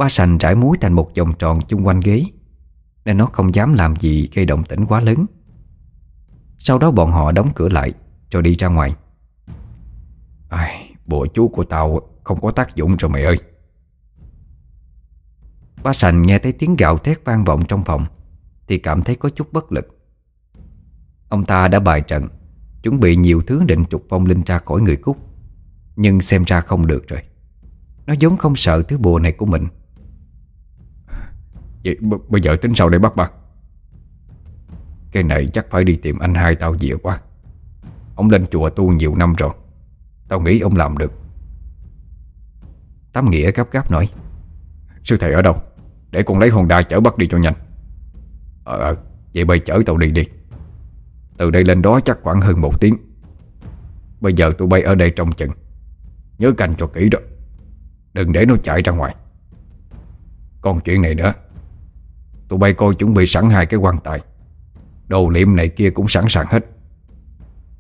Ba sành trải muối thành một vòng tròn chung quanh ghế Nên nó không dám làm gì gây động tĩnh quá lớn. Sau đó bọn họ đóng cửa lại Rồi đi ra ngoài. Ai, Bộ chú của tao không có tác dụng rồi mày ơi. Ba sành nghe thấy tiếng gạo thét vang vọng trong phòng Thì cảm thấy có chút bất lực. Ông ta đã bài trận Chuẩn bị nhiều thứ định trục vong linh ra khỏi người Cúc Nhưng xem ra không được rồi. Nó giống không sợ thứ bùa này của mình. Vậy bây giờ tính sao để bắt ba Cái này chắc phải đi tìm anh hai tao dịa quá. Ông lên chùa tu nhiều năm rồi. Tao nghĩ ông làm được. Tám Nghĩa gấp gáp nói, Sư thầy ở đâu? Để con lấy Honda chở bắt đi cho nhanh. Ờ ờ Vậy bây chở tao đi đi. Từ đây lên đó chắc khoảng hơn một tiếng. Bây giờ tụi bay ở đây trong chừng. Nhớ canh cho kỹ đó. Đừng để nó chạy ra ngoài. Còn chuyện này nữa Tụi bay coi chuẩn bị sẵn hai cái quan tài. Đồ liệm này kia cũng sẵn sàng hết.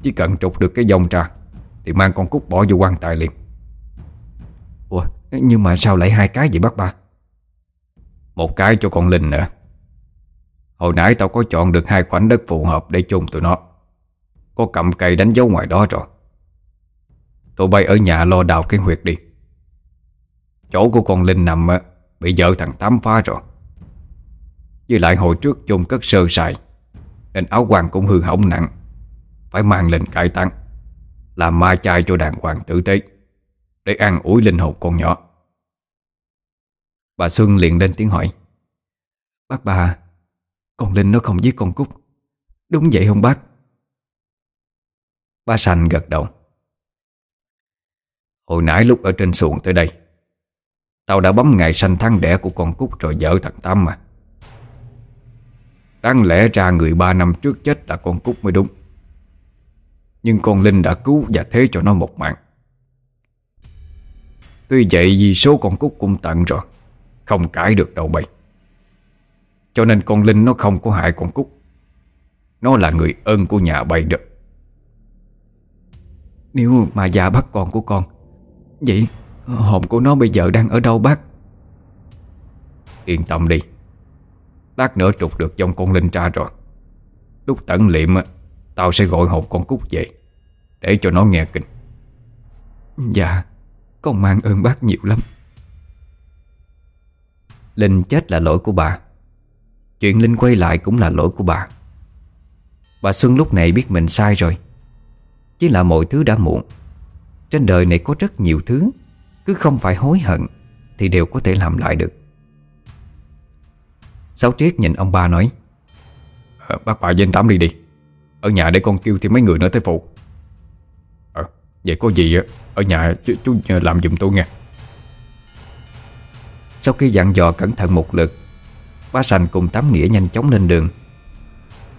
Chỉ cần trục được cái dòng ra Thì mang con cúc bỏ vô quan tài liền. Ủa, nhưng mà sao lại hai cái vậy bác ba? Một cái cho con Linh nữa Hồi nãy tao có chọn được hai khoảnh đất phù hợp để chôn tụi nó. Có cầm cây đánh dấu ngoài đó rồi. Tụi bay ở nhà lo đào cái huyệt đi. Chỗ của con Linh nằm Bị vợ thằng Tám phá rồi. Với lại hồi trước chôn cất sơ sài, Nên áo quan cũng hư hỏng nặng. Phải mang lên cải tăng Làm ma chai cho đàng hoàng tử tế, Để ăn ủi linh hồn con nhỏ. Bà Xuân liền lên tiếng hỏi, Bác bà, Con Linh nó không giết con Cúc, Đúng vậy không bác? Ba Sành gật đầu, Hồi nãy lúc ở trên xuồng tới đây, Tao đã bấm ngày sanh tháng đẻ của con Cúc rồi vợ thằng tâm mà. Đáng lẽ ra người ba năm trước chết là con Cúc mới đúng. Nhưng con Linh đã cứu và thế cho nó một mạng. Tuy vậy vì số con Cúc cũng tận rồi, Không cãi được đâu bay Cho nên con Linh nó không có hại con Cúc. Nó là người ơn của nhà bay được Nếu mà già bắt con của con, Vậy hồn của nó bây giờ đang ở đâu bác? Yên tâm đi. Lát nữa trục được dòng con Linh ra rồi. Lúc tận liệm Tao sẽ gọi hồn con Cúc về, Để cho nó nghe kinh. Dạ Con mang ơn bác nhiều lắm. Linh chết là lỗi của bà. Chuyện Linh quay lại cũng là lỗi của bà. Bà Xuân lúc này biết mình sai rồi. Chỉ là mọi thứ đã muộn. Trên đời này có rất nhiều thứ, Cứ không phải hối hận Thì đều có thể làm lại được. Sáu Triết nhìn ông ba nói à, Bác bà danh Tám đi đi. Ở nhà để con kêu thì mấy người nữa tới phụ. À, Vậy có gì Ở nhà chú, chú ờ, làm giùm tôi nghe. Sau khi dặn dò cẩn thận một lượt Ba Sành cùng Tám Nghĩa nhanh chóng lên đường.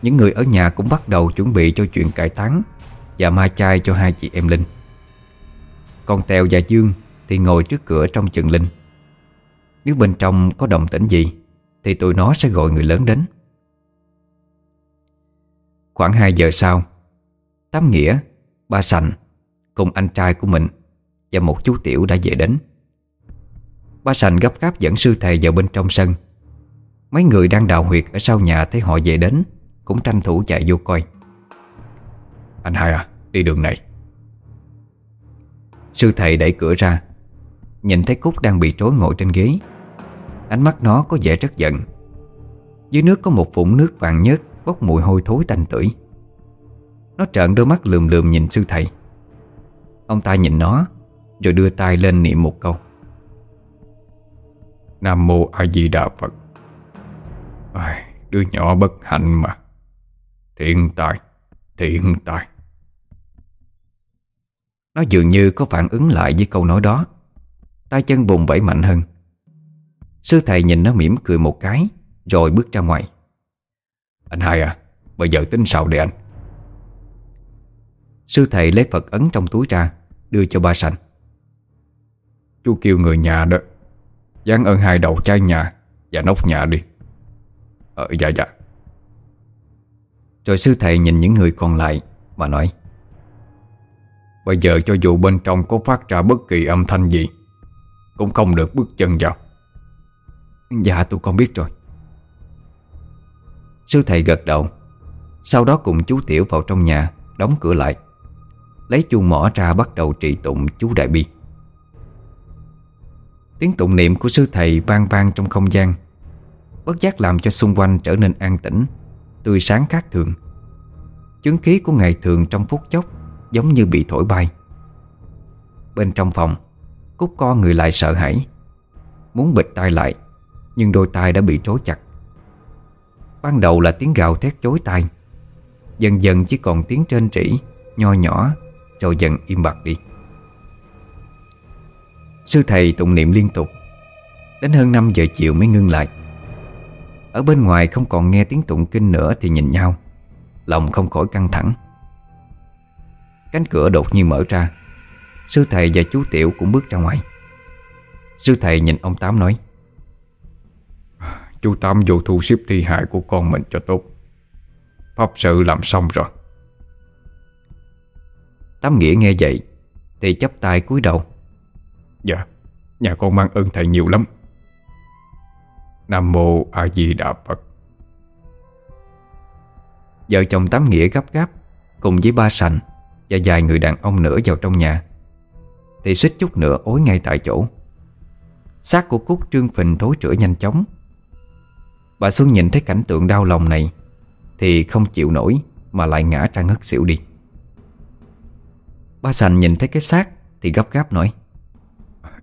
Những người ở nhà cũng bắt đầu chuẩn bị cho chuyện cải táng Và ma chay cho hai chị em Linh. Còn Tèo và Dương thì ngồi trước cửa trong chừng Linh. Nếu bên trong có đồng tĩnh gì thì tụi nó sẽ gọi người lớn đến. Khoảng 2 giờ sau Tám Nghĩa, ba Sành Cùng anh trai của mình Và một chú Tiểu đã về đến. Ba Sành gấp gáp dẫn sư thầy vào bên trong sân. Mấy người đang đào huyệt ở sau nhà thấy họ về đến Cũng tranh thủ chạy vô coi. Anh hai à, đi đường này. Sư thầy đẩy cửa ra Nhìn thấy Cúc đang bị trối ngồi trên ghế Ánh mắt nó có vẻ rất giận. Dưới nước có một vũng nước vàng nhớt Bốc mùi hôi thối tanh tưởi. Nó trợn đôi mắt lườm lườm nhìn sư thầy. Ông ta nhìn nó Rồi đưa tay lên niệm một câu. Nam Mô A Di Đà Phật. À, Đứa nhỏ bất hạnh mà. Thiện tài Thiện tài. Nó dường như có phản ứng lại với câu nói đó. Tay chân bùng vẫy mạnh hơn Sư thầy nhìn nó mỉm cười một cái Rồi bước ra ngoài. Anh hai à Bây giờ tính sao đây anh? Sư thầy lấy Phật ấn trong túi ra Đưa cho ba sành. Chú kêu người nhà đó Dán ơn hai đầu chai nhà Và nóc nhà đi. Ờ dạ dạ. Rồi sư thầy nhìn những người còn lại Mà nói Bây giờ cho dù bên trong có phát ra bất kỳ âm thanh gì Cũng không được bước chân vào Dạ tụi con biết rồi. Sư thầy gật đầu. Sau đó cùng chú Tiểu vào trong nhà, Đóng cửa lại. Lấy chuông mỏ ra bắt đầu trì tụng chú Đại Bi. Tiếng tụng niệm của sư thầy vang vang trong không gian. Bất giác làm cho xung quanh trở nên an tĩnh, Tươi sáng khác thường. Chứng khí của ngày thường trong phút chốc Giống như bị thổi bay. Bên trong phòng, Cúc co người lại sợ hãi, Muốn bịt tai lại nhưng đôi tai đã bị trói chặt. Ban đầu là tiếng gào thét chối tai. Dần dần chỉ còn tiếng trên trĩ, Nho nhỏ, Rồi dần im bặt đi. Sư thầy tụng niệm liên tục. Đến hơn 5 giờ chiều mới ngưng lại. Ở bên ngoài không còn nghe tiếng tụng kinh nữa Thì nhìn nhau. Lòng không khỏi căng thẳng. Cánh cửa đột nhiên mở ra. Sư thầy và chú Tiểu cũng bước ra ngoài. Sư thầy nhìn ông Tám nói Chú Tám vô thu xếp thi hại của con mình cho tốt. Pháp sự làm xong rồi. Tám Nghĩa nghe vậy Thì chấp tay cúi đầu. Dạ Nhà con mang ơn thầy nhiều lắm. Nam Mô A Di Đà Phật. Vợ chồng Tám Nghĩa gấp gáp Cùng với ba sành Và vài người đàn ông nữa vào trong nhà. Thì suýt chút nữa ối ngay tại chỗ. Xác của Cúc trương phình thối rữa nhanh chóng Bà Xuân nhìn thấy cảnh tượng đau lòng này Thì không chịu nổi Mà lại ngã ra ngất xỉu đi. Ba sành nhìn thấy cái xác Thì gấp gáp nói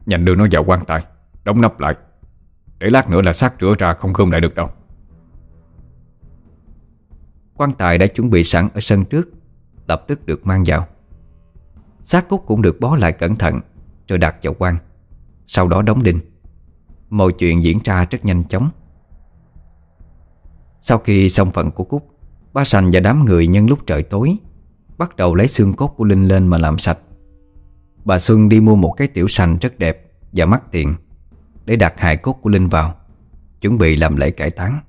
Nhanh đưa nó vào quan tài Đóng nắp lại. Để lát nữa là xác rửa ra không gom lại được đâu. Quan tài đã chuẩn bị sẵn ở sân trước Lập tức được mang vào. Xác cúc cũng được bó lại cẩn thận Rồi đặt vào quan Sau đó đóng đinh. Mọi chuyện diễn ra rất nhanh chóng sau khi xong phần của Cúc, Ba sành và đám người nhân lúc trời tối Bắt đầu lấy xương cốt của Linh lên mà làm sạch. Bà Xuân đi mua một cái tiểu sành rất đẹp Và mắc tiền Để đặt hài cốt của Linh vào, Chuẩn bị làm lễ cải táng.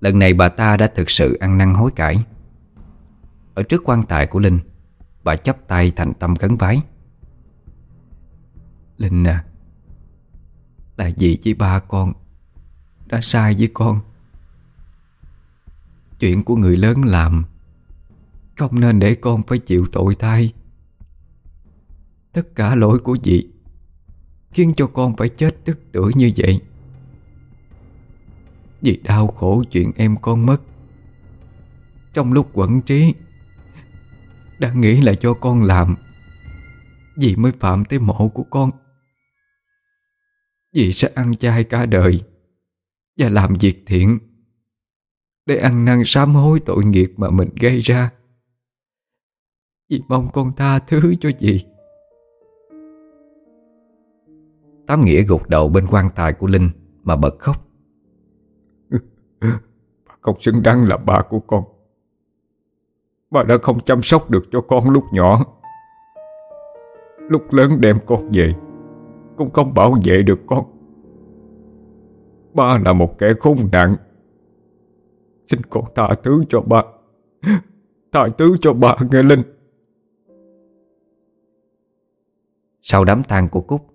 Lần này bà ta đã thực sự ăn năn hối cải. Ở trước quan tài của Linh, Bà chấp tay thành tâm khấn vái. Linh à Là gì với ba con? Đã sai với con Chuyện của người lớn làm. Không nên để con phải chịu tội thay. Tất cả lỗi của dì Khiến cho con phải chết tức tuổi như vậy. Vì đau khổ chuyện em con mất, Trong lúc quẩn trí, Đã nghĩ là cho con làm, Dì mới phạm tới mộ của con. Dì sẽ ăn chay cả đời Và làm việc thiện. Để ăn năn sám hối tội nghiệp mà mình gây ra. Dì mong con tha thứ cho dì. Tám Nghĩa gục đầu bên quan tài của Linh Mà bật khóc. Bà không xứng đáng là ba của con. Bà đã không chăm sóc được cho con lúc nhỏ. Lúc lớn đem con về, Cũng không bảo vệ được con. Ba là một kẻ khốn nạn. Xin con tha thứ cho bà, Tha thứ cho bà nghe Linh. Sau đám tang của Cúc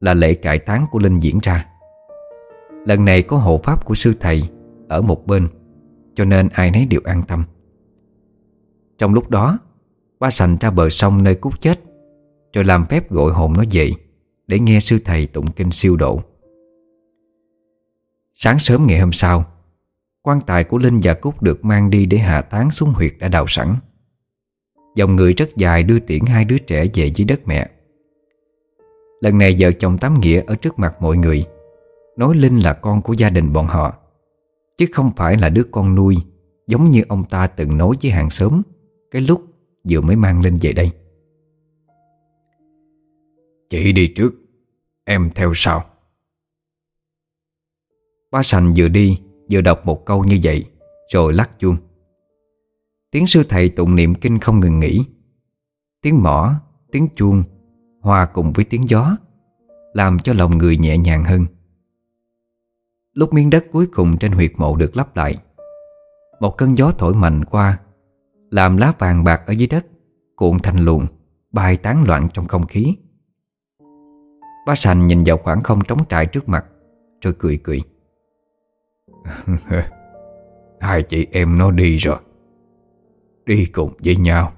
Là lễ cải táng của Linh diễn ra. Lần này có hộ pháp của sư thầy Ở một bên Cho nên ai nấy đều an tâm. Trong lúc đó Ba sành ra bờ sông nơi Cúc chết Rồi làm phép gọi hồn nó dậy Để nghe sư thầy tụng kinh siêu độ. Sáng sớm ngày hôm sau quan tài của Linh và Cúc được mang đi để hạ táng xuống huyệt đã đào sẵn. Dòng người rất dài đưa tiễn hai đứa trẻ về dưới đất mẹ. Lần này vợ chồng Tám Nghĩa ở trước mặt mọi người Nói Linh là con của gia đình bọn họ Chứ không phải là đứa con nuôi Giống như ông ta từng nói với hàng xóm Cái lúc vừa mới mang Linh về đây. Chị đi trước Em theo sau. Ba sành vừa đi Vừa đọc một câu như vậy Rồi lắc chuông. Tiếng sư thầy tụng niệm kinh không ngừng nghỉ. Tiếng mỏ, tiếng chuông Hòa cùng với tiếng gió Làm cho lòng người nhẹ nhàng hơn. Lúc miếng đất cuối cùng trên huyệt mộ được lắp lại Một cơn gió thổi mạnh qua Làm lá vàng bạc ở dưới đất Cuộn thành luồng Bay tán loạn trong không khí. Ba sành nhìn vào khoảng không trống trải trước mặt Rồi cười cười. Hai chị em nó đi rồi. Đi cùng với nhau.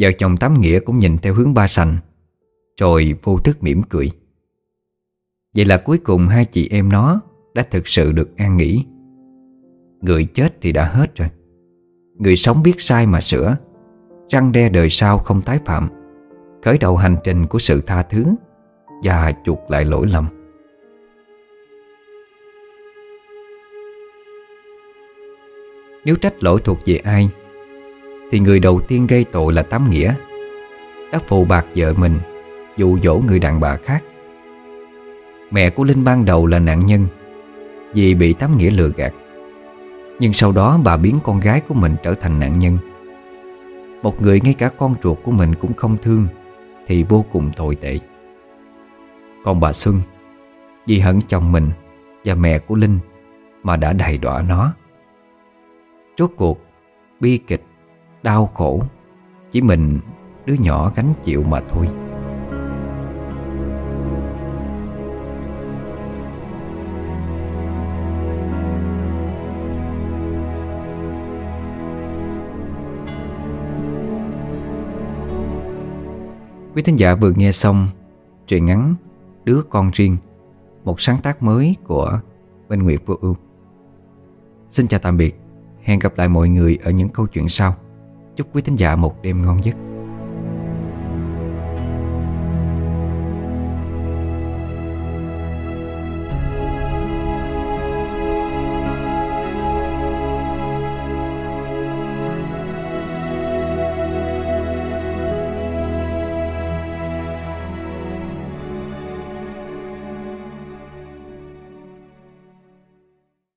Vợ chồng Tám Nghĩa cũng nhìn theo hướng ba sành, Rồi vô thức mỉm cười. Vậy là cuối cùng hai chị em nó Đã thực sự được an nghỉ. Người chết thì đã hết rồi. Người sống biết sai mà sửa, Răng đe đời sau không tái phạm, Khởi đầu hành trình của sự tha thứ Và chuộc lại lỗi lầm. Nếu trách lỗi thuộc về ai, Thì người đầu tiên gây tội là Tám Nghĩa, Đã phụ bạc vợ mình, Dụ dỗ người đàn bà khác. Mẹ của Linh ban đầu là nạn nhân, Vì bị Tám Nghĩa lừa gạt. Nhưng sau đó bà biến con gái của mình trở thành nạn nhân. Một người ngay cả con ruột của mình cũng không thương, Thì vô cùng tồi tệ. Còn bà Xuân, Vì hận chồng mình Và mẹ của Linh Mà đã đầy đọa nó. Rốt cuộc, Bi kịch, Đau khổ, Chỉ mình đứa nhỏ gánh chịu mà thôi. Quý thính giả vừa nghe xong truyện ngắn Đứa con riêng, Một sáng tác mới của Minh Nguyệt Vô Ưu. Xin chào tạm biệt. Hẹn gặp lại mọi người ở những câu chuyện sau. Chúc quý thính giả một đêm ngon giấc.